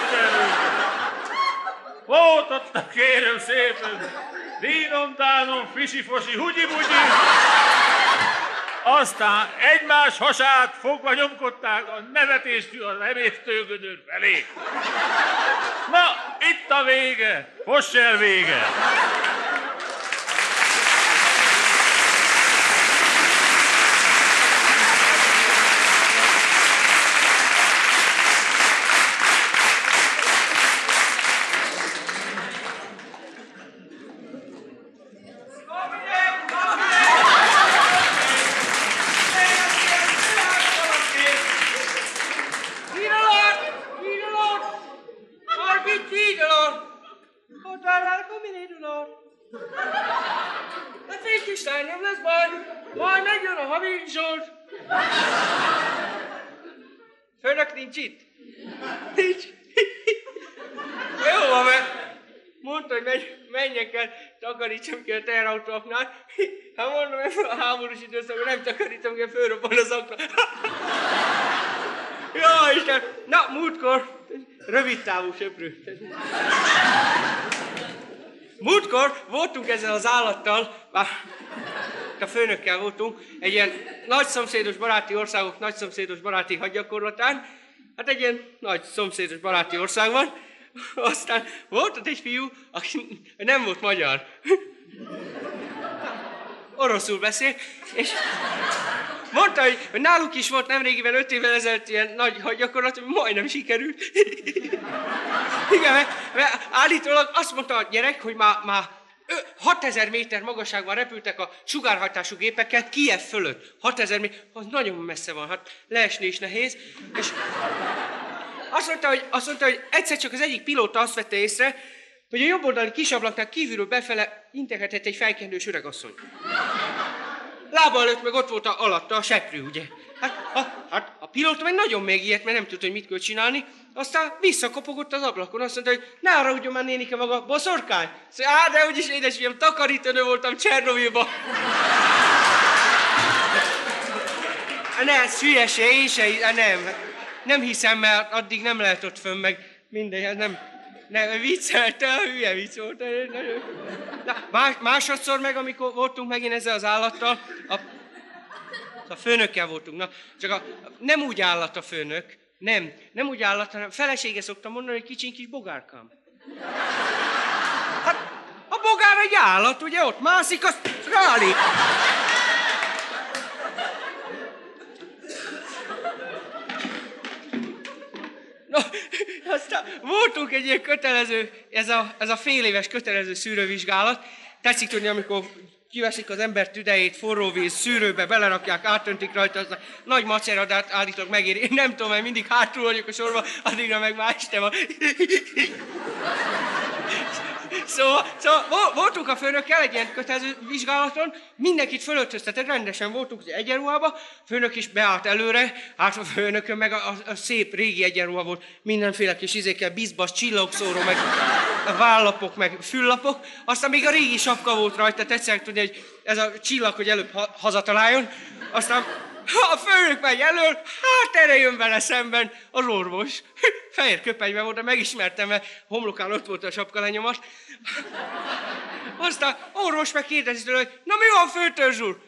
Volt ott a kérem szépen, dínom, tánom, fisi-fosi, hugyi-bugyi. Aztán egymás hasát fogva nyomkodták a nevetéstű az emésztőgödör felé. Na, itt a vége, foss el vége. takarítsam ki a teherautóknál. Hát mondom, hogy a háborús időszakban nem takarítom ki, fölrobban az akna. Ja, Isten! Na, múltkor, rövid távú söprő. Múltkor voltunk ezzel az állattal, a főnökkel voltunk, egy ilyen nagy szomszédos baráti országok nagy szomszédos baráti hadgyakorlatán. Hát egy ilyen nagy szomszédos baráti ország van, Aztán volt ott egy fiú, aki nem volt magyar. Oroszul beszél, és mondta, hogy náluk is volt nemrégiben, öt évvel ezelőtt ilyen nagy hadgyakorlat, hogy majdnem sikerült. Igen, mert, mert állítólag azt mondta a gyerek, hogy már, már ö, 6000 méter magasságban repültek a sugárhajtású gépeket Kiev fölött. 6000 méter, az nagyon messze van, hát leesni is nehéz. És azt mondta, hogy, azt mondta, hogy egyszer csak az egyik pilóta azt vette észre, hogy a jobb oldali kisablaknál kívülről befele integetett egy fejkendős öregasszony. Lába előtt meg ott volt a, alatta a seprű, ugye? Hát a, hát a pilóta meg nagyon megijedt, mert nem tudta, hogy mit kell csinálni. Aztán visszakopogott az ablakon, azt mondta, hogy ne arra ugyan már nénike maga, boszorkány. Szóval, á, de úgyis édesfiam, takarítónő voltam Csernovilba. Ne, ez hülyeség, én se, nem. Nem hiszem, mert addig nem lehet ott fönn, meg mindegy, hát nem, nem, viccelte, hülye vicc volt. Na, más, másodszor meg, amikor voltunk megint ezzel az állattal, a, a főnökkel voltunk, na, csak a, nem úgy állat a főnök, nem, nem úgy állat, hanem felesége szoktam mondani, hogy kicsin kis bogárkám. Hát, a bogár egy állat, ugye, ott mászik, azt rálép. No, aztán voltunk egy ilyen kötelező, ez a, ez a fél éves kötelező szűrővizsgálat. Tetszik tudni, amikor kiveszik az ember tüdejét forró víz szűrőbe, belerakják, átöntik rajta, az nagy maceradát állítólag megéri. Én nem tudom, mert mindig hátul vagyok a sorba, addigra meg már este van. Szóval, szóval voltunk a főnökkel egy ilyen kötelező vizsgálaton, mindenkit fölöltöztetett, rendesen voltunk az egyenruhába, főnök is beállt előre, hát a főnökön meg a, a, a szép régi egyenruha volt, mindenféle kis izékkel, bizbas, csillagszóró, meg vállapok, meg füllapok, aztán még a régi sapka volt rajta, tetszett tudni, hogy ez a csillag, hogy előbb ha, hazataláljon, aztán a főnök megy elől, hát erre jön vele szemben az orvos. Fehér köpenyben volt, de megismertem, mert homlokán ott volt a sapka lenyomat. Aztán orvos megkérdezi tőle, hogy na mi van főtörzs úr?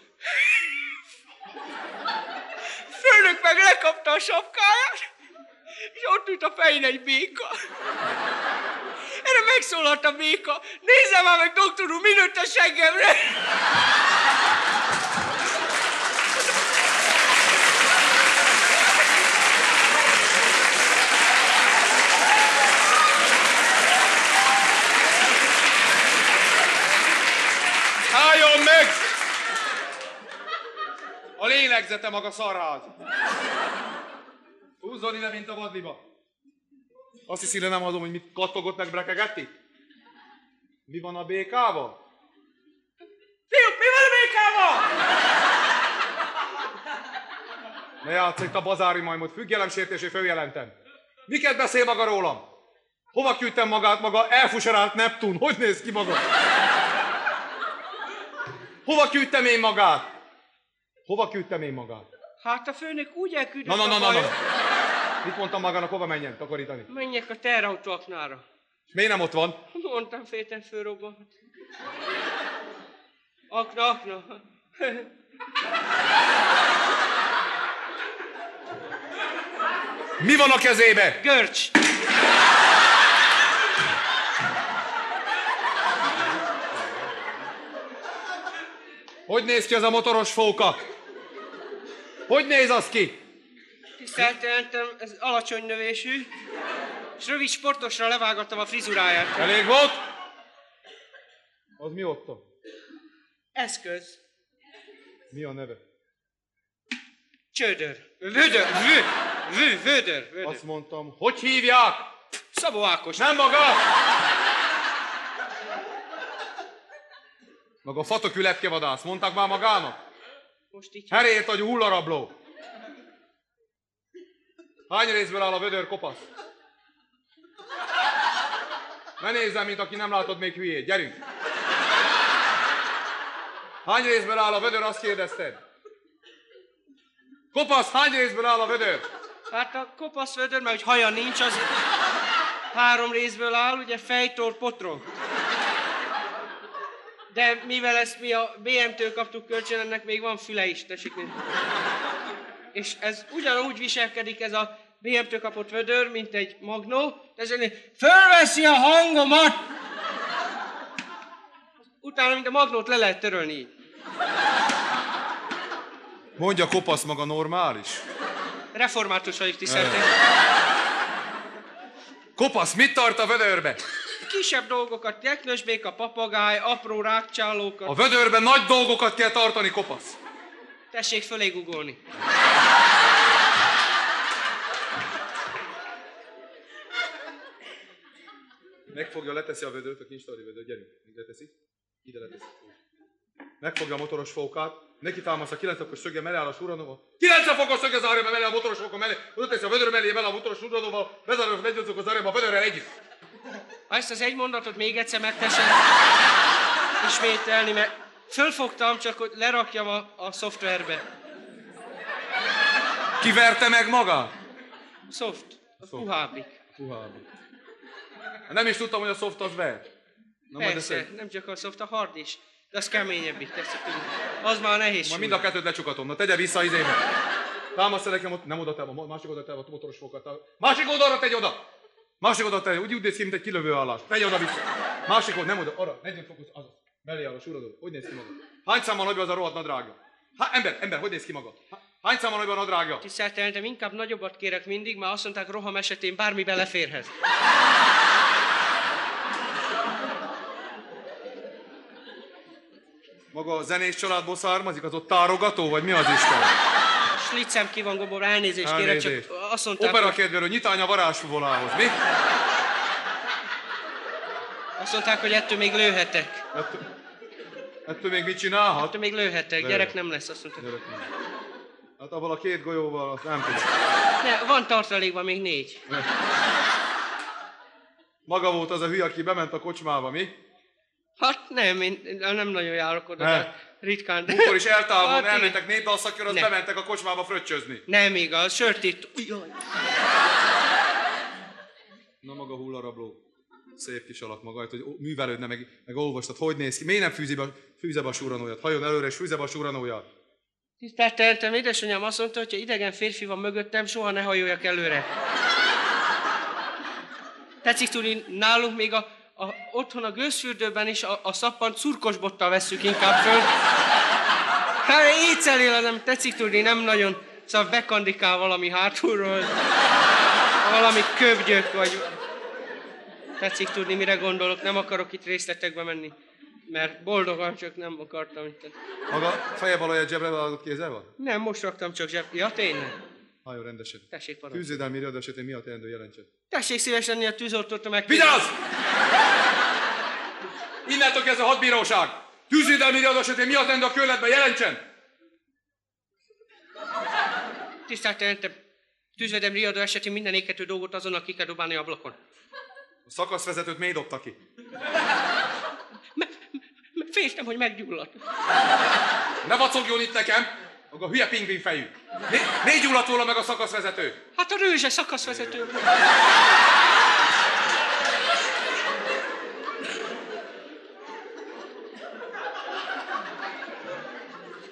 Főnök meg lekapta a sapkáját, és ott ült a fején egy béka. Erre megszólalt a béka, nézze már meg, doktor úr, mi nőtt a seggemre? Álljon meg! A lélegzete maga szarráz. Húzzon ide, mint a vadliba. Azt hiszi, nem azon, hogy mit kattogott meg brekegett itt? Mi van a békával? Fiúk, mi van a békával? Ne játsz itt a bazári majmot, függelemsértésé följelentem. Miket beszél maga rólam? Hova küldtem magát maga elfuserált Neptun? Hogy néz ki maga? Hova küldtem én magát? Hova küldtem én magát? Hát a főnök úgy elküldött Na, na, na, na, na. Mit mondtam magának, hova menjen takarítani? Menjek a terrautó aknára. Miért nem ott van? Mondtam, féltem fölrobban. Akna, akna. Mi van a kezébe? Görcs. Hogy néz ki az a motoros fóka? Hogy néz az ki? Tisztelt jelentem, ez alacsony növésű, és rövid sportosra levágattam a frizuráját. Elég volt? Az mi ott? Eszköz. Mi a neve? Csődör. Vödör. Vö. Vö. Vödör. Vödör. Azt mondtam, hogy hívják? Szabó Ákos. Nem maga! Maga fatok lepkevadász, mondták már magának? Most így... Herért agyú hullarabló. Hány részből áll a vödör kopasz? Ne nézzem, mint aki nem látod még hülyét. Gyerünk! Hány részből áll a vödör, azt kérdezted? Kopasz, hány részből áll a vödör? Hát a kopasz vödör, mert hogy haja nincs, az három részből áll, ugye fejtor, potrong. De mivel ezt mi a BM-től kaptuk kölcsön, ennek még van füle is, tessék nézni. És ez ugyanúgy viselkedik ez a BM-től kapott vödör, mint egy magnó, ezért fölveszi a hangomat! Utána, mint a magnót le lehet törölni így. Mondja, kopasz maga normális. Református vagyok, tisztelték. Kopasz, mit tart a vödörbe? Kisebb dolgokat, teknősbéka, papagáj, apró rákcsálókat. A vödörben nagy dolgokat kell tartani, kopasz. Tessék fölé googolni. Megfogja, leteszi a vödört, a kincstári vödör, gyerünk. Még leteszi. Ide leteszi. Megfogja a motoros fókát, neki támasz a 9 fokos szöge mellé áll a suranóval. 9 fokos szöge zárja be mellé a motoros fóka mellé, oda teszi a vödör mellé bele a motoros suranóval, bezárja a 40 fokos zárja a vödörrel együtt. Ezt az egy mondatot még egyszer megteszem, ismételni, mert fölfogtam, csak hogy lerakjam a, a szoftverbe. Kiverte meg maga? Soft. A puháblik. Puháblik. Nem is tudtam, hogy a szoft az ver. Na, majd Persze, ezt- nem csak a soft, a hard is. De az keményebbik, tudni. Az már nehéz. Majd mind a kettőt lecsukatom. Na tegye vissza izébe. Támasz nekem ott, nem oda te, másik oda te a motoros fokat. Másik oldalra tegy oda! Másik oda te, úgy, úgy néz ki, mint egy kilövő állás. Tegy oda vissza. Másik oldal, nem oda, arra, 40 fokos, az. Belé áll a suradó. Hogy néz ki maga? Hány számmal nagyobb az a rohadt nadrágja? Há, ember, ember, hogy néz ki maga? Há- Hány számmal nagyobb a nadrágja? Tisztelteltem, inkább nagyobbat kérek mindig, mert azt mondták, roham esetén bármi beleférhet. Maga a zenés családból származik, az ott tárogató, vagy mi az Isten? Slicem ki van gobor, elnézést, kérek, Elnézést. csak azt mondták, Opera hogy, kedvelő, nyitány a varázsvolához, mi? azt mondták, hogy ettől még lőhetek. Ettől még mit csinálhat? Ettől még lőhetek, Lőhet. gyerek nem lesz, azt mondták. Gyerek nem. Hát abban a két golyóval, azt nem tudom. Ne, van tartalékban még négy. Maga volt az a hülye, aki bement a kocsmába, mi? Hát nem, én nem nagyon járok oda, Ne. de ritkán. Múltkor is eltávol, Hát elmentek népdalszakör, az bementek a kocsmába fröccsözni. Nem igaz, sört itt. Jaj. Na maga hullarabló. Szép kis alak maga, hogy művelődne, meg, meg olvastad, hogy néz ki. Miért nem fűzi be, fűze be a súranóját? Hajon előre és fűze be a súranóját. Tisztelteltem, édesanyám azt mondta, hogy ha idegen férfi van mögöttem, soha ne hajoljak előre. Tetszik tudni, nálunk még a, a, otthon a gőzfürdőben is a, a szappant szurkos bottal vesszük inkább föl. Hát éjszelél, nem tetszik tudni, nem nagyon. Szóval bekandikál valami hátulról. Valami kövgyök, vagy... Tetszik tudni, mire gondolok, nem akarok itt részletekbe menni. Mert boldogan csak nem akartam itt. Maga feje olyan zsebre vágott kézzel van? Nem, most raktam csak zseb... Ja, tényleg? Hajó rendesen. Tessék, parancsolj. Tűzvédelmi iroda esetén mi a teendő jelentsen? Tessék szívesen lenni a tűzoltót meg. Vigyázz! Innentől kezdve hadbíróság! Tűzvédelmi iroda esetén mi a teendő a körletben jelentsen? Tisztelt jelentem, tűzvedem riadó esetén minden égető dolgot azonnal ki kell dobálni ablakon. A szakaszvezetőt miért dobta ki? Féltem, hogy meggyulladt. Ne vacogjon itt nekem! Maga hülye pingvin fejű. Miért gyulladt volna meg a szakaszvezető? Hát a rőzse szakaszvezető.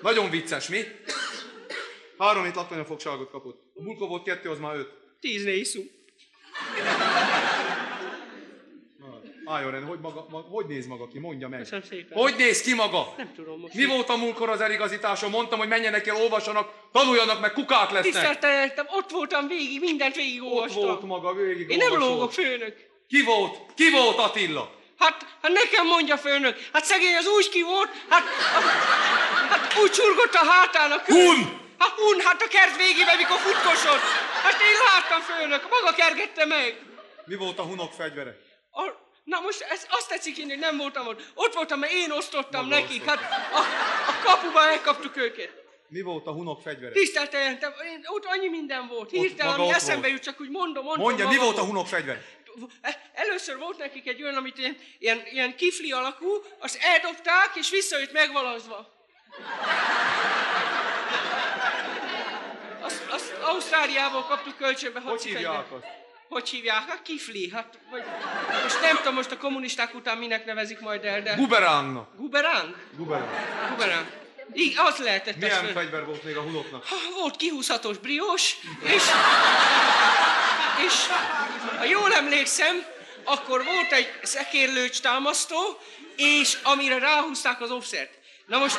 Nagyon vicces, mi? Három hét laktanya fogságot kapott. A volt kettő, az már öt. Tízné iszunk. Álljon rend, hogy, maga, ma, hogy néz maga ki? Mondja meg. Köszönöm szépen. Hogy néz ki maga? Nem tudom most. Mi volt a múltkor az eligazításom? Mondtam, hogy menjenek el, olvassanak, tanuljanak, meg kukák lesznek. Tisztelt jelentem, ott voltam végig, mindent végig Ott olvastam. volt maga, végig Én nem lógok, főnök. Ki volt? Ki volt Attila? Hát, hát nekem mondja főnök. Hát szegény az úgy ki volt, hát, hát úgy csurgott a hátán a. Hun! Hát hun, hát a kert végébe, mikor futkosott. Hát én láttam főnök, maga kergette meg. Mi volt a hunok fegyvere? A, na most ez, azt tetszik hinni, hogy nem voltam ott. Ott voltam, mert én osztottam Maga nekik. Hát a, a kapuban elkaptuk őket. Mi volt a hunok fegyvere? Tisztelt jelentem, én- ott annyi minden volt. Hirtelen, ami eszembe volt. jut, csak úgy mondom, mondom. Mondja, mi volt a hunok fegyvere? Először volt nekik egy olyan, amit ilyen, ilyen, ilyen kifli alakú, azt eldobták, és visszajött megvalazva. Azt, azt Ausztráliából kaptuk kölcsönbe. Hogy hívják azt? Hogy hívják? Hát kifli, hát vagy... Most nem tudom, most a kommunisták után minek nevezik majd el, de... Guberánnak. Guberáng? Guberán. Guberáng. így, az lehetett. Milyen az- fegyver volt még a hunoknak? Ha, Volt kihúzhatós briós, és, és ha jól emlékszem, akkor volt egy szekérlőcs támasztó, és amire ráhúzták az offszert. Na most,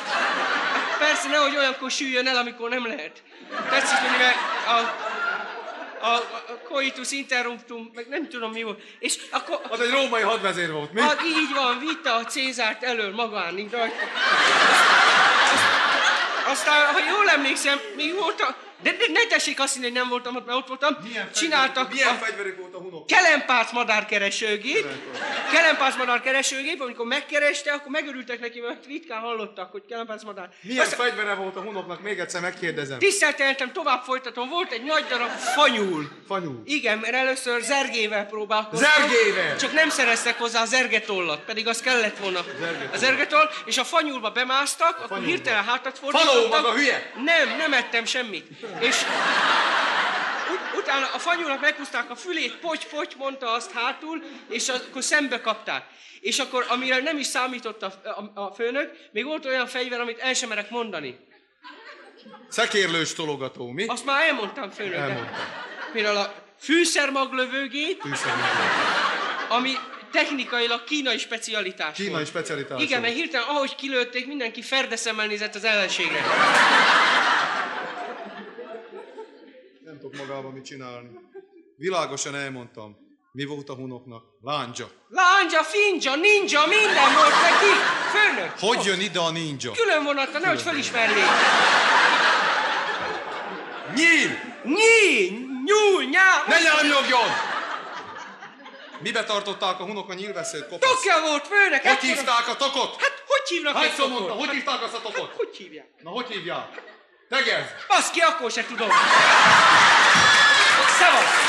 persze nehogy olyankor süljön el, amikor nem lehet. Tetszik, hogy mivel a, a, a coitus interruptum, meg nem tudom mi volt. És akkor... Az egy római hadvezér volt, mi? Az így van, vitte a Cézárt elől magán, így rajta. Aztán, ha jól emlékszem, még volt a... De, ne tessék azt hinni, hogy nem voltam ott, mert ott voltam. Milyen Csináltak Milyen a fegyverük volt a hunok? kelempác madárkeresőgép. Kelempác madárkeresőgép, amikor megkereste, akkor megörültek neki, mert ritkán hallottak, hogy kelempác madár. Milyen Aztán- fegyvere volt a hunoknak? Még egyszer megkérdezem. Tisztelteltem, tovább folytatom. Volt egy nagy darab fanyúl. Fanyúl? Igen, mert először zergével próbálkoztam. Zergével? Csak nem szereztek hozzá a zergetollat, pedig az kellett volna. Zergetoll. A zergetoll, és a fanyúlba bemásztak, akkor fanyúlba. hirtelen hátat Fanó fordítottak. maga hülye! Nem, nem ettem semmit. És ut- utána a fanyúlnak meghúzták a fülét, poty-poty, mondta azt hátul, és akkor szembe kapták. És akkor, amire nem is számított a, a, a főnök, még volt olyan fegyver, amit el sem merek mondani. Szekérlős tologató, mi? Azt már elmondtam főnök. Elmondtam. Például a fűszermaglövőgép, ami technikailag kínai specialitás Kínai volt. specialitás Igen, mert hirtelen ahogy kilőtték, mindenki ferdeszemmel nézett az ellenségre. Nem tudok magában mit csinálni. Világosan elmondtam. Mi volt a hunoknak? Lándzsa. Lándzsa, findzsa, ninja, minden volt neki. Főnök. Hogy jön ide a ninja? Külön vonattal, nehogy felismernék. Nyíl! Nyíl! Nyúl, nyá! Ne nyámjogjon! Mibe tartották a hunok a nyílveszőt, kopasz? Tokja volt, főnök! Hogy ekkora- hívták a tokot? Hát, hogy hívnak egy Hányszor tokot? mondta, hogy hívták azt a tokot? Hát, hogy hívják? Na, hogy hívják? Tegezd! Baszki, akkor se tudom. Szevasz!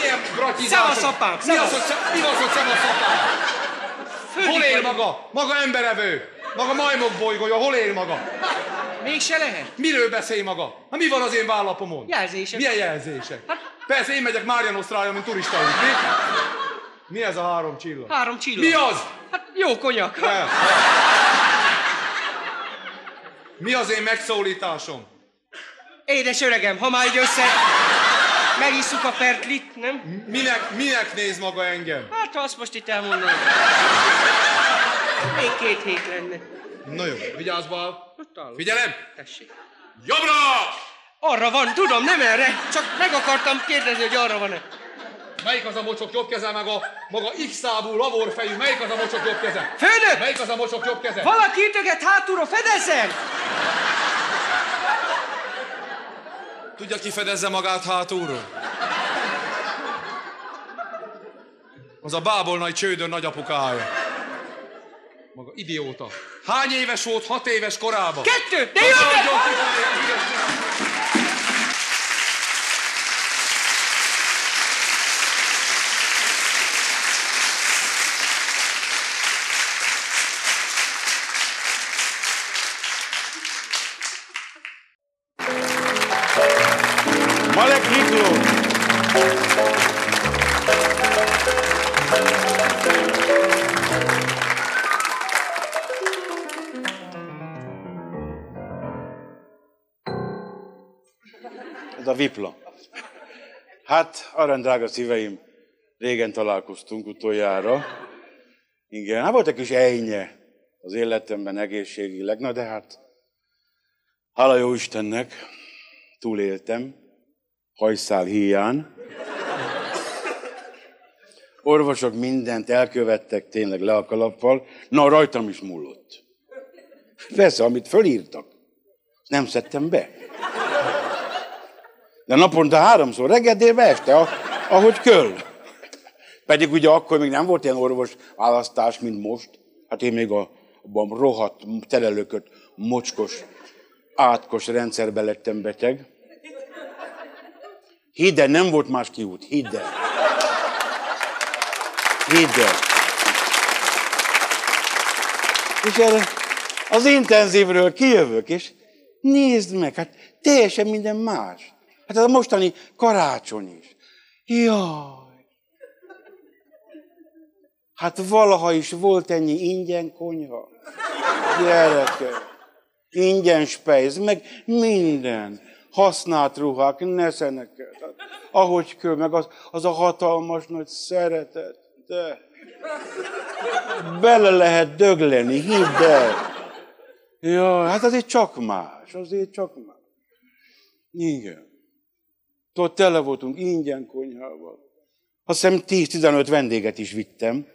Milyen bratizás? Szevasz, apám, Mi az, hogy mi az, hogy szevasz apám? Hol él maga? Maga emberevő. Maga majmok bolygója, hol él maga? Mégse lehet. Miről beszél maga? Hát mi van az én vállapomon? Jelzések. Milyen jelzések? Persze én megyek Mária Nosztrája, mint turista mi? Mi ez a három csillag? Három csillag. Mi az? Hát jó konyak. El. Mi az én megszólításom? Édes öregem, ha már így össze... Megisszuk a pertlit, nem? Minek, minek néz maga engem? Hát, ha azt most itt elmondom. Még két hét lenne. Na jó, vigyázz bal. Állok. Figyelem! Tessék. Jobbra! Arra van, tudom, nem erre. Csak meg akartam kérdezni, hogy arra van-e. Melyik az a mocsok jobb keze, meg a maga X-számú lavorfejű? Melyik az a mocsok jobb keze? Főnök! Melyik az a mocsok jobb keze? Valaki ütöget hátulról, fedezzem! Tudja, ki fedezze magát hátulról? Az a bábolnai csődön nagyapukája. Maga idióta. Hány éves volt hat éves korában? Kettő! De Maga Ez a vipla. Hát, arany szíveim, régen találkoztunk utoljára. Igen, hát volt egy kis ejnye az életemben egészségileg, na de hát, hála jó Istennek, túléltem, hajszál híján. Orvosok mindent elkövettek tényleg le a kalappal, na rajtam is múlott. Persze, amit fölírtak, nem szedtem be. De naponta háromszor, reggel, délbe, este, ahogy köl. Pedig ugye akkor még nem volt ilyen orvos választás, mint most. Hát én még a, abban rohadt, telelökött, mocskos, átkos rendszerbe lettem beteg. Hidd el, nem volt más kiút, hidd el. Hidd el. És erre az intenzívről kijövök, és nézd meg, hát teljesen minden más. Hát ez a mostani karácsony is. Jaj! Hát valaha is volt ennyi ingyen konyha. Gyerekek! Ingyen spejz, meg minden. Használt ruhák, neszeneket. Hát, ahogy kell, meg az, az a hatalmas nagy szeretet. De bele lehet dögleni, hidd el. Ja, hát azért csak más, azért csak más. Igen. Ott tele voltunk ingyen konyhával. Azt hiszem 10-15 vendéget is vittem.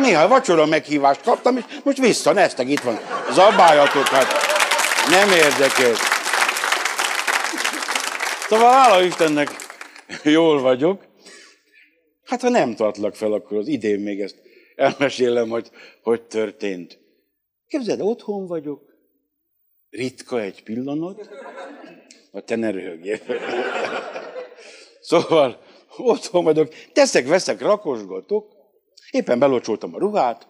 Néha vacsora meghívást kaptam, és most vissza, neztek, itt van. Zabáljatok, hát nem érdekes. Szóval hála Istennek jól vagyok. Hát ha nem tartlak fel, akkor az idén még ezt elmesélem, hogy hogy történt. Képzeld, otthon vagyok, ritka egy pillanat, a te ne röhögjél. Szóval otthon vagyok, teszek, veszek, rakosgatok, éppen belocsoltam a ruhát,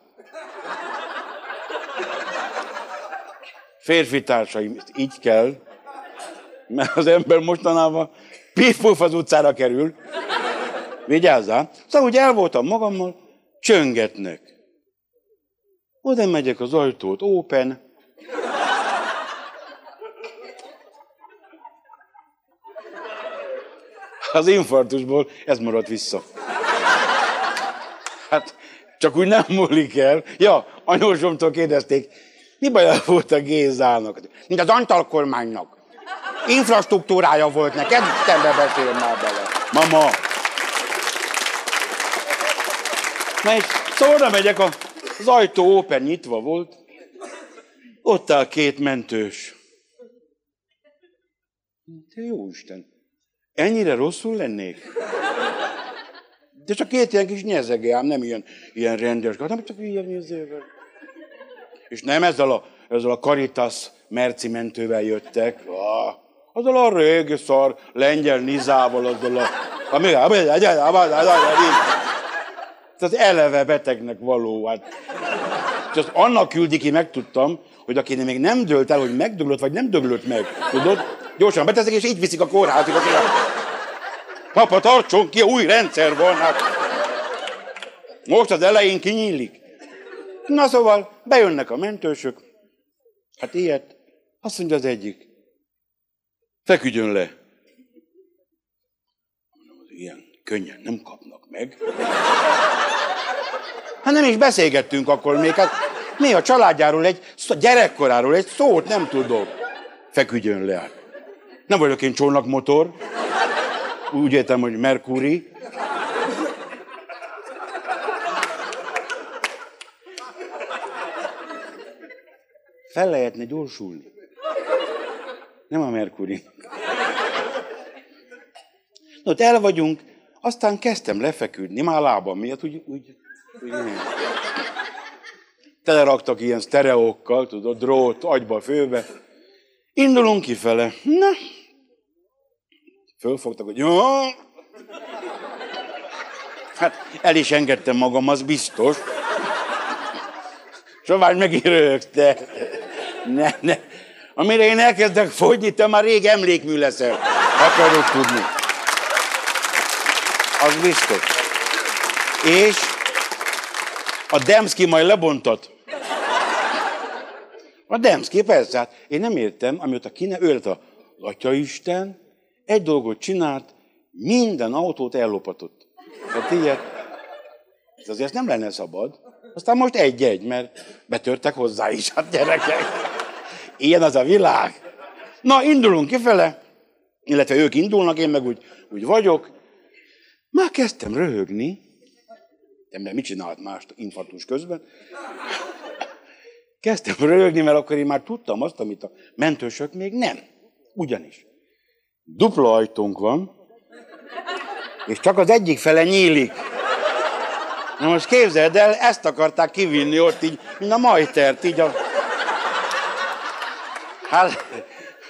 férfi társaim, így kell, mert az ember mostanában pif az utcára kerül. Vigyázzál. Szóval úgy el voltam magammal, csöngetnek. Oda megyek az ajtót, open. Az infarktusból ez maradt vissza. Hát csak úgy nem múlik el. Ja, anyósomtól kérdezték, mi baj volt a Gézának? Mint az Antal kormánynak. Infrastruktúrája volt neked, Istenbe beszél már bele. Mama. Na és oda megyek, a, az ajtó open nyitva volt. Ott áll két mentős. Te jó Isten, ennyire rosszul lennék? De csak két ilyen kis nyezege, ám nem ilyen, ilyen rendes, hanem csak ilyen nyezével. És nem ezzel a, ezzel a Caritas merci mentővel jöttek. Ah, azzal a régi szar lengyel nizával, azzal a... Az eleve betegnek való. Hát. És azt annak küldi ki, megtudtam, hogy akinek még nem dőlt el, hogy megdöglött, vagy nem döglött meg. Tudod? Gyorsan beteszik, és így viszik a kórházig. Papa, tartson ki, új rendszer van. Hát. Most az elején kinyílik. Na szóval, bejönnek a mentősök. Hát ilyet. Azt mondja az egyik. Feküdjön le. Ilyen könnyen nem kapnak meg. Hát nem is beszélgettünk akkor még. Hát mi a családjáról egy, gyerekkoráról egy szót nem tudok. Feküdjön le. Hát. Nem vagyok én csónakmotor. Úgy értem, hogy Merkuri. Fel lehetne gyorsulni. Nem a Merkuri. No, el vagyunk, aztán kezdtem lefeküdni, már a lábam miatt, úgy, úgy, úgy nem. Teleraktak ilyen sztereókkal, tudod, drót, agyba, főbe. Indulunk kifele. Na, fölfogtak, hogy jó. Hát el is engedtem magam, az biztos. Sovány megint. Ne, ne. Amire én elkezdek fogyni, te már rég emlékmű leszel. Akarok tudni. Az biztos. És a Demszki majd lebontat. A Demszki, persze, hát én nem értem, amióta ki ne ölt az Atyaisten, egy dolgot csinált, minden autót ellopatott. Hát ilyet, ez azért nem lenne szabad. Aztán most egy-egy, mert betörtek hozzá is, hát gyerekek. Ilyen az a világ. Na, indulunk kifele, illetve ők indulnak, én meg úgy, úgy vagyok. Már kezdtem röhögni. Ember mit csinált más infarktus közben? Kezdtem röhögni, mert akkor én már tudtam azt, amit a mentősök még nem. Ugyanis. Dupla ajtónk van, és csak az egyik fele nyílik. Na most képzeld el, ezt akarták kivinni ott így, mint a majtert, így a... Hát,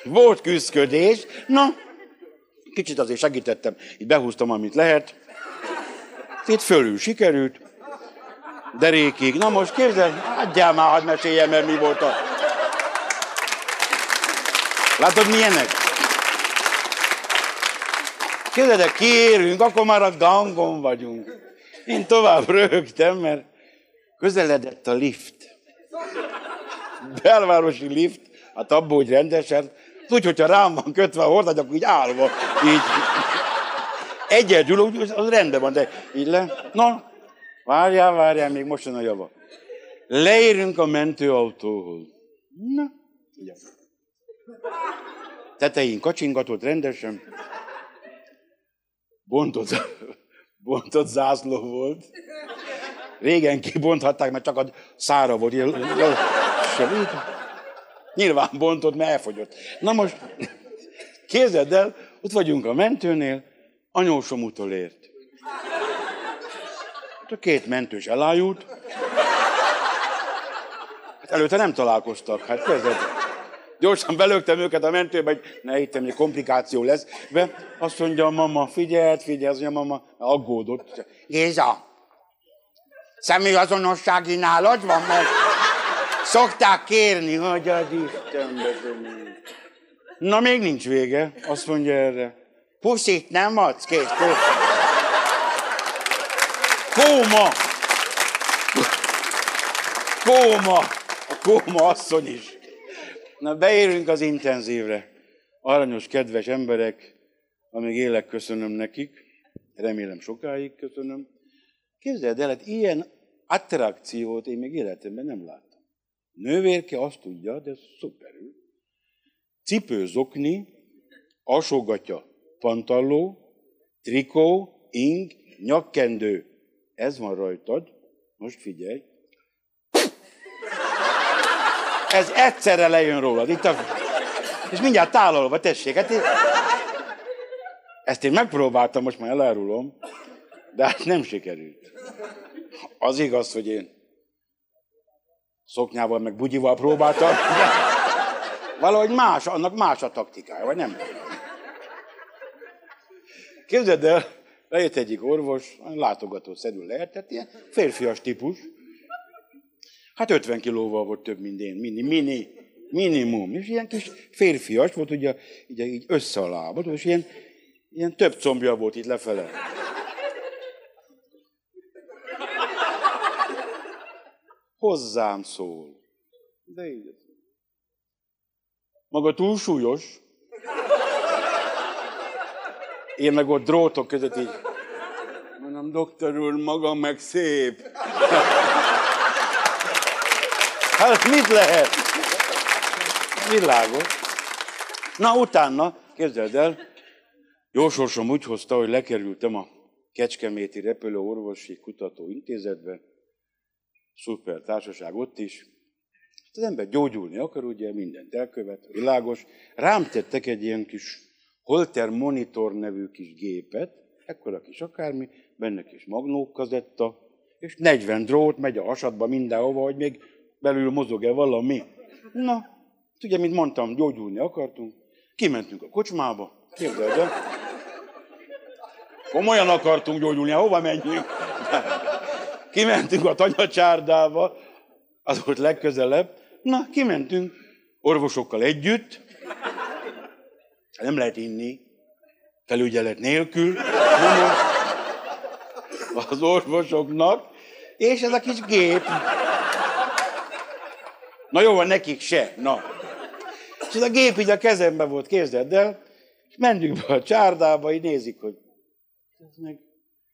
volt küzdködés, na, kicsit azért segítettem, így behúztam, amit lehet. Itt fölül sikerült, derékig. Na most képzeld, adjál már, hadd meséljem el, mi volt a... Látod, milyenek? Képzeld, kiérünk, akkor már a gangon vagyunk. Én tovább rögtem, mert közeledett a lift. Belvárosi lift, hát abból, hogy rendesen, úgy, hogyha rám van kötve a hordagy, akkor így állva, így egyedül, úgy, az rendben van, de így le. Na, várjál, várjál, még most jön a java. Leérünk a mentőautóhoz. Na, ugye. Tetején kacsingatott rendesen. Bontott, bontott zászló volt. Régen kibonthatták, mert csak a szára volt. Nyilván bontott, mert elfogyott. Na most, képzeld el, ott vagyunk a mentőnél, anyósom utolért. A két mentős elájult. Hát előtte nem találkoztak, hát kezdett. Gyorsan belögtem őket a mentőbe, hogy ne hittem, hogy komplikáció lesz. Be azt mondja a mama, figyelt, figyelj, azt mondja a mama, aggódott. Géza, személyazonossági nálad van, mert szokták kérni, hogy az Istenbe. Na, még nincs vége, azt mondja erre. Puszit nem adsz, kész, pusz. Kóma! Kóma! A kóma asszony is. Na, beérünk az intenzívre. Aranyos, kedves emberek, amíg élek, köszönöm nekik. Remélem sokáig köszönöm. Képzeld el, hát ilyen attrakciót én még életemben nem láttam. Nővérke azt tudja, de szuperül. Cipőzokni, alsógatja, pantalló, trikó, ing, nyakkendő. Ez van rajtad. Most figyelj. Ez egyszerre lejön rólad. Itt a... És mindjárt tálalva, tessék. Hát én... Ezt én megpróbáltam, most már elárulom, de hát nem sikerült. Az igaz, hogy én szoknyával meg bugyival próbáltam, de valahogy más, annak más a taktikája, vagy nem? Képzeld el, lejött egyik orvos, látogatószerű lehetett, ilyen férfias típus. Hát 50 kilóval volt több, mint én, mini, mini, minimum. És ilyen kis férfias volt, ugye, ugye így össze a lábad, és ilyen, ilyen több combja volt itt lefele. Hozzám szól. De így. Maga túl súlyos. Én meg ott drótok között így. Mondom, doktor úr, maga meg szép. Hát mit lehet? Világos. Na, utána, képzeld el, jó sorsom úgy hozta, hogy lekerültem a Kecskeméti Repülő Orvosi Kutató Intézetbe. Szuper társaság ott is. Hát az ember gyógyulni akar, ugye mindent elkövet, világos. Rám tettek egy ilyen kis Holter Monitor nevű kis gépet, ekkora kis akármi, benne kis magnókazetta, és 40 drót megy a hasadba mindenhova, hogy még belül mozog-e valami. Na, ugye, mint mondtam, gyógyulni akartunk, kimentünk a kocsmába, képzeld el. Komolyan akartunk gyógyulni, hova menjünk? Kimentünk a tanyacsárdába, az volt legközelebb. Na, kimentünk orvosokkal együtt, nem lehet inni, felügyelet nélkül, az orvosoknak, és ez a kis gép. Na jó van, nekik se, na. És ez a gép így a kezembe volt, képzeld el, és mentünk be a csárdába, így nézik, hogy meg,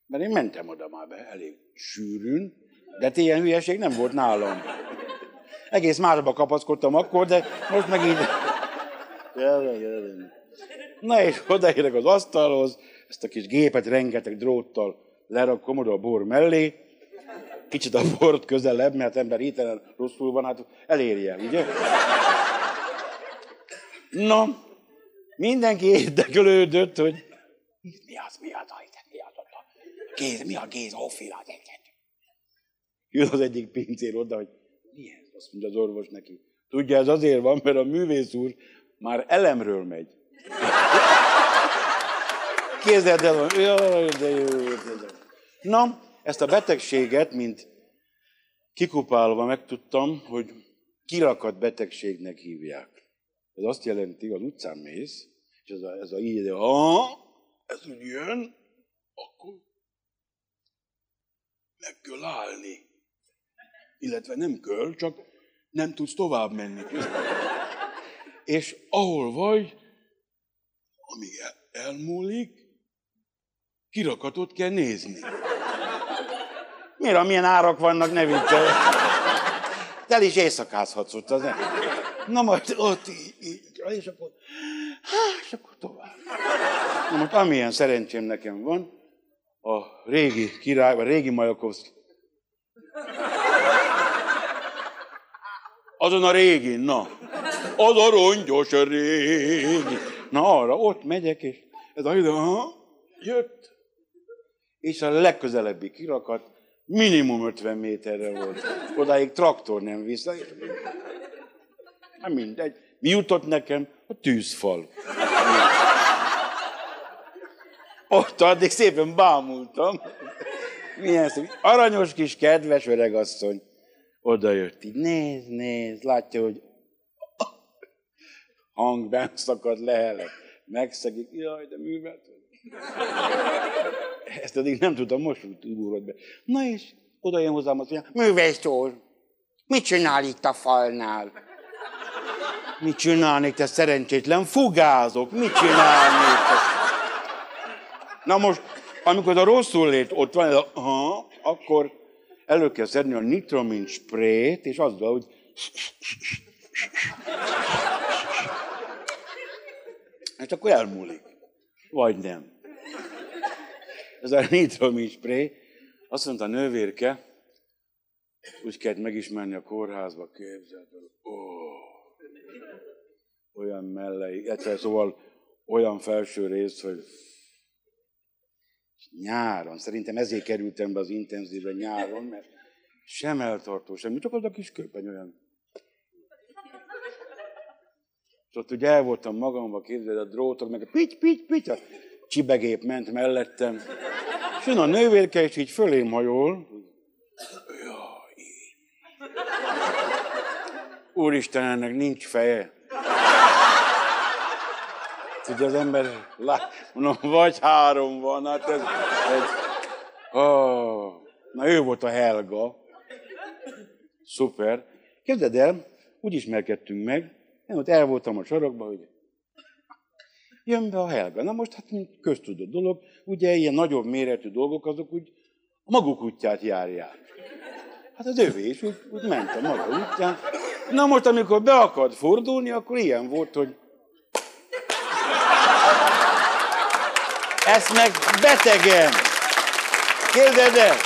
mert én mentem oda már be elég sűrűn, de hát ilyen hülyeség nem volt nálam. Egész másba kapaszkodtam akkor, de most meg így... Na és odaérek az asztalhoz, ezt a kis gépet rengeteg dróttal lerakom oda a bor mellé, kicsit a bort közelebb, mert ember hitelen rosszul van, hát elérje, ugye? Na, mindenki érdeklődött, hogy mi az, mi az, mi az, a géz, mi a géz, hóféle az egyet. Jön az egyik pincér oda, hogy mi ez? Azt mondja az orvos neki. Tudja, ez azért van, mert a művész úr már elemről megy. Képzeld el, hogy jaj, de jó. Na, ezt a betegséget, mint kikupálva megtudtam, hogy kirakat betegségnek hívják. Ez azt jelenti, az utcán mész, és ez a, ez a így, a, ez úgy jön, akkor meg kell állni. Illetve nem kell, csak nem tudsz tovább menni. És ahol vagy, amíg el, elmúlik, kirakatot kell nézni. Miért, amilyen árak vannak, ne viccelj. El is éjszakázhatsz ott az Na majd ott így, így, és akkor, és akkor tovább. Na most amilyen szerencsém nekem van, a régi király, a régi Majakovszki, azon a régi, na, az a rongyos a régi. Na arra, ott megyek, és ez a ide, jött. És a legközelebbi kirakat minimum 50 méterre volt. Odáig traktor nem vissza. Nem mindegy. Mi jutott nekem? A tűzfal. Ott addig szépen bámultam. Milyen szép. Aranyos kis kedves öregasszony. Oda jött így, néz, néz, látja, hogy hang bent szakad lehelek. Megszegik, jaj, de művelt Ezt eddig nem tudtam, most ugrott be. Na és oda jön hozzám, azt mondja, művész úr, mit csinál itt a falnál? Mit csinálnék, te szerencsétlen? Fugázok, mit csinálnék? Na most, amikor a rosszul lét ott van, aha, akkor elő kell szedni a nitromin sprayt, és azzal, hogy és akkor elmúlik. Vagy nem. Ez a nitromin spray, azt mondta nővérke, úgy kellett megismerni a kórházba, képzeld el. Oh, olyan mellei, egyszer szóval olyan felső rész, hogy nyáron, szerintem ezért kerültem be az intenzívre nyáron, mert sem eltartó, semmi, csak az a kis köpeny olyan. És ott ugye el voltam magamba képzelni a drótok, meg a pitty, pitty, pitty, csibegép ment mellettem. És jön a nővérke, és így fölém hajol. Úristen, ennek nincs feje. Ugye az ember, lát, mondom, vagy három van, hát ez, ez oh. Na ő volt a Helga. Szuper. Képzeld el, úgy ismerkedtünk meg, én ott el voltam a sarokban, hogy jön be a Helga. Na most hát mint köztudott dolog, ugye ilyen nagyobb méretű dolgok azok úgy a maguk útját járják. Hát az övé is úgy, úgy ment a maga útján. Na most, amikor be akart fordulni, akkor ilyen volt, hogy ezt meg betegen. Kérdezd el.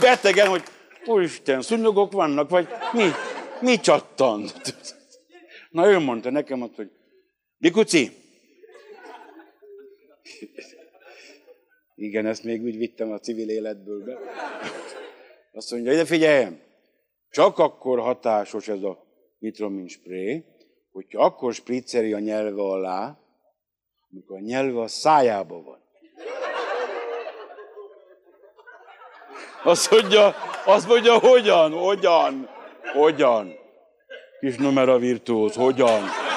Betegen, hogy úristen, szúnyogok vannak, vagy mi, mi csattant? Na ő mondta nekem azt, hogy Likuci, igen, ezt még úgy vittem a civil életből be. Azt mondja, ide figyeljem, csak akkor hatásos ez a nitromin spray, hogyha akkor spricceri a nyelve alá, amikor a nyelve a szájába van. Azt mondja, azt mondja, hogyan, hogyan, hogyan. Kis numera virtuóz, hogyan.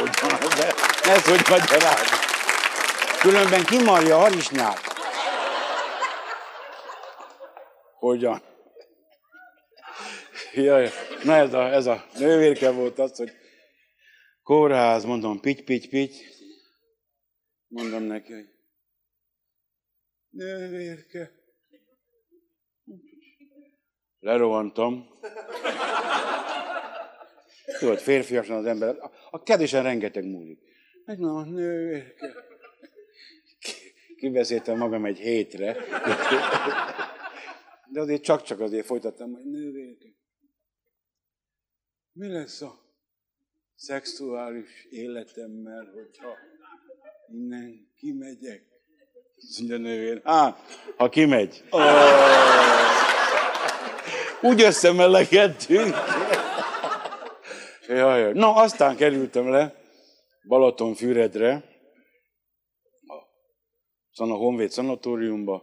Hogyan, de ez hogy magyaráz. Különben kimarja a harisnyát. Hogyan? Jaj, na ez a, ez a nővérke volt az, hogy kórház, mondom, pitty, pitty, pitty. Mondom neki, hogy nővérke. Lerohantam. Tudod, férfiasan az ember, a, a kedvésen rengeteg múlik. Na, nővérke. Kibeszéltem magam egy hétre. De azért csak-csak azért folytattam, hogy nővérke. Mi lesz a szexuális életemmel, hogyha innen kimegyek? Mondja nővér, á, ha kimegy. Oh. Úgy összemelegedtünk. Jaj, no, aztán kerültem le Balatonfüredre, a Honvéd szanatóriumba,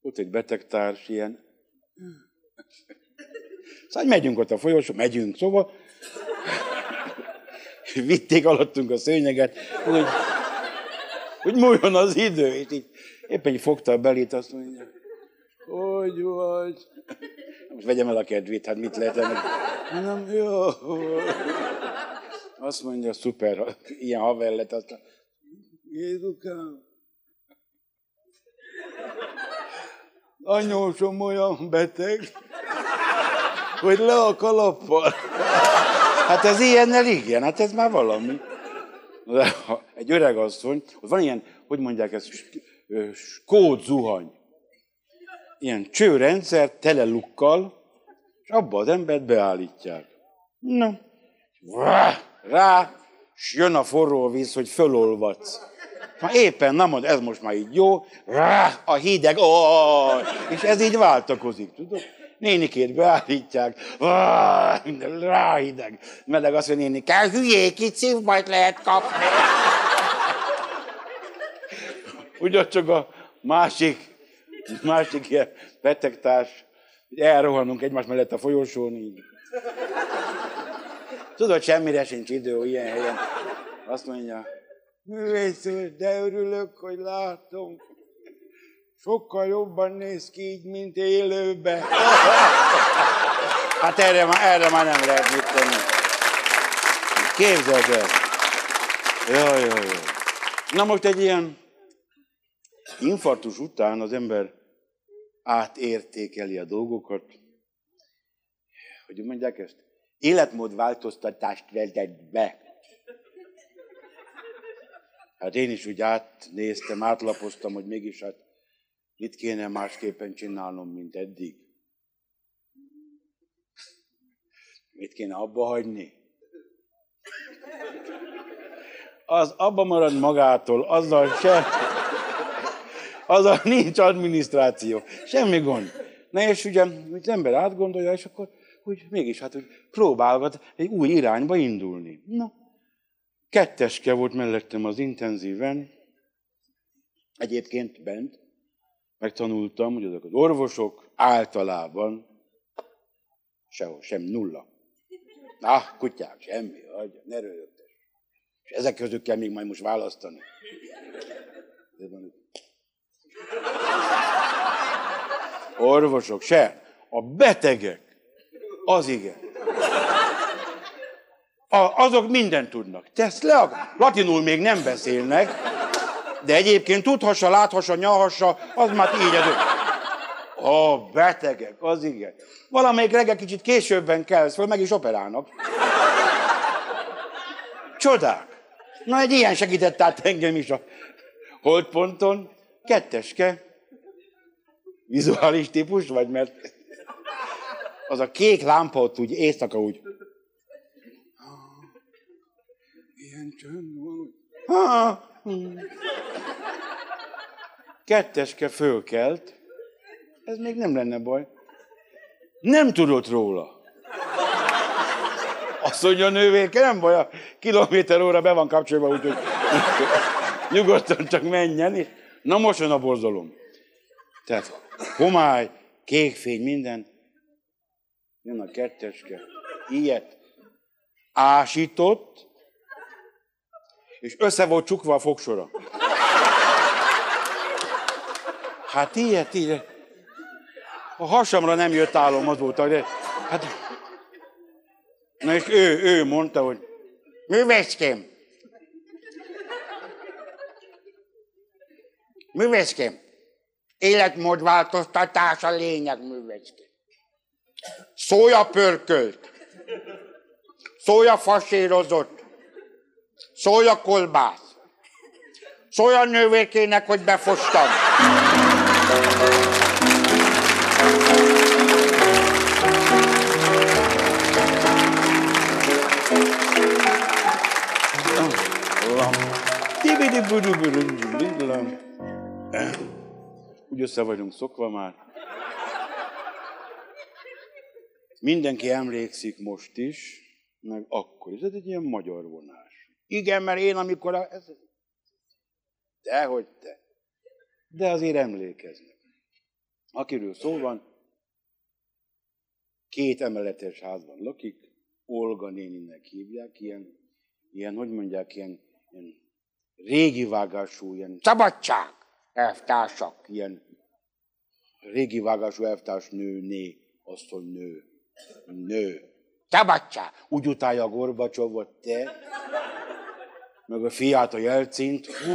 ott egy betegtárs, ilyen. Szóval megyünk ott a folyosó, megyünk, szóval vitték alattunk a szőnyeget, úgy hogy múljon az idő, és így éppen így fogta a belét, azt mondja, hogy vagy? Most vegyem el a kedvét, hát mit lehet ennek? Nem, jó. Azt mondja, szuper, ilyen haver lett, azt Jézukám, anyósom olyan beteg, hogy le a kalappal. Hát ez ilyennel igen, hát ez már valami. De egy öreg asszony, van ilyen, hogy mondják ezt, skót zuhany. Ilyen csőrendszer, tele lukkal, és abba az embert beállítják. Na, rá, rá, és jön a forró víz, hogy fölolvadsz. Ha éppen nem mond, ez most már így jó, rá, a hideg, ó, és ez így váltakozik, tudod? Nénikét beállítják, rá hideg, meleg azt mondja, néni, kell hülyék, itt szívbajt lehet kapni. Ugyancsak a másik, másik ilyen betegtárs, elrohanunk egymás mellett a folyosón így. Tudod, semmire sincs idő ilyen helyen. Azt mondja, művész úr, de örülök, hogy látom. Sokkal jobban néz ki így, mint élőben. Hát erre, erre már nem lehet mit tenni. Képzeld el. Jaj, jaj, jaj. Na most egy ilyen infarktus után az ember átértékeli a dolgokat. Hogy mondják ezt? Életmódváltoztatást vezet be. Hát én is úgy átnéztem, átlapoztam, hogy mégis hát mit kéne másképpen csinálnom, mint eddig. Mit kéne abba hagyni? Az abba marad magától, azzal se, azzal nincs adminisztráció, semmi gond. Na és ugye, az ember átgondolja, és akkor úgy mégis hát, hogy próbálgat egy új irányba indulni. Na, Ketteske volt mellettem az intenzíven, egyébként bent, megtanultam, hogy azok az orvosok általában sehol, sem nulla. Ah, kutyák, semmi, hagyja, ne rögtes. És ezek között kell még majd most választani. Orvosok, se. A betegek, az igen. A, azok mindent tudnak. Te ezt le, latinul még nem beszélnek, de egyébként tudhassa, láthassa, nyalhassa, az már így edő. A betegek, az igen. Valamelyik reggel kicsit későbben kelsz föl, meg is operálnak. Csodák. Na, egy ilyen segített át engem is a holdponton. Ketteske. Vizuális típus vagy, mert az a kék lámpa ott úgy éjszaka úgy ilyen csönd van. Ha, Ketteske fölkelt, ez még nem lenne baj. Nem tudott róla. Azt mondja a nővérke, nem baj, a kilométer óra be van kapcsolva, úgyhogy nyugodtan csak menjen. És na most jön a borzalom. Tehát homály, kékfény, minden. Jön a ketteske. Ilyet ásított, és össze volt csukva a fogsora. Hát ilyet, ilyet. A hasamra nem jött álom, az volt. De, hát, na és ő, ő mondta, hogy művészkém, művészkém, életmódváltoztatás a lényeg művészkém. Szója pörkölt, szója fasírozott, Szólj a kolbász! Szólj a nővérkének, hogy befostam! Úgy össze vagyunk szokva már. Mindenki emlékszik most is, meg akkor is. Ez egy ilyen magyar vonás. Igen, mert én amikor... A... Ez... Dehogy te. De azért emlékeznek. Akiről szó van, két emeletes házban lakik, Olga néninek hívják, ilyen, ilyen hogy mondják, ilyen, ilyen régi vágású, ilyen szabadság, elvtársak, ilyen régi vágású elvtárs nő, né, asszony nő, nő. Szabadság, úgy utálja a Gorbacsovot, te, meg a fiát, a Jelcint. Hú.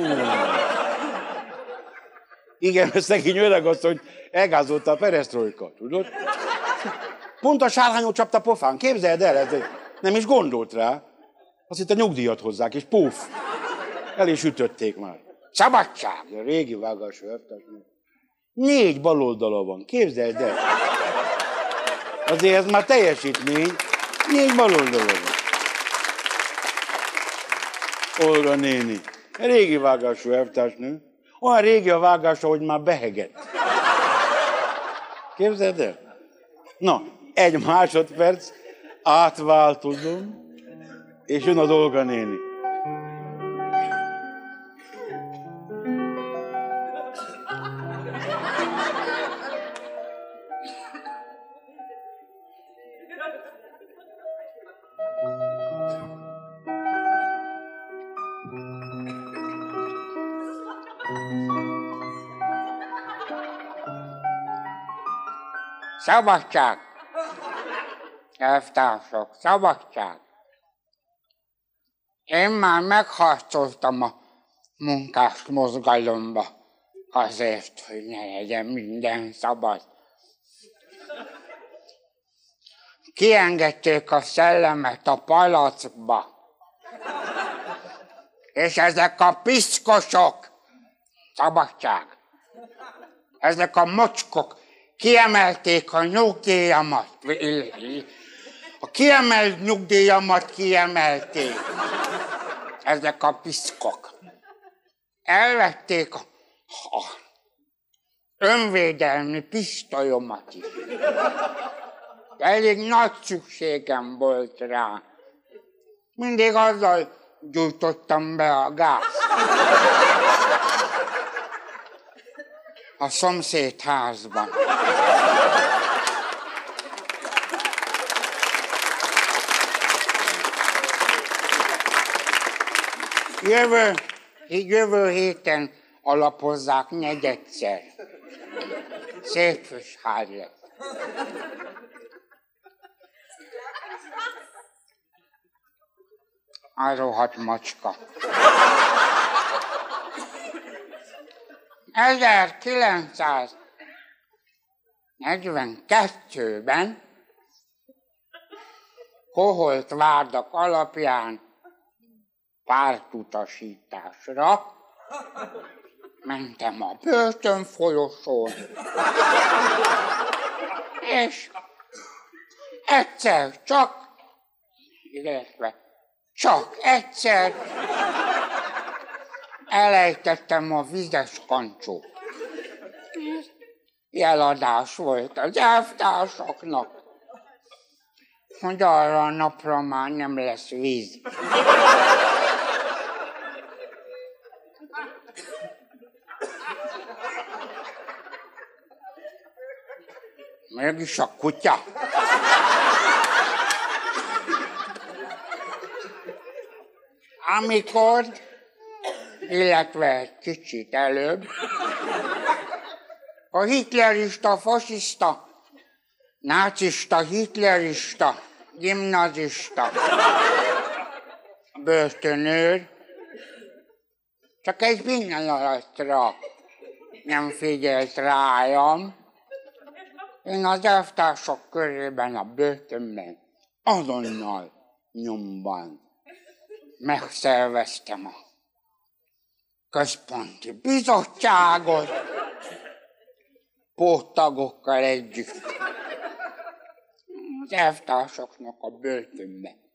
Igen, mert szegény öreg hogy elgázolta a perestrojka, tudod? Pont a sárhányot csapta pofán, képzeld el, ez nem is gondolt rá. Azt itt a nyugdíjat hozzák, és puf, el is ütötték már. Szabadság, a régi vágású elvtárs. Négy baloldala van, képzeld el. Azért ez már teljesítmény. Négy baloldala van. Olga néni, régi vágású elvtársnő. Olyan régi a vágása, hogy már behegett. Képzeld el? Na, egy másodperc, átváltozom, és jön az Olga néni. Szabadság! Elvtársak, szabadság! Én már megharcoltam a munkás mozgalomba azért, hogy ne legyen minden szabad. Kiengedték a szellemet a palacba. És ezek a piszkosok, szabadság, ezek a mocskok kiemelték a nyugdíjamat. A kiemelt nyugdíjamat kiemelték. Ezek a piszkok. Elvették a, a önvédelmi pisztolyomat is. Elég nagy szükségem volt rá. Mindig azzal gyújtottam be a gáz. A szomszéd házban. Jövő, jövő héten alapozzák negyedszer. Szép ház lesz. A rohadt macska. 1942-ben koholt várdak alapján pártutasításra mentem a börtön folyosón, és egyszer csak, illetve csak egyszer elejtettem a vizes kancsót. Jeladás volt az elvtársaknak, hogy arra a napra már nem lesz víz. Mégis a kutya. Amikor, illetve kicsit előbb, a hitlerista, fasiszta, nácista, hitlerista, gimnazista, börtönőr, csak egy pillanatra nem figyelt rájam, én az elvtársak körében a börtönben azonnal nyomban megszerveztem a központi bizottságot, póttagokkal együtt. Az elvtársaknak a börtönben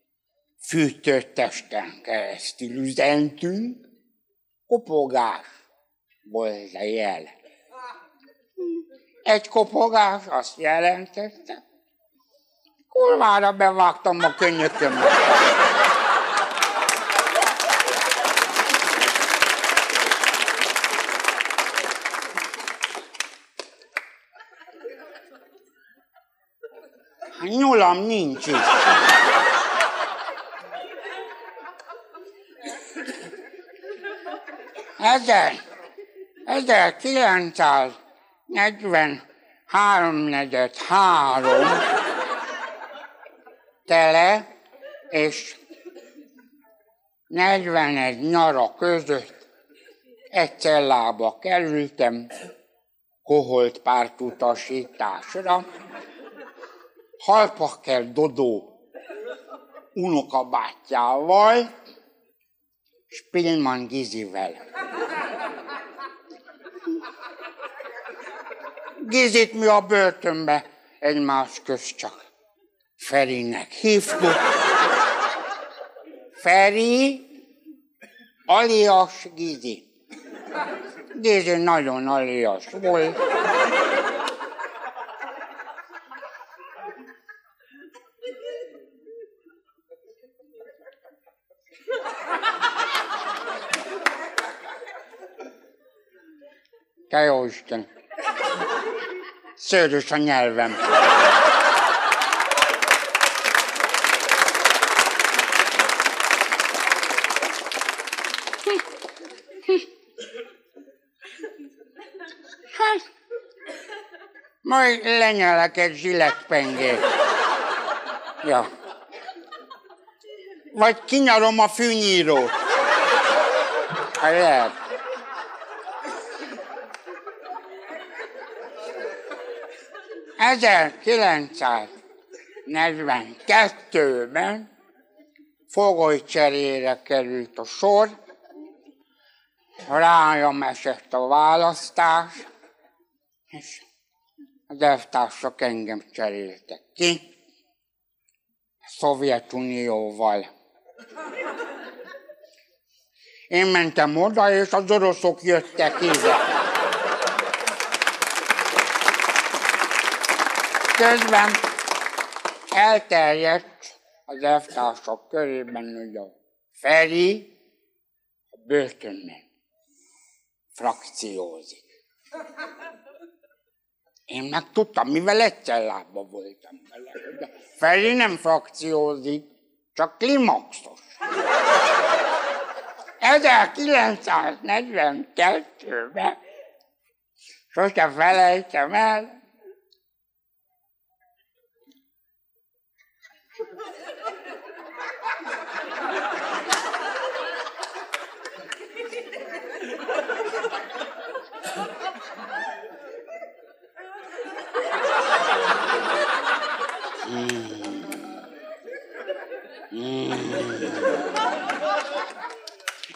fűtőtesten keresztül üzentünk, kopogás volt a jel. Egy kopogás azt jelentette, kurvára bevágtam a könyökömet. Nyulam nincs itt. Ezer, 1943 negyed három tele és 41 nyara között egy cellába kerültem koholt pártutasításra. Halpaker Dodó unokabátyjával, Spillman Gizivel. Gizit mi a börtönbe egymás közt csak Ferinek hívtuk. Feri, alias Gizi. Gizi nagyon alias volt. Te jó Isten! Szőrös a nyelvem. Hát, majd lenyelek egy zsiletpengét. Ja. Vagy kinyarom a fűnyírót. Ha lehet. ...1942-ben fogolycserére került a sor, rájam esett a választás, és az elvtársak engem cseréltek ki a Szovjetunióval. Én mentem oda, és az oroszok jöttek ide. Közben elterjedt az elvtársak körében, hogy a Feri a börtönben frakciózik. Én meg tudtam, mivel egy cellában voltam vele. De Feri nem frakciózik, csak klimaxos. 1942-ben sose felejtem el,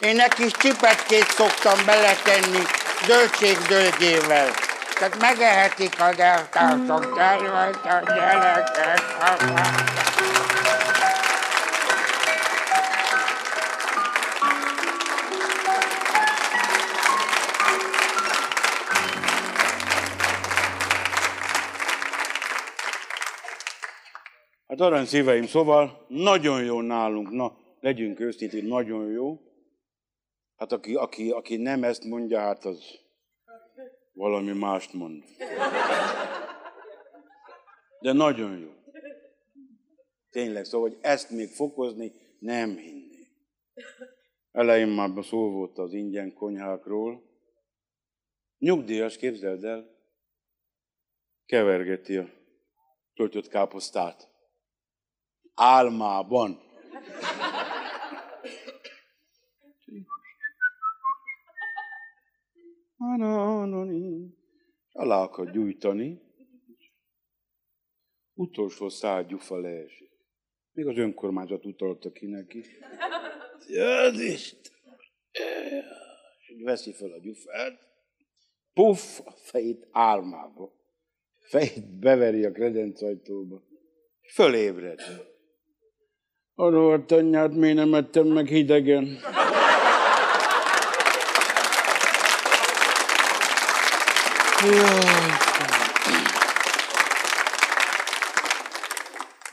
Én egy kis csipetkét szoktam beletenni zöldségdölgyével. Tehát megehetik az eltársak, tervet a gyerekek. Hát arany szíveim, szóval nagyon jó nálunk, na, legyünk őszintén, nagyon jó. Hát aki, aki, aki nem ezt mondja, hát az valami mást mond. De nagyon jó. Tényleg, szóval, hogy ezt még fokozni nem hinné. Elején már szó volt az ingyen konyhákról. Nyugdíjas, képzeld el, kevergeti a töltött káposztát. Álmában. Alá akar gyújtani, utolsó szál gyufa leesik. Még az önkormányzat utalta ki neki. Jön Isten! Veszi fel a gyufát, puff, a fejét álmába. Fejét beveri a kredencajtóba. Fölébred. A rohadt anyját miért nem ettem meg hidegen?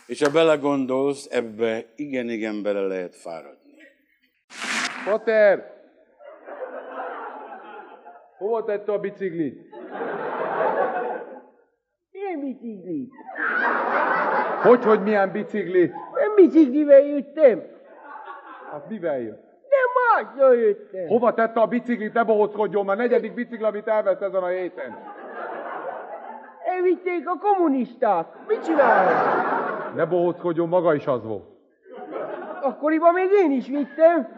És ha belegondolsz, ebbe igen-igen bele lehet fáradni. Pater! Hova tette a biciklit? Milyen biciklit? Hogy, hogy milyen bicikli? Nem biciklivel jöttem. Hát mivel jött? Hova tette a biciklit, ne bohockodjon, már negyedik bicikli, amit elvesz ezen a héten. Elvitték a kommunisták. Mit csinálják? Ne bohockodjon, maga is az volt. Akkoriban még én is vittem.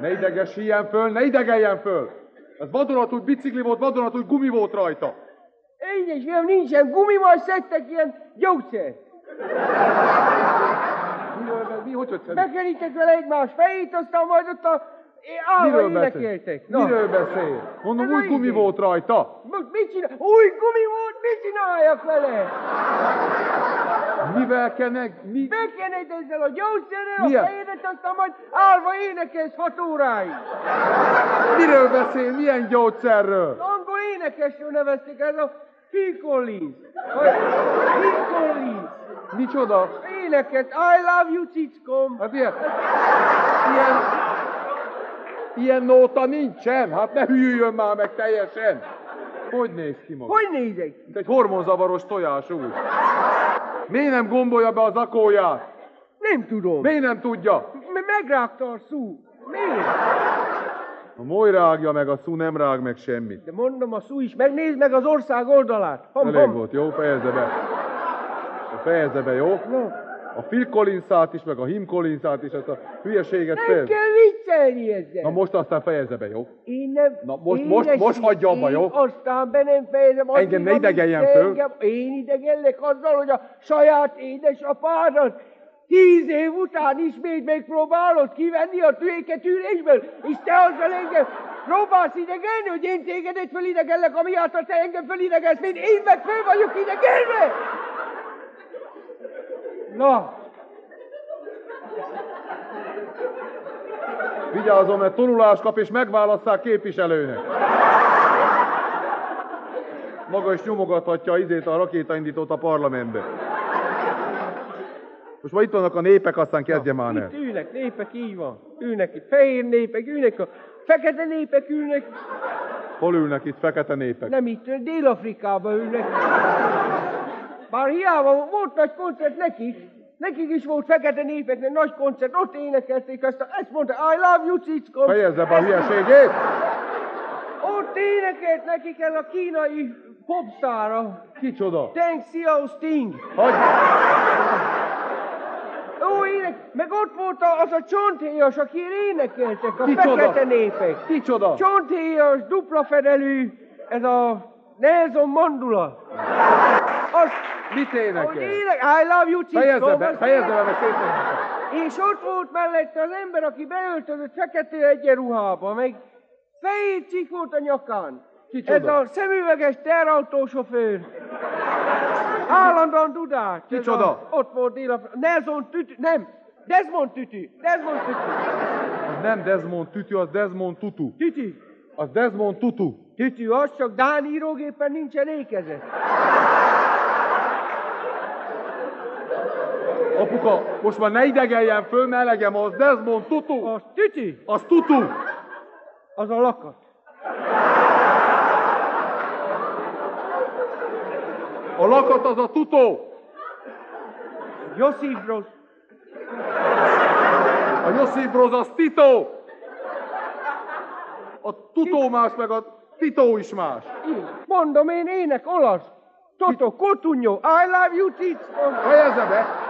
Ne idegesüljen föl, ne idegeljen föl! Ez vadonatúj bicikli volt, vadonatúj gumi volt rajta. Édesfiam, nincsen gumi, majd szedtek ilyen gyógyszert. Miről, mi, hogy, hogy Bekerítek vele egymás fejét, aztán majd ott a Miről beszél? énekeltek. Miről beszél? Mondom, új gumi volt rajta. Mit csinál? Új gumi volt, mit csináljak vele? Mivel kenek? Mi? Bekened ezzel a gyógyszerrel Milyen? a fejedet, aztán majd állva énekelsz hat óráig. Miről beszél? Milyen gyógyszerről? Angol énekesről nevezték, ez a Phil Collins. Vagy Phil Collins. Micsoda? Éneket, I love you, cickom. Hát ilyen, ilyen, ilyen nóta nincsen. Hát ne hülyüljön már meg teljesen. Hogy néz ki maga? Hogy nézek? Mint egy hormonzavaros tojás úgy. Miért nem gombolja be az akóját? Nem tudom. Miért nem tudja? M- megrágta a szú. Miért? A moly rágja meg, a szú nem rág meg semmit. De mondom, a szú is. Megnézd meg az ország oldalát. Ham, Elég ham. volt, jó? Fejezze be. Fejezze be, jó? A Phil Collins-át is, meg a Him Collins-át is, ezt a hülyeséget Nem kell viccelni ezzel. Na most aztán fejezze be, jó? Én nem... Na most- én most- most hagyja abba, jó? Aztán be nem fejezem. Engem ne idegeljen föl. Engem, én idegellek azzal, hogy a saját édesapádat tíz év után ismét megpróbálod kivenni a tüéket ürésből, és te azzal engem próbálsz idegelni, hogy én tégedet ami által te engem fölidegelsz, mint én meg föl vagyok idegelve. Na, Vigyázzon, mert tonulást kap, és megválasszák képviselőnek. Maga is nyomogathatja izét a rakétaindítót a parlamentbe. Most már itt vannak a népek, aztán kezdje már el. itt ülnek, népek, így van. Ülnek itt fehér népek, ülnek a fekete népek ülnek, Hol ülnek itt fekete népek? nem itt, Dél-Afrikában ülnek. Bár hiába volt nagy koncert nekik, nekik is volt fekete népeknek nagy koncert, ott énekelték azt, a- ezt mondta, I love you, cickom. Fejezze be a hülyeségét! Ott énekelt nekik ez a kínai popstára. Kicsoda? Thanks, Xiao Sting. Hagyj! Ó, ének, meg ott volt az a csonthéjas, aki énekeltek, a Kicsoda? fekete népek. Kicsoda? Csonthéjas, dupla fedelű, ez a Nelson Mandula. Az, Mit hogy énekel? ének, I love you, cickom. Fejezze be, fejezze be, mert. És ott volt mellette az ember, aki beöltözött fekete egyenruhába, meg fejét csik volt a nyakán. Kicsoda? Ez a szemüveges terautósofőr. Állandóan dudás. Ez Kicsoda? A, ott volt dél Nelson Tütü, nem, Desmond Tütü, Desmond Tütü. Az nem Desmond Tütü, az Desmond Tutu. Tütü. Az Desmond Tutu. Tütü, az csak Dán írógépen nincsen ékezet. Apuka, most már ne idegeljen föl, elegem az Desmond Tutu. Az Tütü. Az Tutu. Az a lakat. A lakat az a Tutó. Josip Broz. A Josip Broz az Tito. A Tutó más, meg a Tito is más. Mondom én ének, olasz. Toto, Cotunyo, I love you, cickom. Fejezze be!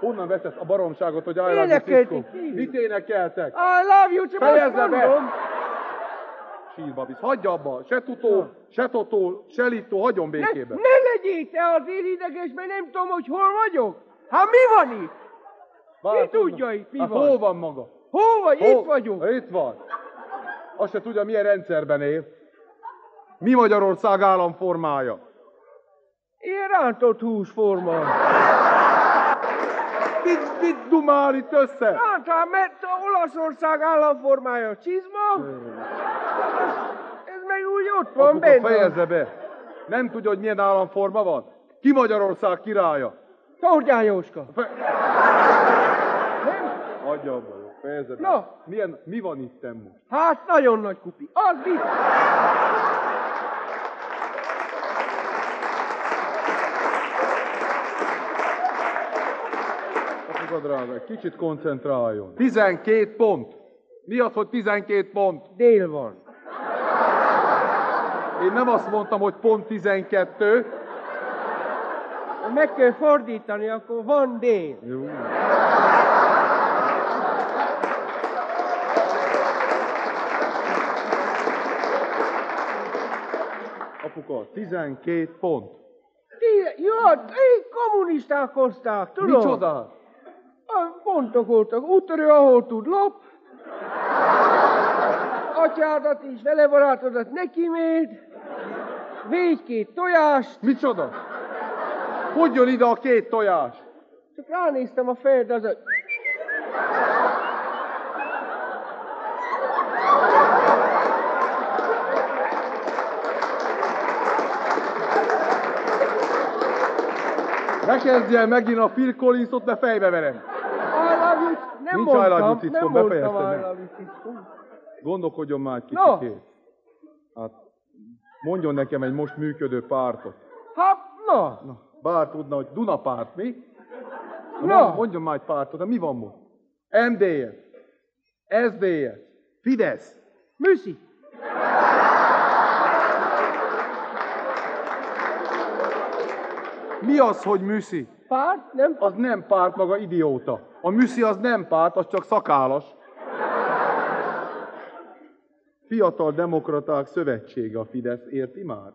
Honnan veszed a baromságot, hogy állás Énekelték, Mit énekeltek? I love you, csak Fejezze be! Sírba visz. Hagyja abba. Se tutó, se totó, se litó, hagyjon Ne, békében. ne legyél te azért ideges, mert nem tudom, hogy hol vagyok. Hát mi van itt? Várj, Ki tudja itt, mi Hát van? hol van maga? Hol vagy? Hol? Itt vagyok. Itt van. Azt se tudja, milyen rendszerben él. Mi Magyarország államformája? Ilyen rántott húsforma. Mit, mit dumál itt össze? Rántál, mert a Olaszország államformája csizma. Ez meg úgy ott van Apuka, benne. fejezze be. Nem tudja, hogy milyen államforma van? Ki Magyarország királya? Tordján Jóska. Adja abba, jó. Fejezze be. Na. Milyen, mi van itt most? Hát nagyon nagy kupi. Az biztos. Apuka drága, kicsit koncentráljon. 12 pont. Mi az, hogy 12 pont? Dél van. Én nem azt mondtam, hogy pont 12. Meg kell fordítani, akkor van dél. Jó. Apuka, 12 pont. Ti, jó, ti kommunisták hozták, tudod? Micsoda? Voltak. Úttörő, ahol tud, lop. Atyádat is, vele barátodat neki méd. Végy két tojást. Micsoda? Hogy jön ide a két tojás? Csak ránéztem a fejedre, az a... Ne kezdj el megint a Phil Collinsot, de fejbe verem. Nem Nincs mondtam, love you, Cickó. Gondolkodjon már egy No. Hát, mondjon nekem egy most működő pártot. Ha, na, Na, bár tudna, hogy Dunapárt, mi? Na. mond- Mondjon már egy pártot, de mi van most? MDF, SZDF, Fidesz. Műszi. Mi az, hogy műszi? Párt? Nem? Az nem párt maga, idióta. A műszi az nem párt, az csak szakállas. Fiatal Demokraták Szövetsége a Fidesz, érti már?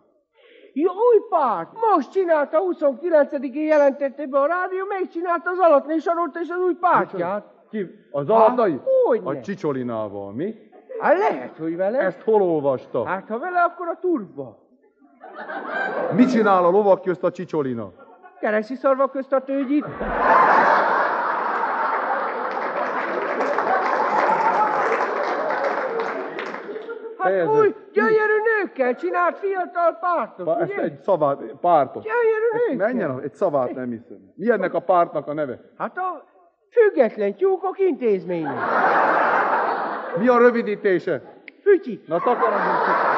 Jó, új párt. Most csinálta, 29-én jelentette be a rádió, még csinálta az alatné sorolta és az új pártját. Ki? Az alatnai? Hát. A Csicsolinával, mi? Hát lehet, hogy vele. Ezt hol olvasta? Hát ha vele, akkor a turba. Mit csinál a lovak közt a Csicsolina? Keresi szarva közt a tőgyit. Hát Fejezd új, gyönyörű nőkkel csinált fiatal pártot, ezt ugye? egy szavát, pártot. Gyönyörű nőkkel. Menjen, egy szavát nem hiszem. Mi ennek a pártnak a neve? Hát a független tyúkok intézménye. Mi a rövidítése? Fütyi. Na takarodjunk.